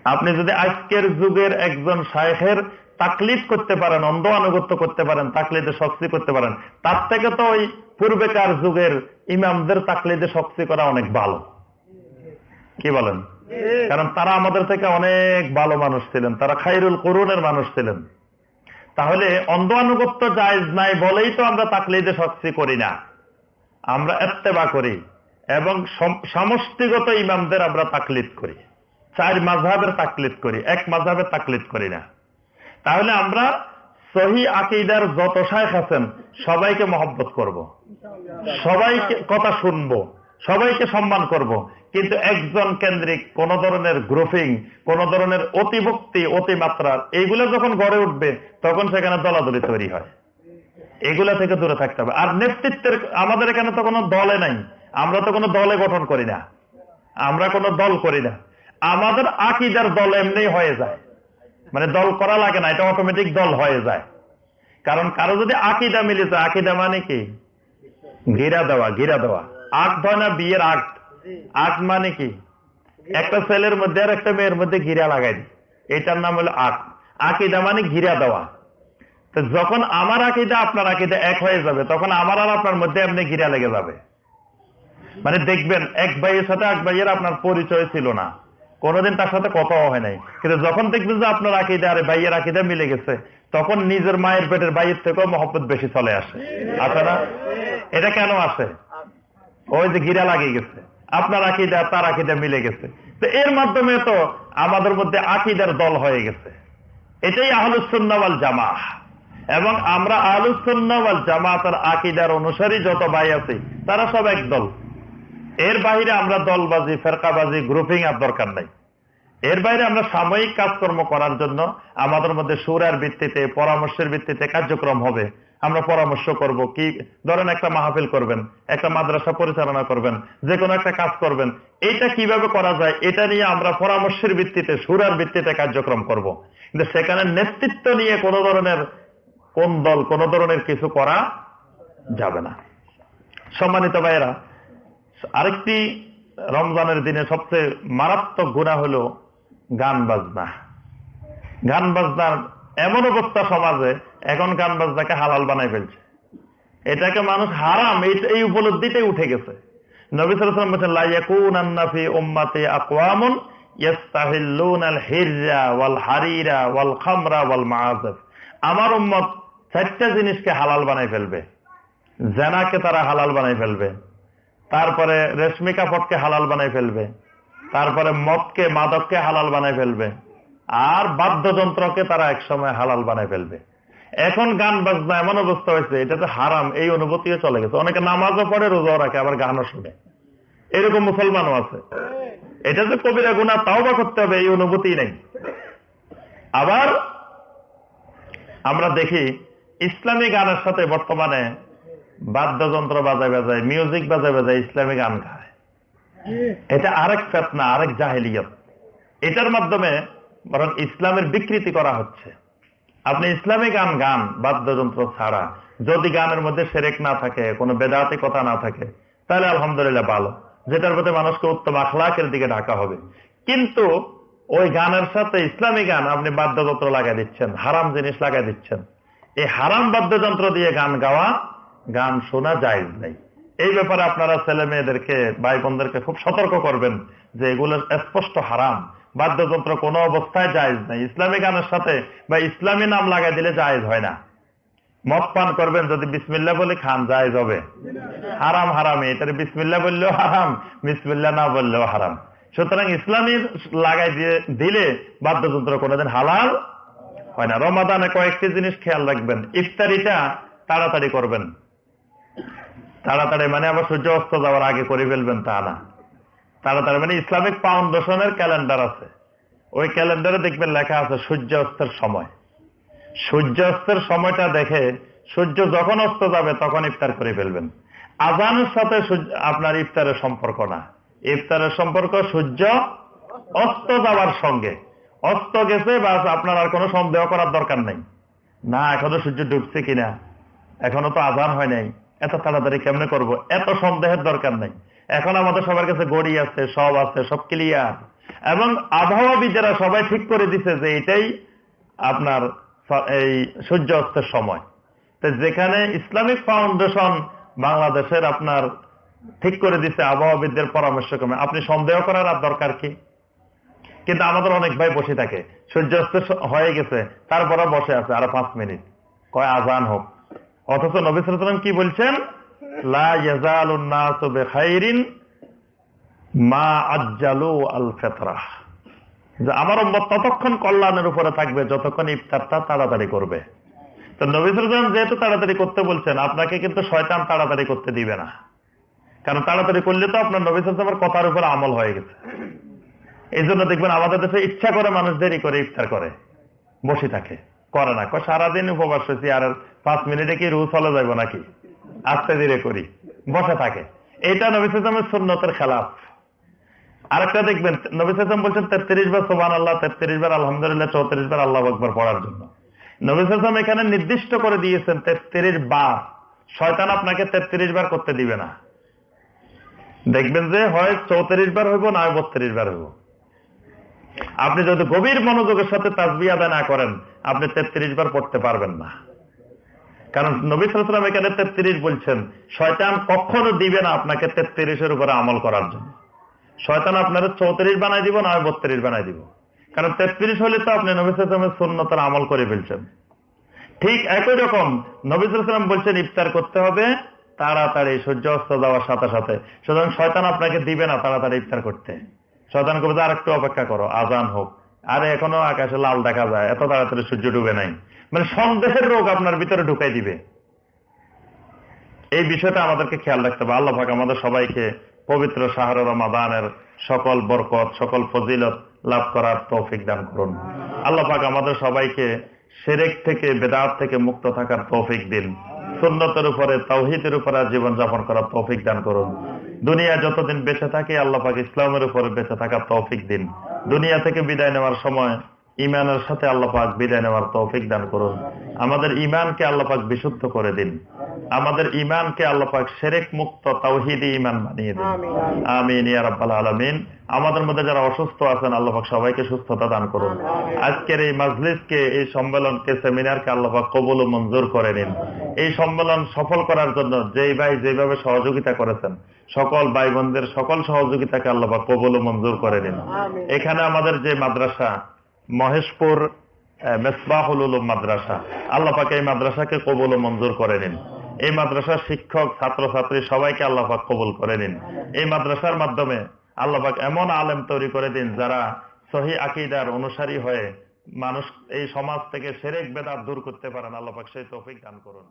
আপনি যদি আজকের যুগের একজন শায়েখের তাকলিদ করতে পারেন, অন্ধ আনুগত্য করতে পারেন, তাকলিদে সবচেয়ে করতে পারেন, তার থেকে তো ওই পূর্বেকার যুগের ইমামদের তাকলিদে সবচেয়ে করা অনেক ভালো। কি বলেন? কারণ তারা আমাদের থেকে অনেক ভালো মানুষ ছিলেন, তারা খাইরুল করুনের মানুষ ছিলেন। তাহলে অন্ধ আনুগত্য জায়জ নাই বলেই তো আমরা তাকলিদে সবচেয়ে করি না। আমরা এত্তেবা করি এবং সমষ্টিগত ইমামদের আমরা তাকলিদ করি। চার মাঝহের তাকলিদ করি, এক মাঝহের তাকলিদ করি না। তাহলে আমরা সহি আকিদার যত শায়েখ আছেন, সবাইকে মহব্বত করব। সবাইকে কথা শুনব, সবাইকে সম্মান করব। কিন্তু একজন কেন্দ্রিক, কোন ধরনের গ্রুপিং কোন ধরনের অতিভক্তি অতিমাত্রার এইগুলো যখন গড়ে উঠবে, তখন সেখানে দলাদলি তৈরি হয়। এগুলা থেকে দূরে থাকতে হবে। আর নেতৃত্বের, আমাদের এখানে তো কোনো দলে নাই। আমরা তো কোনো দলে গঠন করি না। আমরা কোনো দল করি না। আমাদের আকিদার দল এমনি হয়ে যায়। মানে দল করা লাগে না, এটা অটোমেটিক দল হয়ে যায়। কারণ কারও যদি আকিদা মিলে যায়, আকিদা মানে কি? গিরা দেওয়া গিরা দেওয়া। আট হয় না বিয়ের আট আট মানে কি? একটা ছেলের মধ্যে আর একটা মেয়ের মধ্যে ঘিরা লাগাই এটার নাম হলো আট। আকিদা মানে ঘিরা দেওয়া। তো যখন আমার আকিদা, আপনার আকিদা এক হয়ে যাবে, তখন আমার আর আপনার মধ্যে এমনি ঘিরা লেগে যাবে। মানে দেখবেন, এক ভাইয়ের সাথে এক ভাইয়ের আপনার পরিচয় ছিল না। কোনোদিন তার সাথে কথাও হয় নাই। কিন্তু যখন দেখবেন যে আপনার আকিদা আরে ভাইয়ের আকিদা মিলে গেছে, তখন নিজের মায়ের পেটের ভাইয়ের থেকেও মহব্বত বেশি চলে আসে। আসে না? এটা কেন আসে? ওই যে গিরা লাগিয়ে গেছে। আপনার আকিদা, তার আকিদা মিলে গেছে। তো এর মাধ্যমে তো আমাদের মধ্যে আকিদার দল হয়ে গেছে। এটাই আহলুসন্নাওয়াল জামা এবং আমরা আহলুসন্নাওয়াল জামাতার আকিদার অনুসারী যত ভাই আছি, তারা সব এক দল এর বাইরে আমরা দলবাজি, ফেরকাবাজি গ্রুপিং আর দরকার নাই। এর বাইরে আমরা সাময়িক কাজকর্ম করার জন্য আমাদের মধ্যে সুরের ভিত্তিতে, পরামর্শের ভিত্তিতে কার্যক্রম হবে। আমরা পরামর্শ করব কি, ধরেন একটা মাহফিল করবেন, একটা মাদ্রাসা পরিচালনা করবেন যে কোনো একটা কাজ করবেন এটা কীভাবে করা যায়, এটা নিয়ে আমরা পরামর্শের ভিত্তিতে, সুরের ভিত্তিতে কার্যক্রম করব। কিন্তু সেখানে নেতৃত্ব নিয়ে কোন ধরনের, কোন দল, কোন ধরনের কিছু করা যাবে না সম্মানিত ভাইয়েরা, আরেকটি রমজানের দিনে সবচেয়ে মারাত্মক গুণা হলো গান বাজনা গান বাজনার এমন অবস্থা সমাজে এখন গান বাজনাকে হালাল বানাই ফেলছে। এটাকে মানুষ হারাম, এই উপলব্ধিটাই উঠে গেছে। আমার উম্মত চারটা জিনিসকে হালাল বানাই ফেলবে। জেনাকে তারা হালাল বানাই ফেলবে। তারপরে রেশমি কাপড়কে হালাল বানাই ফেলবে। তারপরে মদকে, মাদককে হালাল বানাই ফেলবে। আর বাদ্যযন্ত্রকে তারা একসময় হালাল বানাই ফেলবে। এখন গান বাজনা এমন অবস্থা হয়েছে, এটা তো হারাম, এই অনুভূতিও চলে গেছে। অনেকে নামাজও পড়ে, রোজাও রাখে, আবার গানও শুনে। এরকম মুসলমানও আছে। এটা যে কবিরা গুণা তাও বা করতে হবে, এই অনুভূতি নেই। আবার আমরা দেখি, ইসলামী গানের সাথে বর্তমানে বাদ্যযন্ত্র বাজায় বাজায়, মিউজিক বাজায় বাজায় ইসলামী গান গায়। এটা আরেক ফেতনা, আরেক জাহেলিয়ত। এটার মাধ্যমে বরং ইসলামের বিকৃতি করা হচ্ছে। আপনি ইসলামী গান গান, বাদ্যযন্ত্র ছাড়া। যদি গানের মধ্যে সেরেক না থাকে, কোনো বেদাতি কথা না থাকে, তাহলে আলহামদুলিল্লাহ ভালো। যেটার প্রতি মানুষকে উত্তম আখলাকের দিকে ঢাকা হবে। কিন্তু ওই গানের সাথে ইসলামী গান আপনি বাদ্যযন্ত্র লাগাই দিচ্ছেন, হারাম জিনিস লাগাই দিচ্ছেন। এই হারাম বাদ্যযন্ত্র দিয়ে গান গাওয়া, গান শোনা যায় নাই। এই ব্যাপারে আপনারা ছেলে মেয়েদেরকে ভাই বোনদেরকে খুব সতর্ক করবেন যে এগুলো স্পষ্ট হারাম। বাদ্যযন্ত্র কোনো অবস্থায় জায়েজ নাই। ইসলামী গানের সাথে বা ইসলামী নাম লাগাই দিলে জায়েজ হয় না। মদ পান করবেন যদি বিসমিল্লা বলে খান, জায়েজ হবে। হারাম, হারামে, এটার বিসমিল্লা বললেও হারাম, বিসমিল্লা না বললেও হারাম। সুতরাং ইসলামী লাগাই দিয়ে দিলে বাদ্যযন্ত্র কোনোদিন হালাল হয় না। রমাদানে কয়েকটি জিনিস খেয়াল রাখবেন। ইফতারিটা তাড়াতাড়ি করবেন। তাড়াতাড়ি মানে আবার সূর্য অস্ত যাওয়ার আগে করে ফেলবেন তা না তাড়াতাড়ি মানে ইসলামিক ফাউন্ডেশনের ক্যালেন্ডার আছে। ওই ক্যালেন্ডারে দেখবেন লেখা আছে সূর্য অস্তের সময়। সূর্য অস্তের সময়টা দেখে সূর্য যখন অস্ত যাবে তখন ইফতার করে ফেলবেন। আজানের সাথে আপনার ইফতারের সম্পর্ক না। ইফতারের সম্পর্ক সূর্য অস্ত যাওয়ার সঙ্গে। অস্ত গেছে বা আপনার আর কোনো সন্দেহ করার দরকার নেই। না, এখনও সূর্য ডুবছে কিনা? এখনও তো আজান হয় নাই। এত তাড়াতাড়ি কেমনে করব? এত সন্দেহের দরকার নেই। এখন আমাদের সবার কাছে গড়ি আছে, সব আছে, সব ক্লিয়ার এবং আবহাওয়াবিদেরা সবাই ঠিক করে দিছে যে এটাই আপনার এই সূর্য অস্তের সময়। তো যেখানে ইসলামিক ফাউন্ডেশন বাংলাদেশের আপনার ঠিক করে দিছে আবহাওয়াবিদদের পরামর্শ ক্রমে আপনি সন্দেহ করার আর দরকার কি? কিন্তু আমাদের অনেক ভাই বসে থাকে, সূর্য সূর্যাস্ত হয়ে গেছে তারপরে বসে আছে আরও পাঁচ মিনিট। কয় আজান হোক। অথচ নবী সাল্লাম কি বলছেন? মা আজ্জালু আমার ততক্ষণ কল্যাণের উপরে থাকবে, যতক্ষণ ইফতারটা তাড়াতাড়ি করবে। তো নবী সাল্লাম যেহেতু তাড়াতাড়ি করতে বলছেন, আপনাকে কিন্তু শয়তান তাড়াতাড়ি করতে দিবে না। কারণ তাড়াতাড়ি করলে তো আপনার নবী সাল্লামের কথার উপরে আমল হয়ে গেছে। এই জন্য দেখবেন আমাদের দেশে ইচ্ছা করে মানুষ দেরি করে ইফতার করে, বসে থাকে, করে না। সারাদিন উপবাস হয়েছি আর পাঁচ মিনিটে কি রু চলে যাব নাকি? আস্তে ধীরে করি, বসে থাকে। এটা নবী সালামের সুন্নতের খেলাফ। আরেকটা দেখবেন, নবী বলছেন, তেত্রিশ বার সোবান আল্লাহ তেত্রিশ বার আলহামদুলিল্লাহ, চৌত্রিশ বার আল্লাহ আকবর পড়ার জন্য। নবী এখানে নির্দিষ্ট করে দিয়েছেন, তেত্রিশ বার। শয়তান আপনাকে তেত্রিশ বার করতে দিবে না। দেখবেন যে, হয় চৌত্রিশ বার হইব, না বত্রিশ বার হইব। আপনি যদি গভীর মনোযোগের সাথে তাজবি আদায় না করেন, আপনি তেত্রিশ বার পড়তে পারবেন না। কারণ নবী সালাম এখানে তেত্রিশ বলছেন, শয়তান কখনো দিবে না আপনাকে তেত্রিশের উপরে আমল করার জন্য। শয়তান আপনার চৌত্রিশ বানাই দিব, না বত্রিশ বানাই দিব। কারণ তেত্রিশ হলে তো আপনি নবী সালামের সুন্নতের আমল করে ফেলছেন। ঠিক একই রকম নবী সালাম বলছেন, ইফতার করতে হবে, তাড়াতাড়ি সূর্য অস্ত যাওয়ার সাথে সাথে। সুতরাং শয়তান আপনাকে দিবে না তাড়াতাড়ি ইফতার করতে। শয়তান করবে আর একটু অপেক্ষা করো, আজান হোক। আরে এখনও আকাশে লাল দেখা যায়, এত তাড়াতাড়ি সূর্য ডুবে নাই। মানে সন্দেহের রোগ আপনার ভিতরে ঢুকাই দিবে। এই বিষয়টা আমাদেরকে খেয়াল রাখতে হবে। আল্লাহ পাক আমাদের সবাইকে পবিত্র শাহর রমাদানের সকল বরকত, সকল ফজিলত লাভ করার তৌফিক দান করুন। আল্লাহ পাক আমাদের সবাইকে সেরেক থেকে, বেদাত থেকে মুক্ত থাকার তৌফিক দিন। সুন্নতের উপরে তৌহিদের উপরে জীবন যাপন করার তৌফিক দান করুন। দুনিয়া যতদিন বেঁচে থাকে, আল্লাহ পাক ইসলামের উপরে বেঁচে থাকার তৌফিক দিন। দুনিয়া থেকে বিদায় নেওয়ার সময় ইমানের সাথে আল্লাহ পাক বিদায় নেওয়ার তৌফিক দান করুন। আমাদের ইমানকে আল্লাহ পাক বিশুদ্ধ করে দিন। আমাদের ইমানকে আল্লাহ পাক সেরেক মুক্ত তাওহিদি ইমান বানিয়ে দিন। আমিন ইয়া রাব্বাল আলামিন। আমাদের মধ্যে যারা অসুস্থ আছেন আল্লাহ পাক সবাইকে সুস্থতা দান করুন। আজকের এই মাজলিসকে এই সম্মেলনকে সেমিনারকে আল্লাহ পাক কবুল ও মঞ্জুর করে নিন। এই সম্মেলন সফল করার জন্য যেই ভাই যেভাবে সহযোগিতা করেছেন সকল ভাই বোনদের সকল সহযোগিতাকে আল্লাহ পাক কবুল ও মঞ্জুর করে নিন। এখানে আমাদের যে মাদ্রাসা মহেশপুর মেসবাহুল মাদ্রাসা। আল্লাহ পাক এই মাদ্রাসাকে কবুল ও মঞ্জুর করে নিন। এই মাদ্রাসার শিক্ষক, ছাত্রছাত্রী সবাইকে আল্লাহ পাক কবুল করে নিন। এই মাদ্রাসার মাধ্যমে আল্লাহ পাক এমন আলেম তৈরি করে দিন যারা সহি আকিদার অনুসারী হয়ে মানুষ, এই সমাজ থেকে সেরেক বেদাত দূর করতে পারেন। আল্লাহ পাক সেই তৌফিক দান করুন।